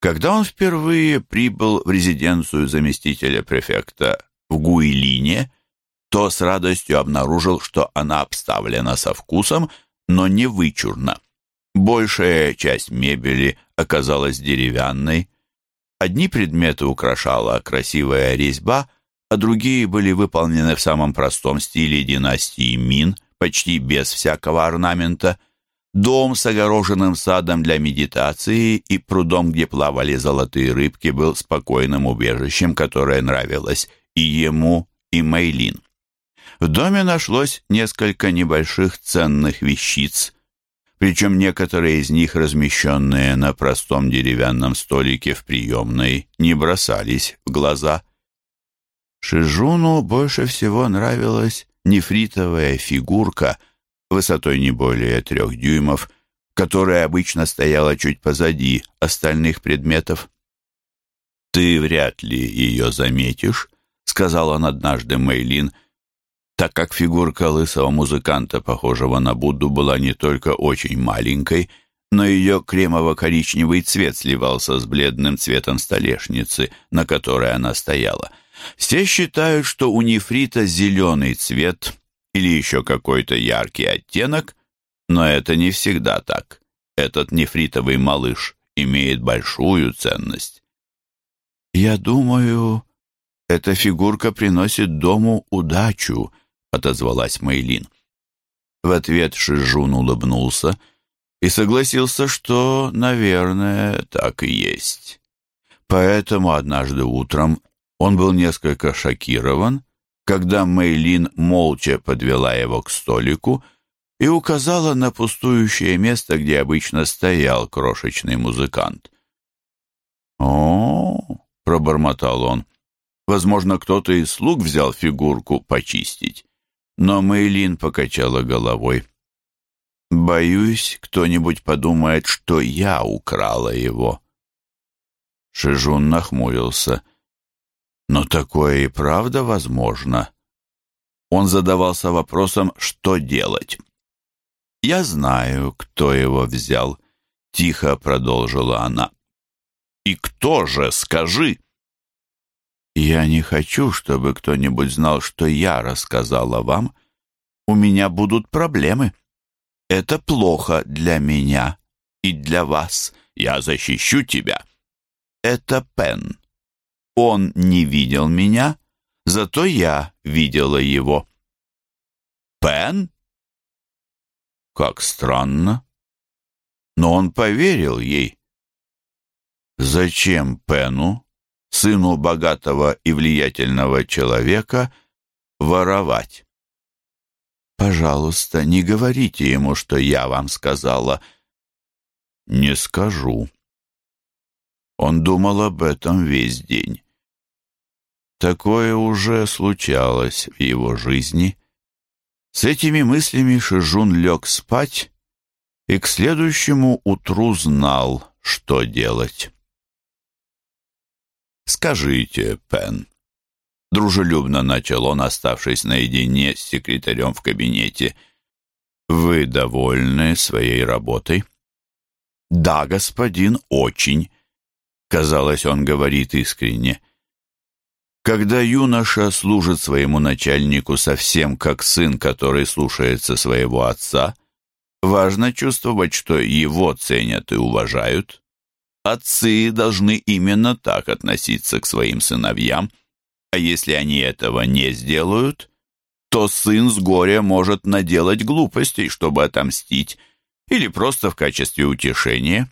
Когда он впервые прибыл в резиденцию заместителя префекта в Гуилине, то с радостью обнаружил, что она обставлена со вкусом, но не вычурно. Большая часть мебели оказалась деревянной. Одни предметы украшала красивая резьба, а другие были выполнены в самом простом стиле династии Мин, почти без всякого орнамента. Дом с огороженным садом для медитации и прудом, где плавали золотые рыбки, был спокойным убежищем, которое нравилось и ему, и Мейлин. В доме нашлось несколько небольших ценных вещиц, причем некоторые из них, размещенные на простом деревянном столике в приемной, не бросались в глаза. Шижуну больше всего нравилась нефритовая фигурка высотой не более трех дюймов, которая обычно стояла чуть позади остальных предметов. «Ты вряд ли ее заметишь», — сказал он однажды Мейлин, — так как фигурка лысого музыканта, похожего на Будду, была не только очень маленькой, но ее кремово-коричневый цвет сливался с бледным цветом столешницы, на которой она стояла. Все считают, что у нефрита зеленый цвет или еще какой-то яркий оттенок, но это не всегда так. Этот нефритовый малыш имеет большую ценность. «Я думаю, эта фигурка приносит дому удачу», отозвалась Мэйлин. В ответ Шижун улыбнулся и согласился, что, наверное, так и есть. Поэтому однажды утром он был несколько шокирован, когда Мэйлин молча подвела его к столику и указала на пустующее место, где обычно стоял крошечный музыкант. «О, -о — пробормотал он, — возможно, кто-то из слуг взял фигурку почистить. Но Мэйлин покачала головой. «Боюсь, кто-нибудь подумает, что я украла его». Шижун нахмурился. «Но такое и правда возможно?» Он задавался вопросом, что делать. «Я знаю, кто его взял», — тихо продолжила она. «И кто же, скажи?» «Я не хочу, чтобы кто-нибудь знал, что я рассказала вам. У меня будут проблемы. Это плохо для меня и для вас. Я защищу тебя. Это Пен. Он не видел меня, зато я видела его». «Пен?» «Как странно. Но он поверил ей». «Зачем Пену?» сыну богатого и влиятельного человека, воровать. «Пожалуйста, не говорите ему, что я вам сказала». «Не скажу». Он думал об этом весь день. Такое уже случалось в его жизни. С этими мыслями Шижун лег спать и к следующему утру знал, что делать. «Скажите, Пен», — дружелюбно начал он, оставшись наедине с секретарем в кабинете, «вы довольны своей работой?» «Да, господин, очень», — казалось, он говорит искренне. Когда юноша служит своему начальнику совсем как сын, который слушается своего отца, важно чувствовать, что его ценят и уважают. Отцы должны именно так относиться к своим сыновьям, а если они этого не сделают, то сын с горя может наделать глупостей, чтобы отомстить, или просто в качестве утешения.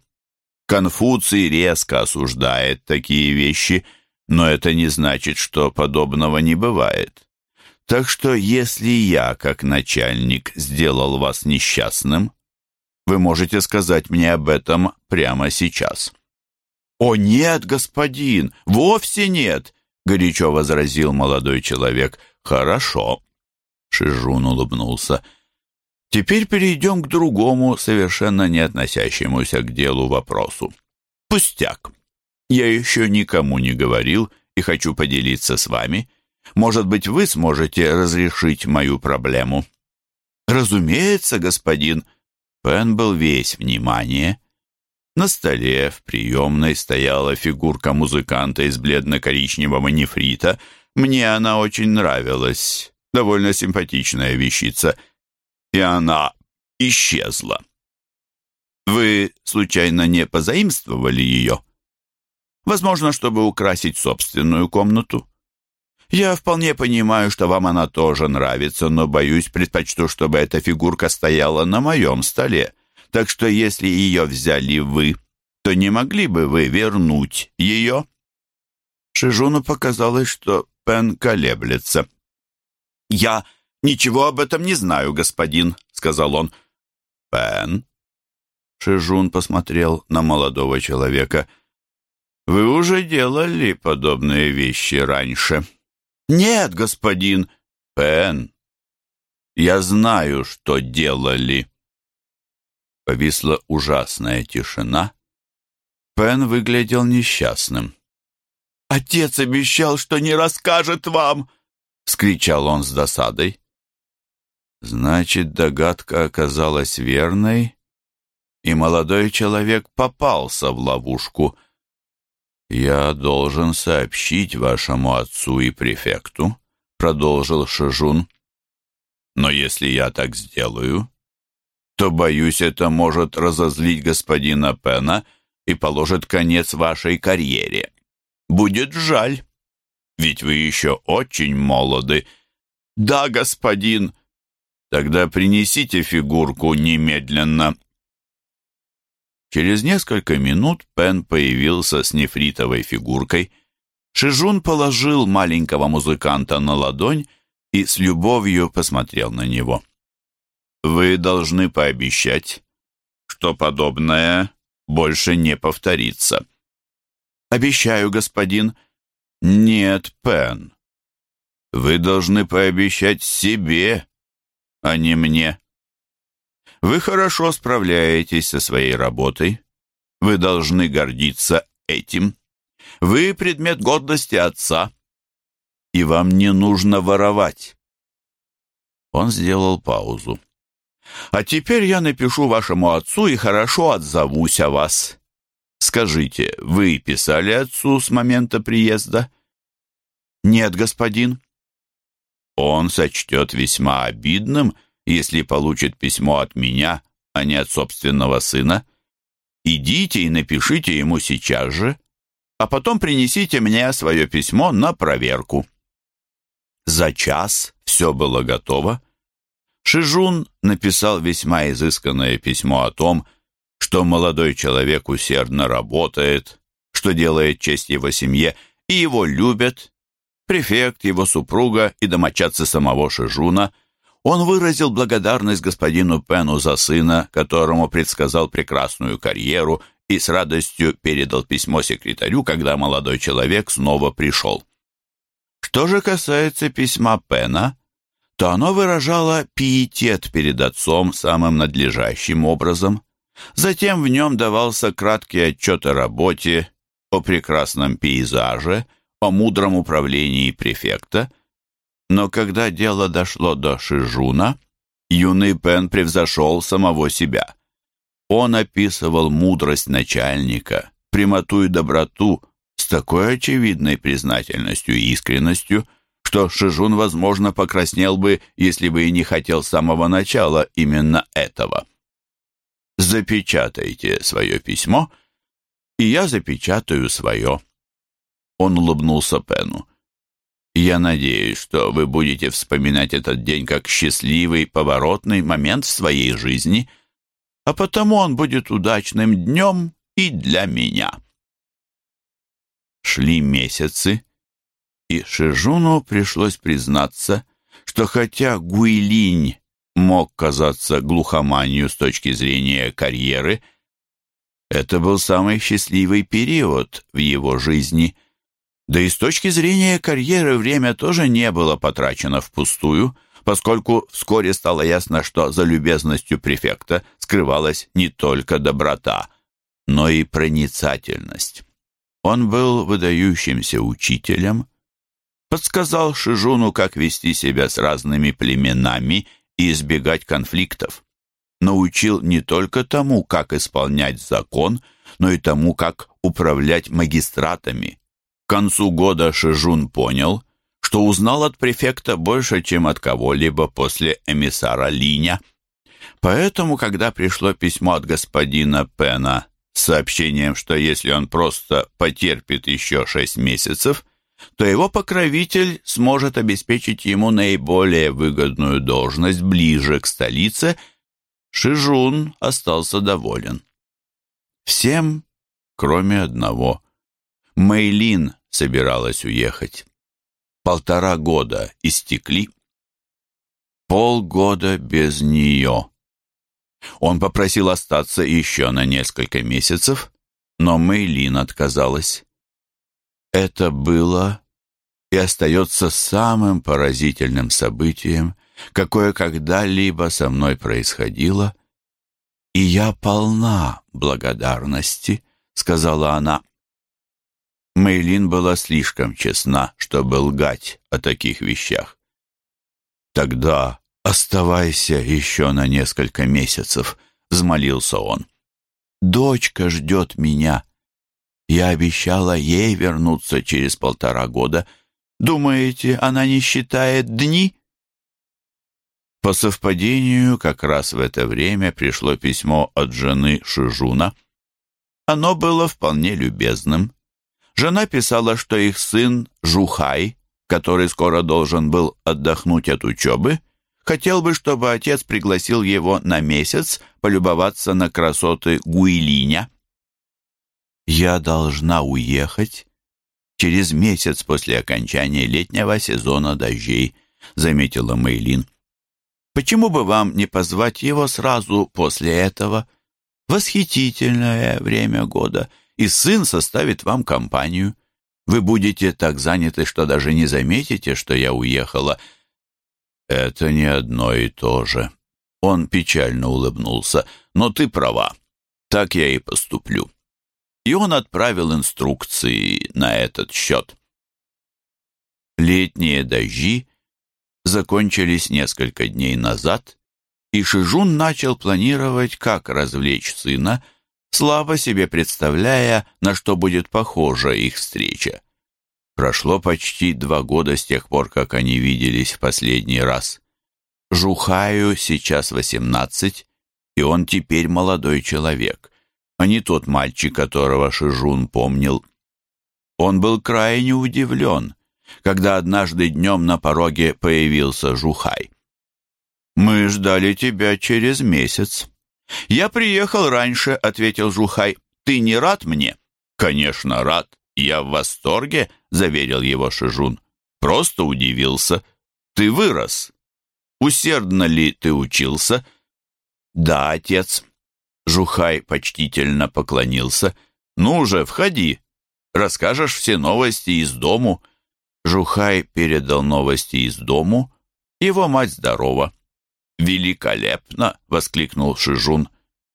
Конфуций резко осуждает такие вещи, но это не значит, что подобного не бывает. Так что если я, как начальник, сделал вас несчастным, вы можете сказать мне об этом прямо сейчас. «О, нет, господин, вовсе нет!» — горячо возразил молодой человек. «Хорошо», — Шижун улыбнулся. «Теперь перейдем к другому, совершенно не относящемуся к делу вопросу. Пустяк. Я еще никому не говорил и хочу поделиться с вами. Может быть, вы сможете разрешить мою проблему?» «Разумеется, господин». Пен был весь внимание. На столе в приемной стояла фигурка музыканта из бледно-коричневого нефрита. Мне она очень нравилась. Довольно симпатичная вещица. И она исчезла. Вы, случайно, не позаимствовали ее? Возможно, чтобы украсить собственную комнату. Я вполне понимаю, что вам она тоже нравится, но, боюсь, предпочту, чтобы эта фигурка стояла на моем столе. Так что, если ее взяли вы, то не могли бы вы вернуть ее?» Шижуну показалось, что Пен колеблется. «Я ничего об этом не знаю, господин», — сказал он. «Пен?» Шижун посмотрел на молодого человека. «Вы уже делали подобные вещи раньше?» «Нет, господин Пен, я знаю, что делали». Повисла ужасная тишина. Пен выглядел несчастным. «Отец обещал, что не расскажет вам!» — скричал он с досадой. Значит, догадка оказалась верной, и молодой человек попался в ловушку. «Я должен сообщить вашему отцу и префекту», — продолжил Шижун. «Но если я так сделаю, то, боюсь, это может разозлить господина Пена и положит конец вашей карьере. Будет жаль, ведь вы еще очень молоды». «Да, господин», Тогда принесите фигурку немедленно. Через несколько минут Пен появился с нефритовой фигуркой. Шижун положил маленького музыканта на ладонь и с любовью посмотрел на него. «Вы должны пообещать, что подобное больше не повторится». «Обещаю, господин». «Нет, Пен. Вы должны пообещать себе, а не мне». Вы хорошо справляетесь со своей работой. Вы должны гордиться этим. Вы предмет гордости отца. И вам не нужно воровать. Он сделал паузу. А теперь я напишу вашему отцу и хорошо отзовусь о вас. Скажите, вы писали отцу с момента приезда? Нет, господин. Он сочтет весьма обидным, если получит письмо от меня, а не от собственного сына, идите и напишите ему сейчас же, а потом принесите мне свое письмо на проверку». За час все было готово. Шижун написал весьма изысканное письмо о том, что молодой человек усердно работает, что делает честь его семье, и его любят, префект, его супруга и домочадцы самого Шижуна – он выразил благодарность господину Пену за сына, которому предсказал прекрасную карьеру, и с радостью передал письмо секретарю, когда молодой человек снова пришел. Что же касается письма Пена, то оно выражало пиетет перед отцом самым надлежащим образом. Затем в нем давался краткий отчет о работе, о прекрасном пейзаже, о мудром управлении префекта, но когда дело дошло до Шижуна, юный Пен превзошел самого себя. Он описывал мудрость начальника, прямоту и доброту с такой очевидной признательностью и искренностью, что Шижун, возможно, покраснел бы, если бы и не хотел с самого начала именно этого. «Запечатайте свое письмо, и я запечатаю свое». Он улыбнулся Пену. Я надеюсь, что вы будете вспоминать этот день как счастливый, поворотный момент в своей жизни, а потому он будет удачным днем и для меня. Шли месяцы, и Шижуну пришлось признаться, что хотя Гуйлинь мог казаться глухоманью с точки зрения карьеры, это был самый счастливый период в его жизни – да и с точки зрения карьеры время тоже не было потрачено впустую, поскольку вскоре стало ясно, что за любезностью префекта скрывалась не только доброта, но и проницательность. Он был выдающимся учителем, подсказал Шижуну, как вести себя с разными племенами и избегать конфликтов. Научил не только тому, как исполнять закон, но и тому, как управлять магистратами. К концу года Шижун понял, что узнал от префекта больше, чем от кого-либо после эмиссара Линя. Поэтому, когда пришло письмо от господина Пена с сообщением, что если он просто потерпит еще шесть месяцев, то его покровитель сможет обеспечить ему наиболее выгодную должность ближе к столице, Шижун остался доволен. Всем, кроме одного. Мэйлин собиралась уехать. Полтора года истекли. Полгода без нее. Он попросил остаться еще на несколько месяцев, но Мэйлин отказалась. Это было и остается самым поразительным событием, какое когда-либо со мной происходило, и я полна благодарности, — сказала она. Мэйлин была слишком честна, чтобы лгать о таких вещах. «Тогда оставайся еще на несколько месяцев», — взмолился он. «Дочка ждет меня. Я обещала ей вернуться через полтора года. Думаете, она не считает дни?» По совпадению, как раз в это время пришло письмо от жены Шижуна. Оно было вполне любезным. Жена писала, что их сын Жухай, который скоро должен был отдохнуть от учебы, хотел бы, чтобы отец пригласил его на месяц полюбоваться на красоты Гуилиня. «Я должна уехать через месяц после окончания летнего сезона дождей», заметила Мейлин. «Почему бы вам не позвать его сразу после этого? Восхитительное время года, и сын составит вам компанию. Вы будете так заняты, что даже не заметите, что я уехала». «Это не одно и то же». Он печально улыбнулся. «Но ты права. Так я и поступлю» и он отправил инструкции на этот счет. Летние дожди закончились несколько дней назад, и Шижун начал планировать, как развлечь сына, слабо себе представляя, на что будет похожа их встреча. Прошло почти два года с тех пор, как они виделись в последний раз. Жухаю сейчас восемнадцать, и он теперь молодой человек а не тот мальчик, которого Шижун помнил. Он был крайне удивлен, когда однажды днем на пороге появился Жухай. «Мы ждали тебя через месяц». «Я приехал раньше», — ответил Жухай. «Ты не рад мне?» «Конечно, рад. Я в восторге», — заверил его Шижун. «Просто удивился. Ты вырос. Усердно ли ты учился?» «Да, отец», Жухай почтительно поклонился. «Ну же, входи. Расскажешь все новости из дому». Жухай передал новости из дому. Его мать здорова. «Великолепно!» — воскликнул Шижун.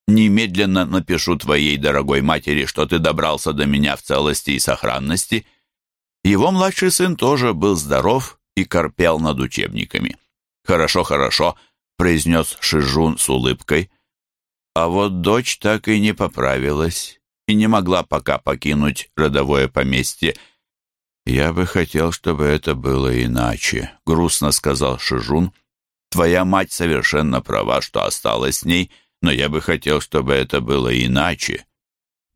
«Немедленно напишу твоей дорогой матери, что ты добрался до меня в целости и сохранности». Его младший сын тоже был здоров и корпел над учебниками. «Хорошо, хорошо», — произнес Шижун с улыбкой. А вот дочь так и не поправилась и не могла пока покинуть родовое поместье. «Я бы хотел, чтобы это было иначе», — грустно сказал Шижун. «Твоя мать совершенно права, что осталась с ней, но я бы хотел, чтобы это было иначе».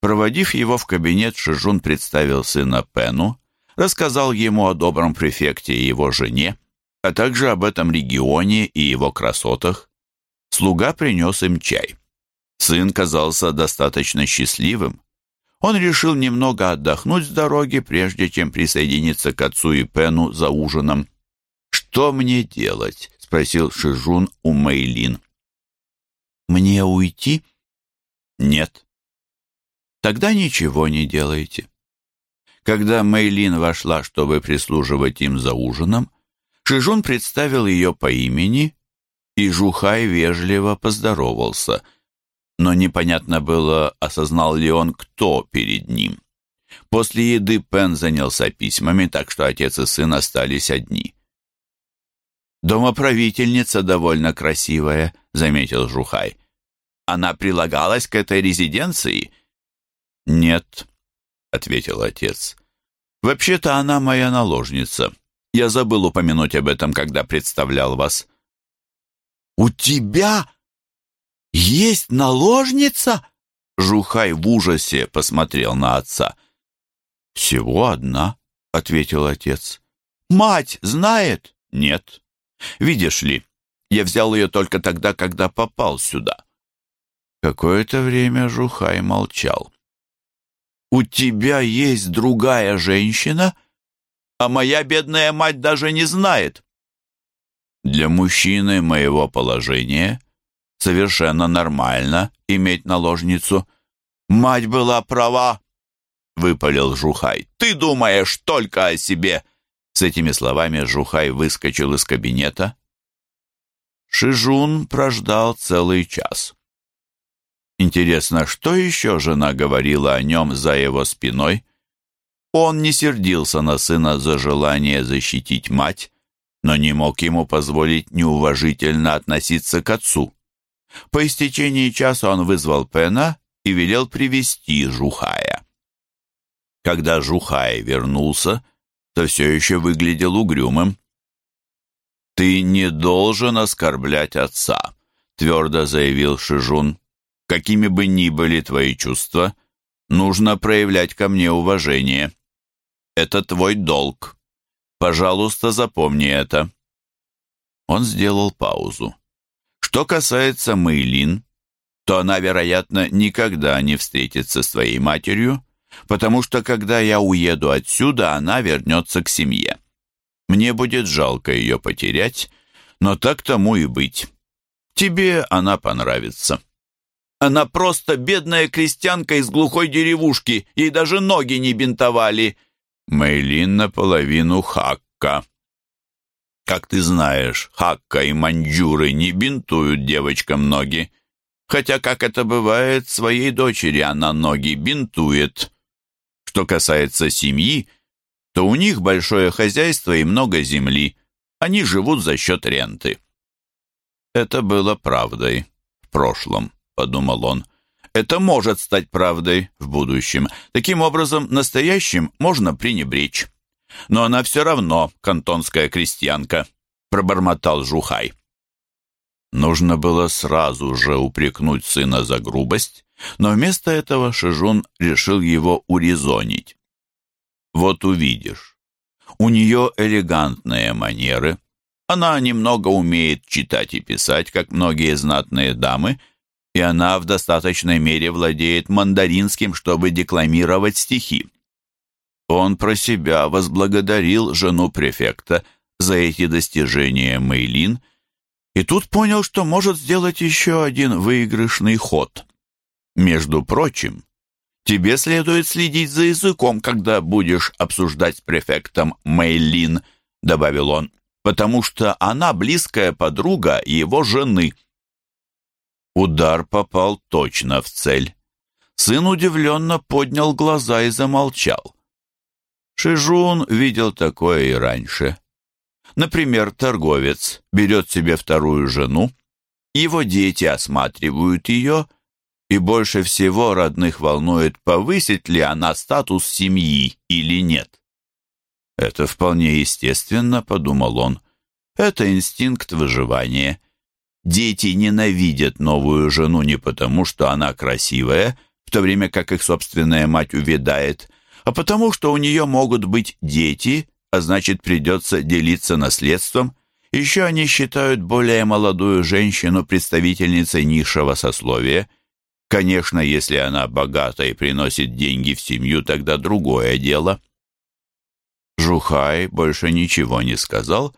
Проводив его в кабинет, Шижун представил сына Пену, рассказал ему о добром префекте и его жене, а также об этом регионе и его красотах. Слуга принес им чай. Сын казался достаточно счастливым. Он решил немного отдохнуть с дороги, прежде чем присоединиться к отцу и Пену за ужином. «Что мне делать?» — спросил Шижун у Мэйлин. «Мне уйти?» «Нет». «Тогда ничего не делайте». Когда Мэйлин вошла, чтобы прислуживать им за ужином, Шижун представил ее по имени, и Жухай вежливо поздоровался — но непонятно было, осознал ли он, кто перед ним. После еды Пен занялся письмами, так что отец и сын остались одни. «Домоправительница довольно красивая», — заметил Жухай. «Она прилагалась к этой резиденции?» «Нет», — ответил отец. «Вообще-то она моя наложница. Я забыл упомянуть об этом, когда представлял вас». «У тебя есть наложница?» Жухай в ужасе посмотрел на отца. «Всего одна», — ответил отец. «Мать знает?» «Нет». Видишь ли, я взял ее только тогда, когда попал сюда». Какое-то время Жухай молчал. «У тебя есть другая женщина, а моя бедная мать даже не знает». «Для мужчины моего положения совершенно нормально иметь наложницу. Мать была права», — выпалил Жухай. «Ты думаешь только о себе!» С этими словами Жухай выскочил из кабинета. Шижун прождал целый час. Интересно, что еще жена говорила о нем за его спиной? Он не сердился на сына за желание защитить мать, но не мог ему позволить неуважительно относиться к отцу. По истечении часа он вызвал Пена и велел привести Жухая. Когда Жухай вернулся, то все еще выглядел угрюмым. «Ты не должен оскорблять отца», — твердо заявил Шижун. «Какими бы ни были твои чувства, нужно проявлять ко мне уважение. Это твой долг. Пожалуйста, запомни это». Он сделал паузу. Что касается Мэйлин, то она, вероятно, никогда не встретится с твоей матерью, потому что когда я уеду отсюда, она вернется к семье. Мне будет жалко ее потерять, но так тому и быть. Тебе она понравится. Она просто бедная крестьянка из глухой деревушки, ей даже ноги не бинтовали. Мэйлин наполовину хакка. Как ты знаешь, хакка и маньчжуры не бинтуют девочкам ноги. Хотя, как это бывает, своей дочери она ноги бинтует. Что касается семьи, то у них большое хозяйство и много земли. Они живут за счет ренты. Это было правдой в прошлом, подумал он. Это может стать правдой в будущем. Таким образом, настоящим можно пренебречь. Но она все равно кантонская крестьянка, пробормотал Жухай. Нужно было сразу же упрекнуть сына за грубость, но вместо этого Шижун решил его урезонить. «Вот увидишь. У нее элегантные манеры. Она немного умеет читать и писать, как многие знатные дамы, и она в достаточной мере владеет мандаринским, чтобы декламировать стихи. Он про себя возблагодарил жену префекта за эти достижения Мейлин и тут понял, что может сделать еще один выигрышный ход. Между прочим, тебе следует следить за языком, когда будешь обсуждать с префектом Мейлин, добавил он, потому что она близкая подруга его жены. Удар попал точно в цель. Сын удивленно поднял глаза и замолчал. Шижун видел такое и раньше. Например, торговец берет себе вторую жену, его дети осматривают ее – и больше всего родных волнует, повысит ли она статус семьи или нет. «Это вполне естественно», — подумал он. «Это инстинкт выживания. Дети ненавидят новую жену не потому, что она красивая, в то время как их собственная мать увядает, а потому, что у нее могут быть дети, а значит, придется делиться наследством. Еще они считают более молодую женщину представительницей низшего сословия — Конечно, если она богата и приносит деньги в семью, тогда другое дело. Жухай больше ничего не сказал,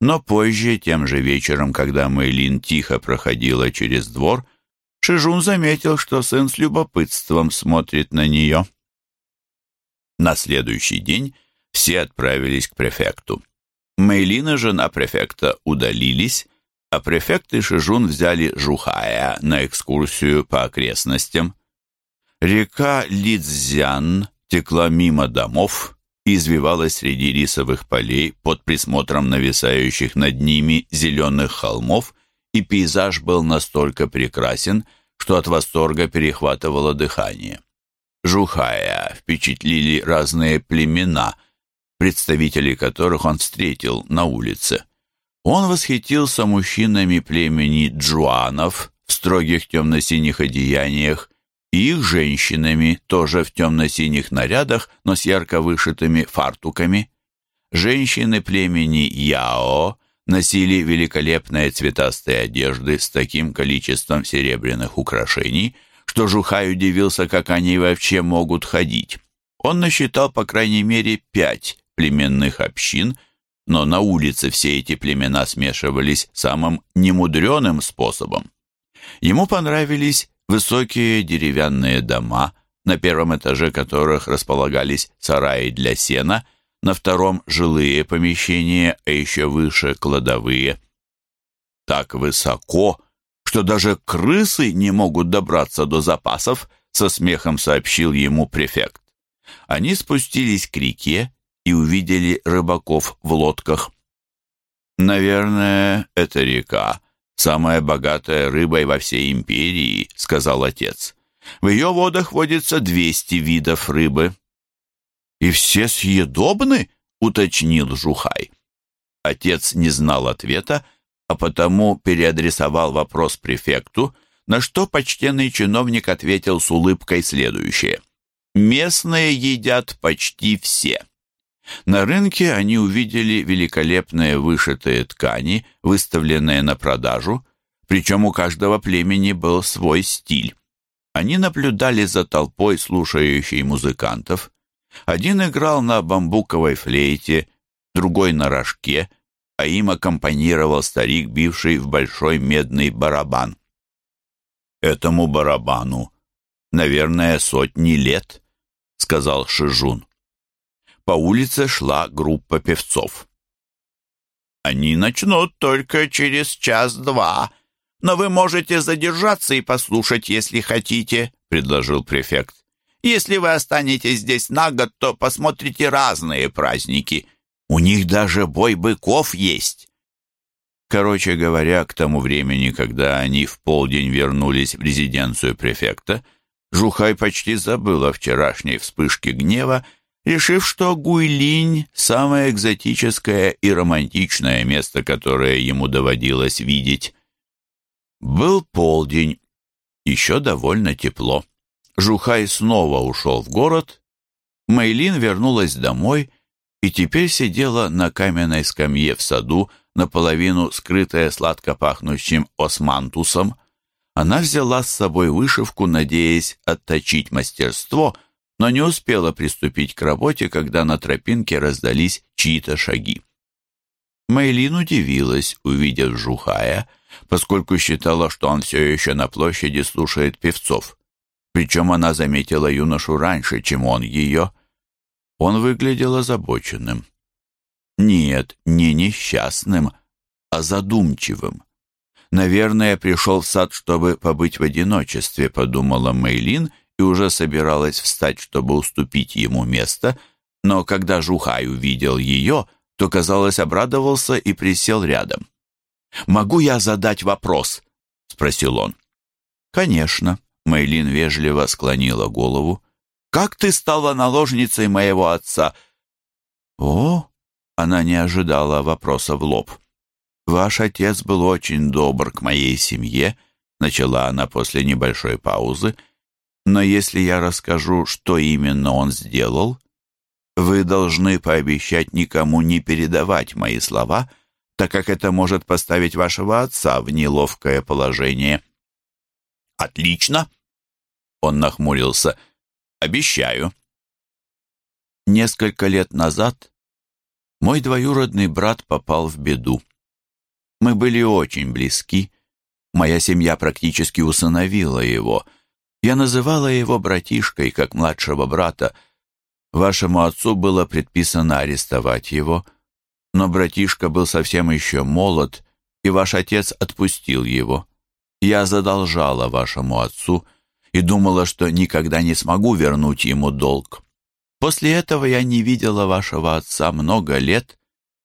но позже, тем же вечером, когда Мэйлин тихо проходила через двор, Шижун заметил, что сын с любопытством смотрит на нее. На следующий день все отправились к префекту. Мэйлин и жена префекта удалились, а префект и Шижун взяли Жухая на экскурсию по окрестностям. Река Лидзян текла мимо домов и извивалась среди рисовых полей под присмотром нависающих над ними зеленых холмов, и пейзаж был настолько прекрасен, что от восторга перехватывало дыхание. Жухая впечатлили разные племена, представителей которых он встретил на улице. Он восхитился мужчинами племени джуанов в строгих темно-синих одеяниях и их женщинами, тоже в темно-синих нарядах, но с ярко вышитыми фартуками. Женщины племени Яо носили великолепные цветастые одежды с таким количеством серебряных украшений, что Жухай удивился, как они вообще могут ходить. Он насчитал по крайней мере пять племенных общин, но на улице все эти племена смешивались самым немудреным способом. Ему понравились высокие деревянные дома, на первом этаже которых располагались сараи для сена, на втором – жилые помещения, а еще выше – кладовые. Так высоко, что даже крысы не могут добраться до запасов, со смехом сообщил ему префект. Они спустились к реке и увидели рыбаков в лодках. «Наверное, это река, самая богатая рыбой во всей империи», — сказал отец. «В ее водах водится двести видов рыбы». «И все съедобны?» — уточнил Жухай. Отец не знал ответа, а потому переадресовал вопрос префекту, на что почтенный чиновник ответил с улыбкой следующее. «Местные едят почти все». На рынке они увидели великолепные вышитые ткани, выставленные на продажу, причем у каждого племени был свой стиль. Они наблюдали за толпой слушающей музыкантов. Один играл на бамбуковой флейте, другой на рожке, а им аккомпанировал старик, бивший в большой медный барабан. «Этому барабану, наверное, сотни лет», — сказал Шижун. По улице шла группа певцов. «Они начнут только через час-два, но вы можете задержаться и послушать, если хотите», — предложил префект. «Если вы останетесь здесь на год, то посмотрите разные праздники». У них даже бой быков есть. Короче говоря, к тому времени, когда они в полдень вернулись в резиденцию префекта, Жухай почти забыл о вчерашней вспышке гнева, решив, что Гуйлинь — самое экзотическое и романтичное место, которое ему доводилось видеть. Был полдень, еще довольно тепло. Жухай снова ушел в город. Мэйлин вернулась домой и теперь сидела на каменной скамье в саду, наполовину скрытая сладко пахнущим османтусом. Она взяла с собой вышивку, надеясь отточить мастерство, но не успела приступить к работе, когда на тропинке раздались чьи-то шаги. Мейлин удивилась, увидев Жухая, поскольку считала, что он все еще на площади слушает певцов. Причем она заметила юношу раньше, чем он ее — он выглядел озабоченным. Нет, не несчастным, а задумчивым. «Наверное, пришел в сад, чтобы побыть в одиночестве», — подумала Мейлин и уже собиралась встать, чтобы уступить ему место, но когда Жухай увидел ее, то, казалось, обрадовался и присел рядом. «Могу я задать вопрос?» — спросил он. «Конечно», — Мейлин вежливо склонила голову. Как ты стала наложницей моего отца?» «О!» — она не ожидала вопроса в лоб. «Ваш отец был очень добр к моей семье», — начала она после небольшой паузы. «Но если я расскажу, что именно он сделал, вы должны пообещать никому не передавать мои слова, так как это может поставить вашего отца в неловкое положение». «Отлично!» Он нахмурился. Обещаю. Несколько лет назад мой двоюродный брат попал в беду. Мы были очень близки. Моя семья практически усыновила его. Я называла его братишкой, как младшего брата. Вашему отцу было предписано арестовать его, но братишка был совсем еще молод, и ваш отец отпустил его. Я задолжала вашему отцу — и думала, что никогда не смогу вернуть ему долг. После этого я не видела вашего отца много лет,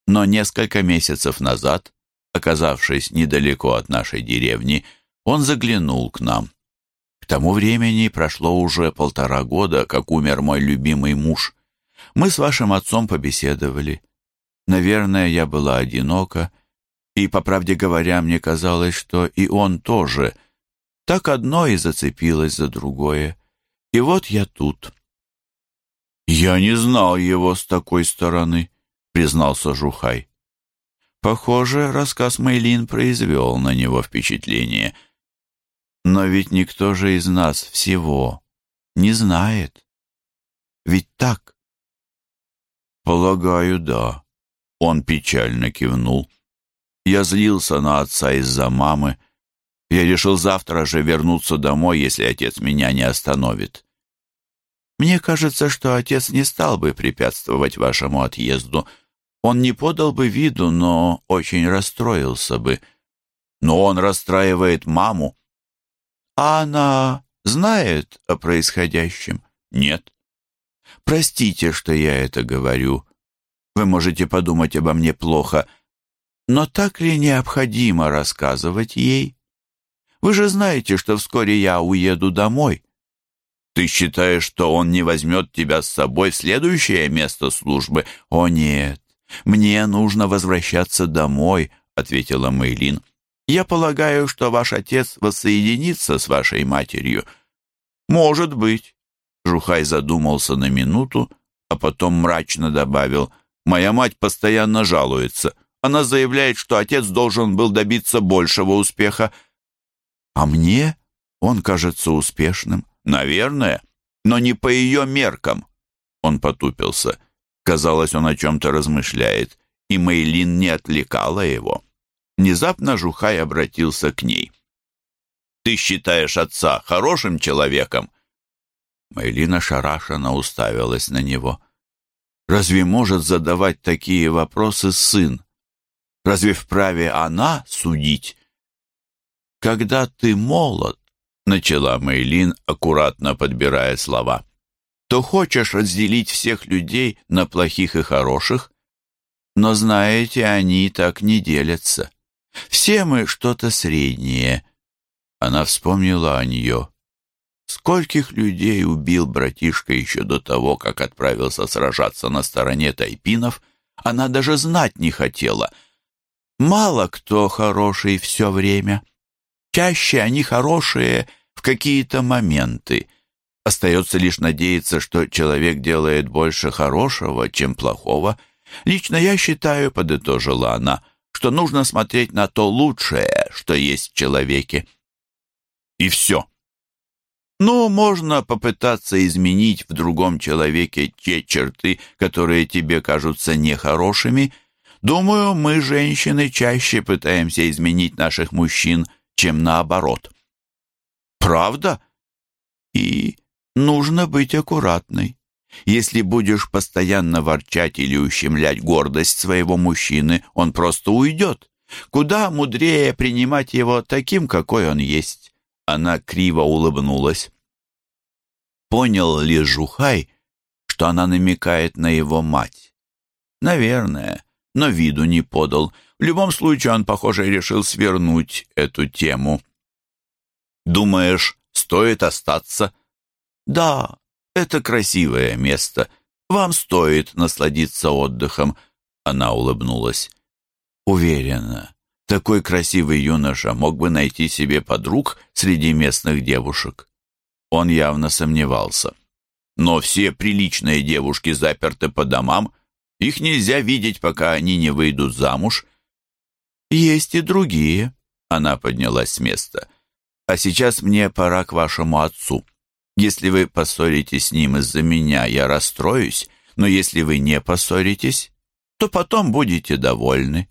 но несколько месяцев назад, оказавшись недалеко от нашей деревни, он заглянул к нам. Тому времени прошло уже полтора года, как умер мой любимый муж. Мы с вашим отцом побеседовали. Наверное, я была одинока, и, по правде говоря, мне казалось, что и он тоже. Так одно и зацепилось за другое. И вот я тут. «Я не знал его с такой стороны», — признался Жухай. Похоже, рассказ Мэйлин произвел на него впечатление. Но ведь никто же из нас всего не знает. Ведь так? Полагаю, да. Он печально кивнул. Я злился на отца из-за мамы. Я решил завтра же вернуться домой, если отец меня не остановит. Мне кажется, что отец не стал бы препятствовать вашему отъезду. Он не подал бы виду, но очень расстроился бы. Но он расстраивает маму. А она знает о происходящем? Нет. Простите, что я это говорю. Вы можете подумать обо мне плохо, но так ли необходимо рассказывать ей? Вы же знаете, что вскоре я уеду домой. Ты считаешь, что он не возьмет тебя с собой в следующее место службы? О нет, мне нужно возвращаться домой, ответила Мэйлин. Я полагаю, что ваш отец воссоединится с вашей матерью. Может быть. Жухай задумался на минуту, а потом мрачно добавил, «Моя мать постоянно жалуется. Она заявляет, что отец должен был добиться большего успеха. А мне он кажется успешным. Наверное, но не по ее меркам. Он потупился. Казалось, он о чем-то размышляет, и Мейлин не отвлекала его. Внезапно Жухай обратился к ней. «Ты считаешь отца хорошим человеком?» Мейлина шарашенно уставилась на него. «Разве может задавать такие вопросы сын? Разве вправе она судить?» «Когда ты молод, — начала Мейлин, аккуратно подбирая слова, — то хочешь разделить всех людей на плохих и хороших, но, знаете, они так не делятся. Все мы что-то среднее. Она вспомнила о нее. Скольких людей убил братишка еще до того, как отправился сражаться на стороне тайпинов, она даже знать не хотела. Мало кто хороший все время. Чаще они хорошие в какие-то моменты. Остается лишь надеяться, что человек делает больше хорошего, чем плохого. Лично я считаю, подытожила она, что нужно смотреть на то лучшее, что есть в человеке. И все. Ну, можно попытаться изменить в другом человеке те черты, которые тебе кажутся нехорошими. Думаю, мы, женщины, чаще пытаемся изменить наших мужчин – чем наоборот. Правда? И нужно быть аккуратной. Если будешь постоянно ворчать или ущемлять гордость своего мужчины, он просто уйдет. Куда мудрее принимать его таким, какой он есть. Она криво улыбнулась. Понял ли Жухай, что она намекает на его мать? Наверное, но виду не подал. В любом случае, он, похоже, решил свернуть эту тему. «Думаешь, стоит остаться?» «Да, это красивое место. Вам стоит насладиться отдыхом», — она улыбнулась. «Уверена, такой красивый юноша мог бы найти себе подруг среди местных девушек». Он явно сомневался. «Но все приличные девушки заперты по домам. Их нельзя видеть, пока они не выйдут замуж. «Есть и другие», — она поднялась с места. «А сейчас мне пора к вашему отцу. Если вы поссоритесь с ним из-за меня, я расстроюсь, но если вы не поссоритесь, то потом будете довольны».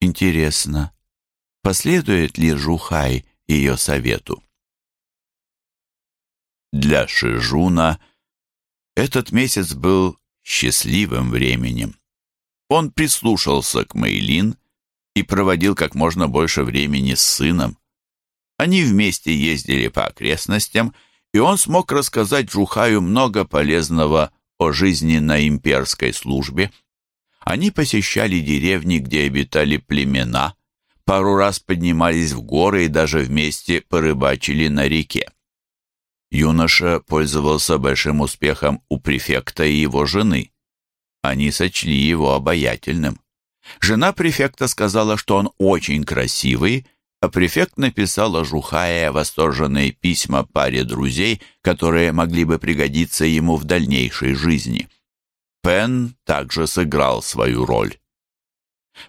Интересно, последует ли Жухай ее совету? Для Шижуна этот месяц был счастливым временем. Он прислушался к Мэйлин и проводил как можно больше времени с сыном. Они вместе ездили по окрестностям и он смог рассказать Жухаю много полезного о жизни на имперской службе. Они посещали деревни, где обитали племена, пару раз поднимались в горы и даже вместе порыбачили на реке. Юноша пользовался большим успехом у префекта и его жены. Они сочли его обаятельным. Жена префекта сказала, что он очень красивый, а префект написал о Жухае восторженные письма паре друзей, которые могли бы пригодиться ему в дальнейшей жизни. Пен также сыграл свою роль.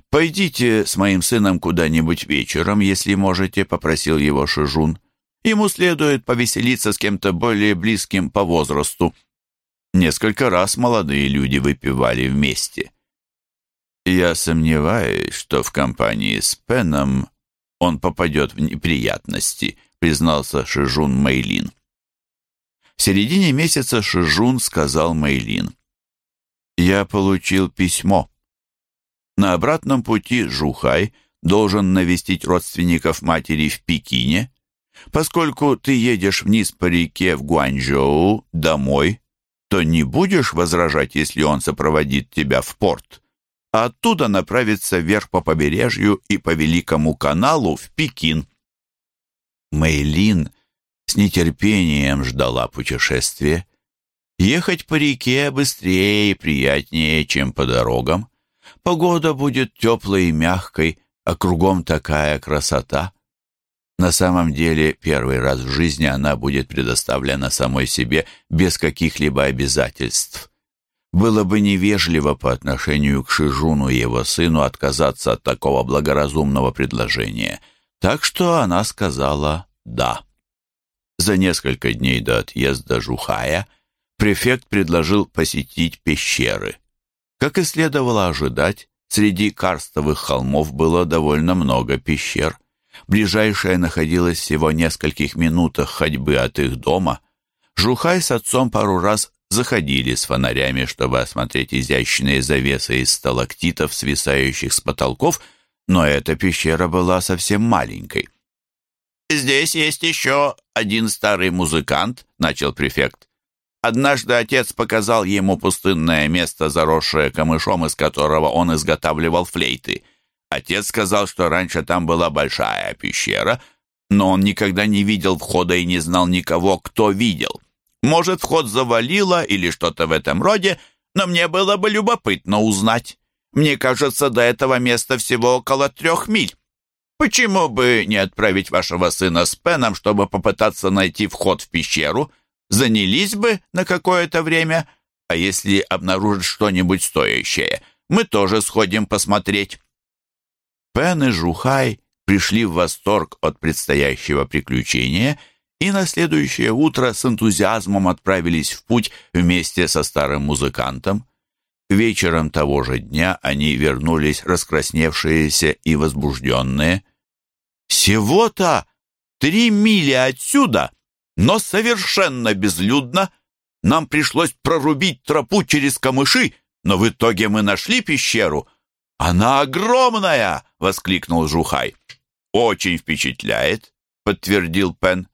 «Пойдите с моим сыном куда-нибудь вечером, если можете», — попросил его Шижун. «Ему следует повеселиться с кем-то более близким по возрасту». Несколько раз молодые люди выпивали вместе. «Я сомневаюсь, что в компании с Пеном он попадет в неприятности», признался Шижун Мэйлин. В середине месяца Шижун сказал Мэйлин. «Я получил письмо. На обратном пути Жухай должен навестить родственников матери в Пекине. Поскольку ты едешь вниз по реке в Гуанчжоу домой, то не будешь возражать, если он сопроводит тебя в порт, а оттуда направится вверх по побережью и по Великому каналу в Пекин. Мэйлин с нетерпением ждала путешествия. Ехать по реке быстрее и приятнее, чем по дорогам. Погода будет теплой и мягкой, а кругом такая красота. На самом деле, первый раз в жизни она будет предоставлена самой себе без каких-либо обязательств. Было бы невежливо по отношению к Шижуну и его сыну отказаться от такого благоразумного предложения. Так что она сказала «да». За несколько дней до отъезда Жухая префект предложил посетить пещеры. Как и следовало ожидать, среди карстовых холмов было довольно много пещер. Ближайшая находилась всего в нескольких минутах ходьбы от их дома. Жухай с отцом пару раз заходили с фонарями, чтобы осмотреть изящные завесы из сталактитов, свисающих с потолков, но эта пещера была совсем маленькой. «Здесь есть еще один старый музыкант», — начал префект. Однажды отец показал ему пустынное место, заросшее камышом, из которого он изготавливал флейты. Отец сказал, что раньше там была большая пещера, но он никогда не видел входа и не знал никого, кто видел. Может, вход завалило или что-то в этом роде, но мне было бы любопытно узнать. Мне кажется, до этого места всего около трех миль. Почему бы не отправить вашего сына с Пеном, чтобы попытаться найти вход в пещеру? Занялись бы на какое-то время, а если обнаружат что-нибудь стоящее, мы тоже сходим посмотреть». Пен и Жухай пришли в восторг от предстоящего приключения и на следующее утро с энтузиазмом отправились в путь вместе со старым музыкантом. Вечером того же дня они вернулись раскрасневшиеся и возбужденные. «Всего-то три мили отсюда, но совершенно безлюдно. Нам пришлось прорубить тропу через камыши, но в итоге мы нашли пещеру. Она огромная!» — воскликнул Жухай. «Очень впечатляет», — подтвердил Пен.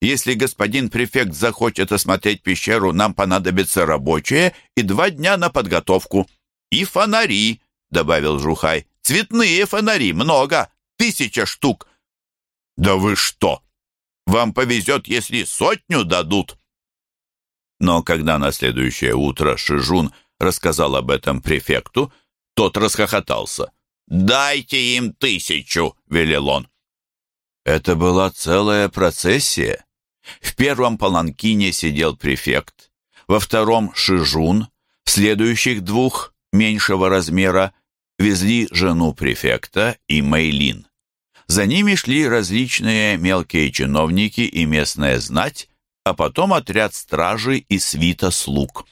Если господин префект захочет осмотреть пещеру, нам понадобятся рабочие и два дня на подготовку. И фонари, добавил Жухай. Цветные фонари, много, тысяча штук. Да вы что? Вам повезет, если сотню дадут. Но когда на следующее утро Шижун рассказал об этом префекту, тот расхохотался. «Дайте им тысячу!» — велел он. Это была целая процессия. В первом паланкине сидел префект, во втором — Шижун, в следующих двух, меньшего размера, везли жену префекта и Мейлин. За ними шли различные мелкие чиновники и местная знать, а потом отряд стражи и свита слуг.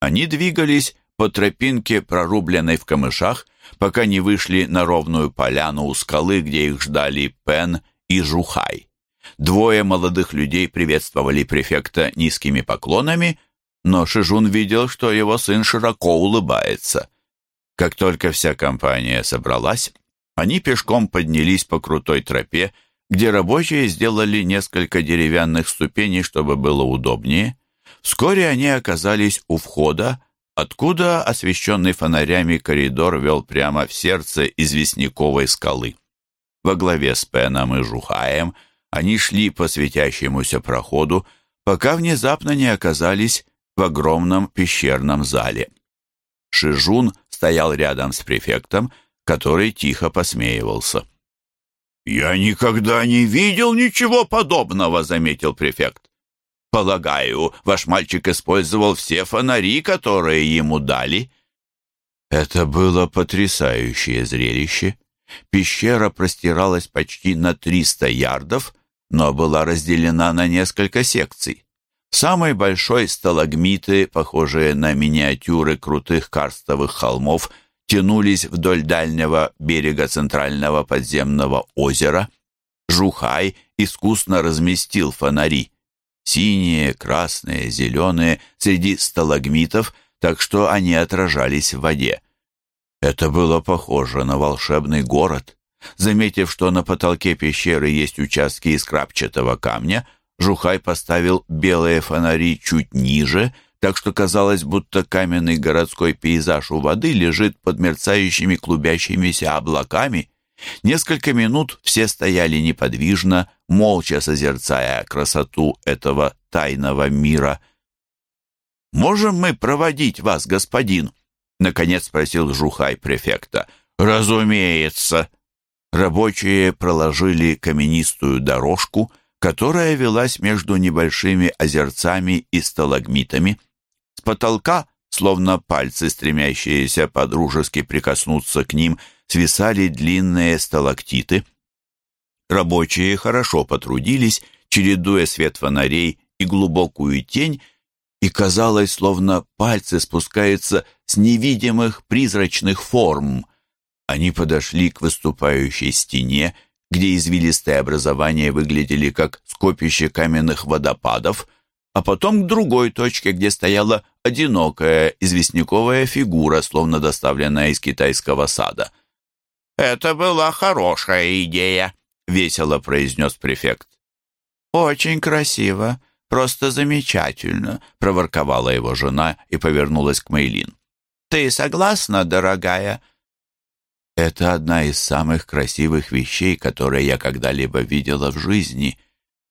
Они двигались по тропинке, прорубленной в камышах, пока не вышли на ровную поляну у скалы, где их ждали Пен и Жухай. Двое молодых людей приветствовали префекта низкими поклонами, но Шижун видел, что его сын широко улыбается. Как только вся компания собралась, они пешком поднялись по крутой тропе, где рабочие сделали несколько деревянных ступеней, чтобы было удобнее. Вскоре они оказались у входа, откуда освещенный фонарями коридор вел прямо в сердце известняковой скалы. Во главе с Пеном и Жухаем они шли по светящемуся проходу, пока внезапно не оказались в огромном пещерном зале. Шижун стоял рядом с префектом, который тихо посмеивался. «Я никогда не видел ничего подобного», — заметил префект. «Полагаю, ваш мальчик использовал все фонари, которые ему дали?» Это было потрясающее зрелище. Пещера простиралась почти на 300 ярдов, но была разделена на несколько секций. Самой большой сталагмиты, похожие на миниатюры крутых карстовых холмов, тянулись вдоль дальнего берега центрального подземного озера. Жухай искусно разместил фонари. Синие, красные, зеленые среди сталагмитов, так что они отражались в воде. Это было похоже на волшебный город. Заметив, что на потолке пещеры есть участки из крапчатого камня, Жухай поставил белые фонари чуть ниже — так что казалось, будто каменный городской пейзаж у воды лежит под мерцающими клубящимися облаками. Несколько минут все стояли неподвижно, молча созерцая красоту этого тайного мира. «Можем мы проводить вас, господин?» — наконец спросил Жухай префекта. «Разумеется!» Рабочие проложили каменистую дорожку, которая велась между небольшими озерцами и сталагмитами. С потолка, словно пальцы, стремящиеся подружески прикоснуться к ним, свисали длинные сталактиты. Рабочие хорошо потрудились, чередуя свет фонарей и глубокую тень, и казалось, словно пальцы спускаются с невидимых призрачных форм. Они подошли к выступающей стене, где извилистые образования выглядели как скопище каменных водопадов — а потом к другой точке, где стояла одинокая известняковая фигура, словно доставленная из китайского сада. «Это была хорошая идея», — весело произнес префект. «Очень красиво, просто замечательно», — проворковала его жена и повернулась к Мейлин. «Ты согласна, дорогая?» «Это одна из самых красивых вещей, которые я когда-либо видела в жизни.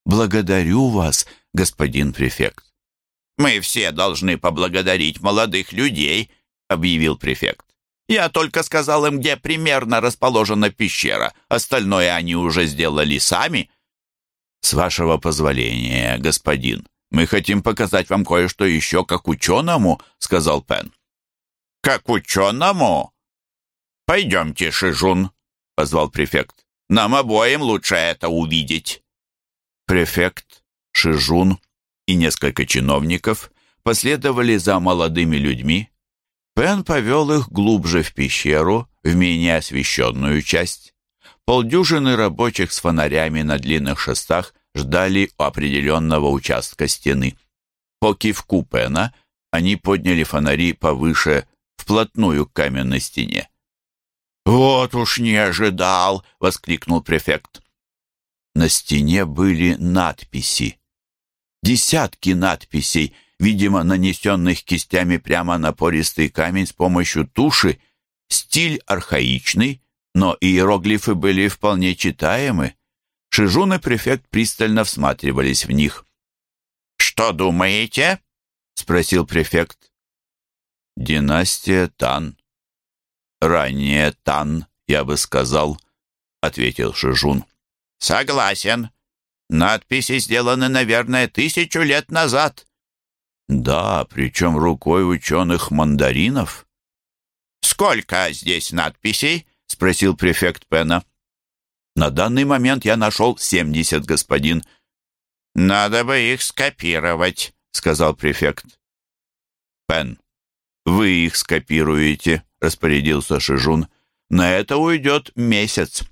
Благодарю вас господин префект. «Мы все должны поблагодарить молодых людей», — объявил префект. «Я только сказал им, где примерно расположена пещера. Остальное они уже сделали сами». «С вашего позволения, господин, мы хотим показать вам кое-что еще как ученому», — сказал Пен. «Как ученому?» «Пойдемте, Шижун», — позвал префект. «Нам обоим лучше это увидеть». Префект Шижун и несколько чиновников последовали за молодыми людьми. Пен повел их глубже в пещеру, в менее освещенную часть. Полдюжины рабочих с фонарями на длинных шестах ждали у определенного участка стены. По кивку Пена они подняли фонари повыше, вплотную к каменной стене. «Вот уж не ожидал!» — воскликнул префект. На стене были надписи десятки надписей, видимо, нанесенных кистями прямо на пористый камень с помощью туши. Стиль архаичный, но иероглифы были вполне читаемы. Шижун и префект пристально всматривались в них. «Что думаете?» — спросил префект. «Династия Тан. Ранее Тан, я бы сказал», — ответил Шижун. «Согласен. Надписи сделаны, наверное, тысячу лет назад. Да, причем рукой ученых-мандаринов. Сколько здесь надписей? Спросил префект Пена. На данный момент я нашел семьдесят, господин. Надо бы их скопировать, сказал префект. Пен, вы их скопируете, распорядился Шижун. На это уйдет месяц.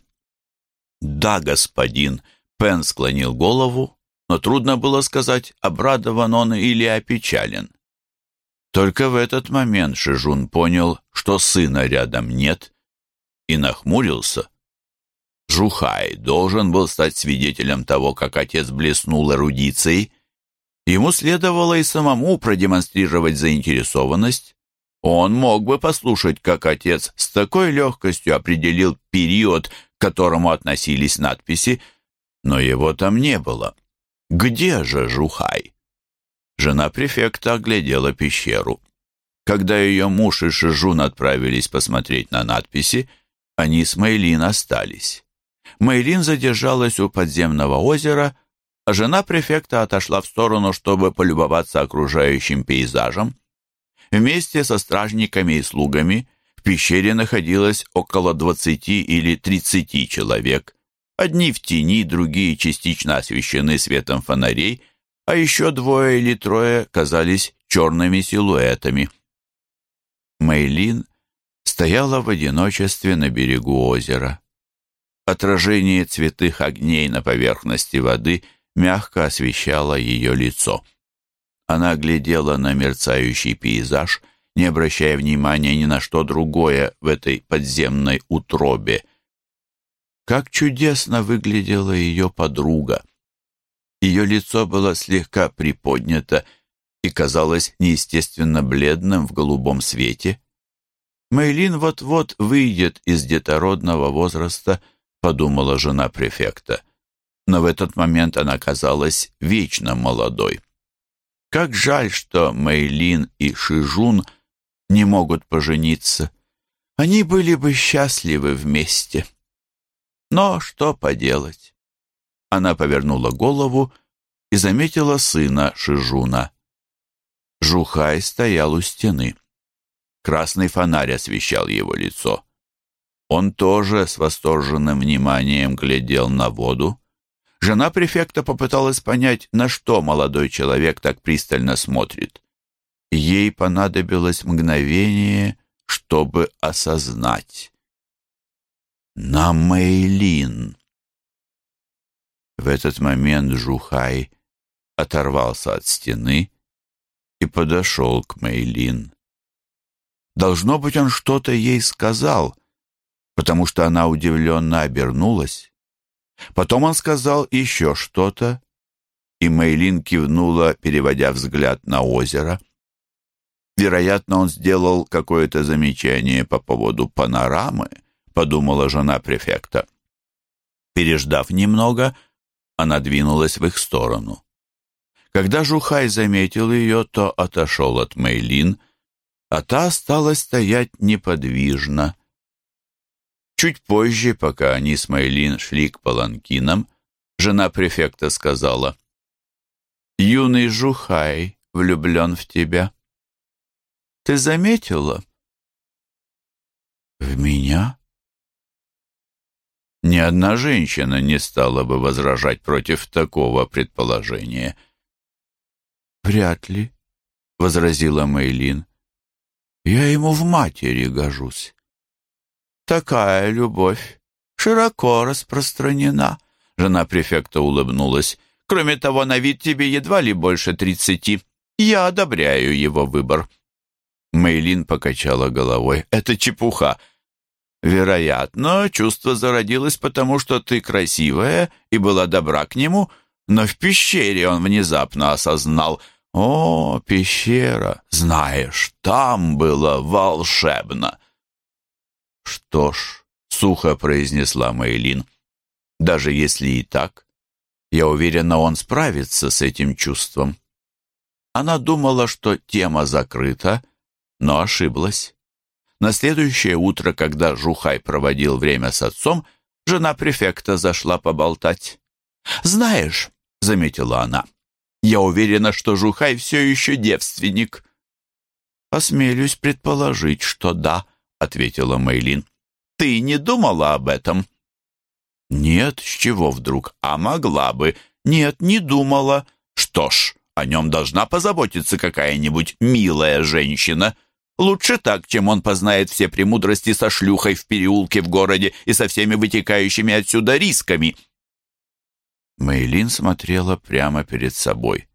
Да, господин, — Пен склонил голову, но трудно было сказать, обрадован он или опечален. Только в этот момент Шижун понял, что сына рядом нет, и нахмурился. Жухай должен был стать свидетелем того, как отец блеснул эрудицией. Ему следовало и самому продемонстрировать заинтересованность. Он мог бы послушать, как отец с такой легкостью определил период, к которому относились надписи, но его там не было. Где же Жухай? Жена префекта оглядела пещеру. Когда ее муж и Шижун отправились посмотреть на надписи, они с Мэйлин остались. Мэйлин задержалась у подземного озера, а жена префекта отошла в сторону, чтобы полюбоваться окружающим пейзажем. Вместе со стражниками и слугами в пещере находилось около 20 или 30 человек. Одни в тени, другие частично освещены светом фонарей, а еще двое или трое казались черными силуэтами. Мэйлин стояла в одиночестве на берегу озера. Отражение цветых огней на поверхности воды мягко освещало ее лицо. Она глядела на мерцающий пейзаж, не обращая внимания ни на что другое в этой подземной утробе. Как чудесно выглядела ее подруга! Ее лицо было слегка приподнято и казалось неестественно бледным в голубом свете. Мейлин вот-вот выйдет из детородного возраста, подумала жена префекта. Но в этот момент она казалась вечно молодой. Как жаль, что Мейлин и Шижун не могут пожениться. Они были бы счастливы вместе. Но что поделать? Она повернула голову и заметила сына Шижуна. Жухай стоял у стены. Красный фонарь освещал его лицо. Он тоже с восторженным вниманием глядел на воду. Жена префекта попыталась понять, на что молодой человек так пристально смотрит. Ей понадобилось мгновение, чтобы осознать. На Мэйлин. В этот момент Жухай оторвался от стены и подошел к Мэйлин. Должно быть, он что-то ей сказал, потому что она удивленно обернулась. Потом он сказал еще что-то, и Мэйлин кивнула, переводя взгляд на озеро. Вероятно, он сделал какое-то замечание по поводу панорамы, подумала жена префекта. Переждав немного, она двинулась в их сторону. Когда Жухай заметил ее, то отошел от Мэйлин, а та осталась стоять неподвижно. Чуть позже, пока они с Мэйлин шли к паланкинам, жена префекта сказала, «Юный Жухай влюблен в тебя. Ты заметила?» «В меня?» Ни одна женщина не стала бы возражать против такого предположения. «Вряд ли», — возразила Мейлин. «Я ему в матери гожусь». «Такая любовь широко распространена», — жена префекта улыбнулась. «Кроме того, на вид тебе едва ли больше тридцати. Я одобряю его выбор». Мейлин покачала головой. «Это чепуха. Вероятно, чувство зародилось потому, что ты красивая и была добра к нему, но в пещере он внезапно осознал. О, пещера, знаешь, там было волшебно. Что ж, сухо произнесла Мейлин, даже если и так, я уверена, он справится с этим чувством. Она думала, что тема закрыта, но ошиблась. На следующее утро, когда Жухай проводил время с отцом, жена префекта зашла поболтать. «Знаешь», — заметила она, — «я уверена, что Жухай все еще девственник». «Осмелюсь предположить, что да», — ответила Мейлин. «Ты не думала об этом?» «Нет, с чего вдруг? А могла бы. Нет, не думала. Что ж, о нем должна позаботиться какая-нибудь милая женщина». Лучше так, чем он познает все премудрости со шлюхой в переулке в городе и со всеми вытекающими отсюда рисками. Мейлин смотрела прямо перед собой.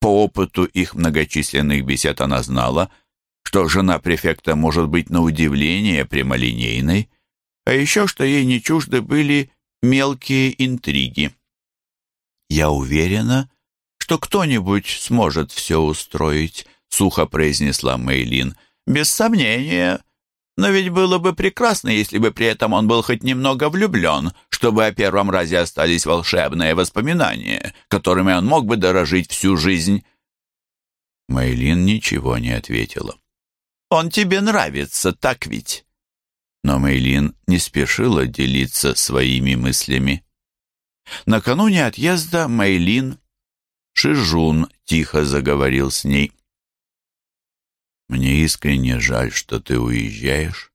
По опыту их многочисленных бесед она знала, что жена префекта может быть на удивление прямолинейной, а еще что ей не чужды были мелкие интриги. «Я уверена, что кто-нибудь сможет все устроить», — сухо произнесла Мейлин. «Без сомнения. Но ведь было бы прекрасно, если бы при этом он был хоть немного влюблен, чтобы о первом разе остались волшебные воспоминания, которыми он мог бы дорожить всю жизнь». Мейлин ничего не ответила. «Он тебе нравится, так ведь?» Но Мейлин не спешила делиться своими мыслями. Накануне отъезда Мейлин Шижун тихо заговорил с ней. «Мне искренне жаль, что ты уезжаешь.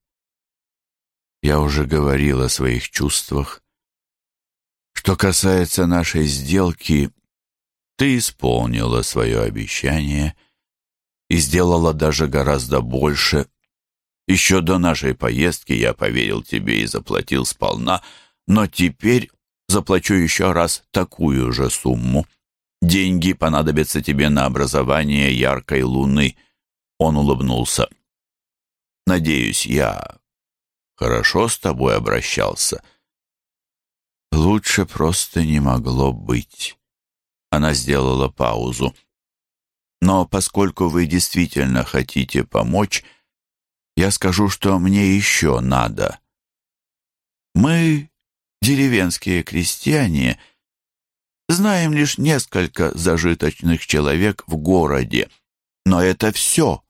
Я уже говорил о своих чувствах. Что касается нашей сделки, ты исполнила свое обещание и сделала даже гораздо больше. Еще до нашей поездки я поверил тебе и заплатил сполна, но теперь заплачу еще раз такую же сумму. Деньги понадобятся тебе на образование яркой луны. Он улыбнулся. Надеюсь, я хорошо с тобой обращался. Лучше просто не могло быть. Она сделала паузу. Но поскольку вы действительно хотите помочь, я скажу, что мне еще надо. Мы, деревенские крестьяне, знаем лишь несколько зажиточных человек в городе. Но это все.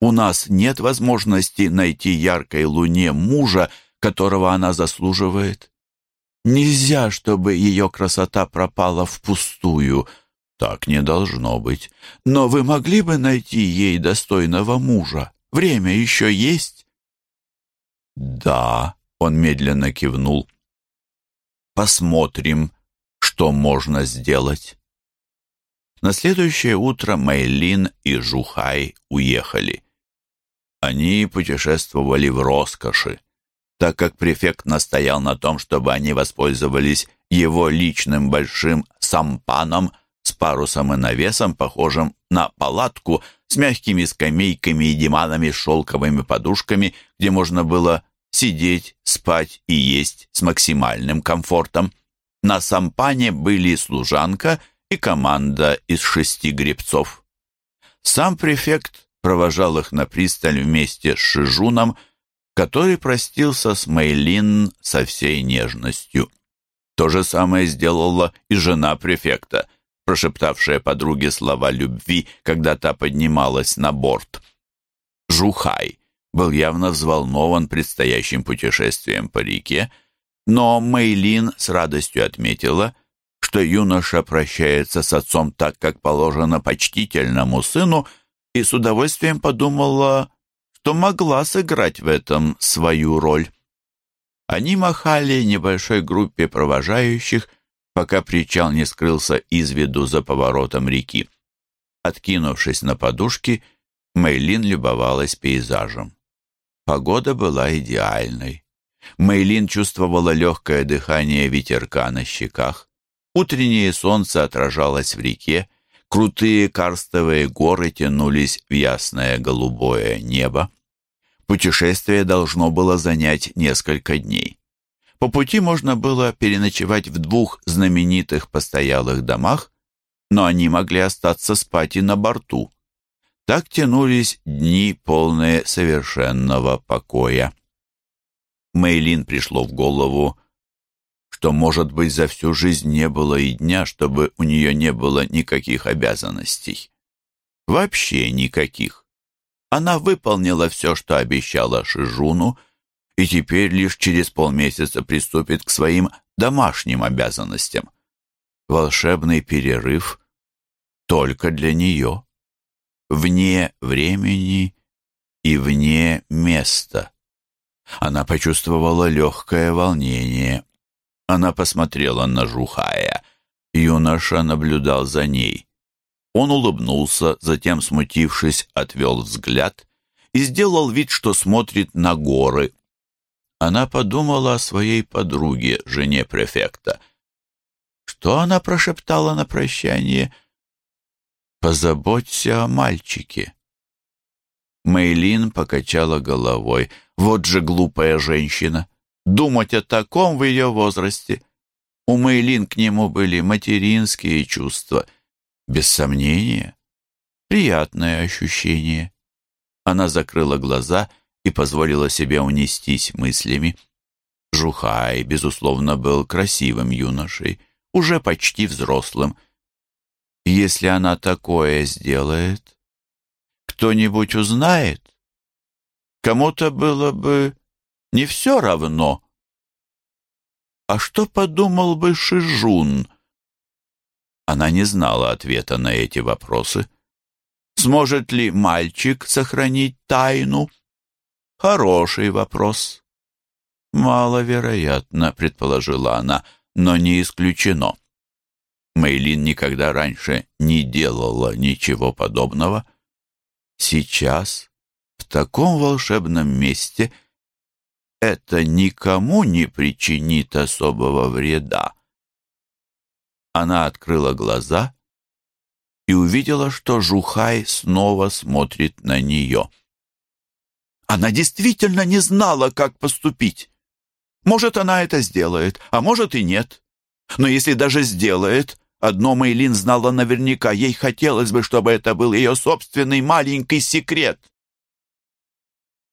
У нас нет возможности найти яркой луне мужа, которого она заслуживает. Нельзя, чтобы ее красота пропала впустую. Так не должно быть. Но вы могли бы найти ей достойного мужа? Время еще есть? Да, он медленно кивнул. Посмотрим, что можно сделать. На следующее утро Мэйлин и Жухай уехали. Они путешествовали в роскоши, так как префект настоял на том, чтобы они воспользовались его личным большим сампаном с парусом и навесом, похожим на палатку, с мягкими скамейками и диванами с шелковыми подушками, где можно было сидеть, спать и есть с максимальным комфортом. На сампане были служанка и команда из шести гребцов. Сам префект провожал их на пристань вместе с Шижуном, который простился с Мейлин со всей нежностью. То же самое сделала и жена префекта, прошептавшая подруге слова любви, когда та поднималась на борт. Жухай был явно взволнован предстоящим путешествием по реке, но Мэйлин с радостью отметила, что юноша прощается с отцом так, как положено почтительному сыну, и с удовольствием подумала, что могла сыграть в этом свою роль. Они махали небольшой группе провожающих, пока причал не скрылся из виду за поворотом реки. Откинувшись на подушки, Мэйлин любовалась пейзажем. Погода была идеальной. Мэйлин чувствовала легкое дыхание ветерка на щеках. Утреннее солнце отражалось в реке, крутые карстовые горы тянулись в ясное голубое небо. Путешествие должно было занять несколько дней. По пути можно было переночевать в двух знаменитых постоялых домах, но они могли остаться спать и на борту. Так тянулись дни, полные совершенного покоя. Мейлин пришло в голову, что, может быть, за всю жизнь не было и дня, чтобы у нее не было никаких обязанностей. Вообще никаких. Она выполнила все, что обещала Шижуну, и теперь лишь через полмесяца приступит к своим домашним обязанностям. Волшебный перерыв только для нее, вне времени и вне места. Она почувствовала легкое волнение. Она посмотрела на Жухая. Юноша наблюдал за ней. Он улыбнулся, затем, смутившись, отвел взгляд и сделал вид, что смотрит на горы. Она подумала о своей подруге, жене префекта. Что она прошептала на прощание? «Позаботься о мальчике». Мейлин покачала головой. Вот же глупая женщина. думать о таком в ее возрасте. У Мэйлин к нему были материнские чувства. Без сомнения, приятное ощущение. Она закрыла глаза и позволила себе унестись мыслями. Жухай, безусловно, был красивым юношей, уже почти взрослым. Если она такое сделает, кто-нибудь узнает? Кому-то было бы не все равно. А что подумал бы Шижун? Она не знала ответа на эти вопросы. Сможет ли мальчик сохранить тайну? Хороший вопрос. Маловероятно, предположила она, но не исключено. Мейлин никогда раньше не делала ничего подобного. Сейчас, в таком волшебном месте, это никому не причинит особого вреда. Она открыла глаза и увидела, что Жухай снова смотрит на нее. Она действительно не знала, как поступить. Может, она это сделает, а может и нет. Но если даже сделает, одно Мейлин знала наверняка, ей хотелось бы, чтобы это был ее собственный маленький секрет.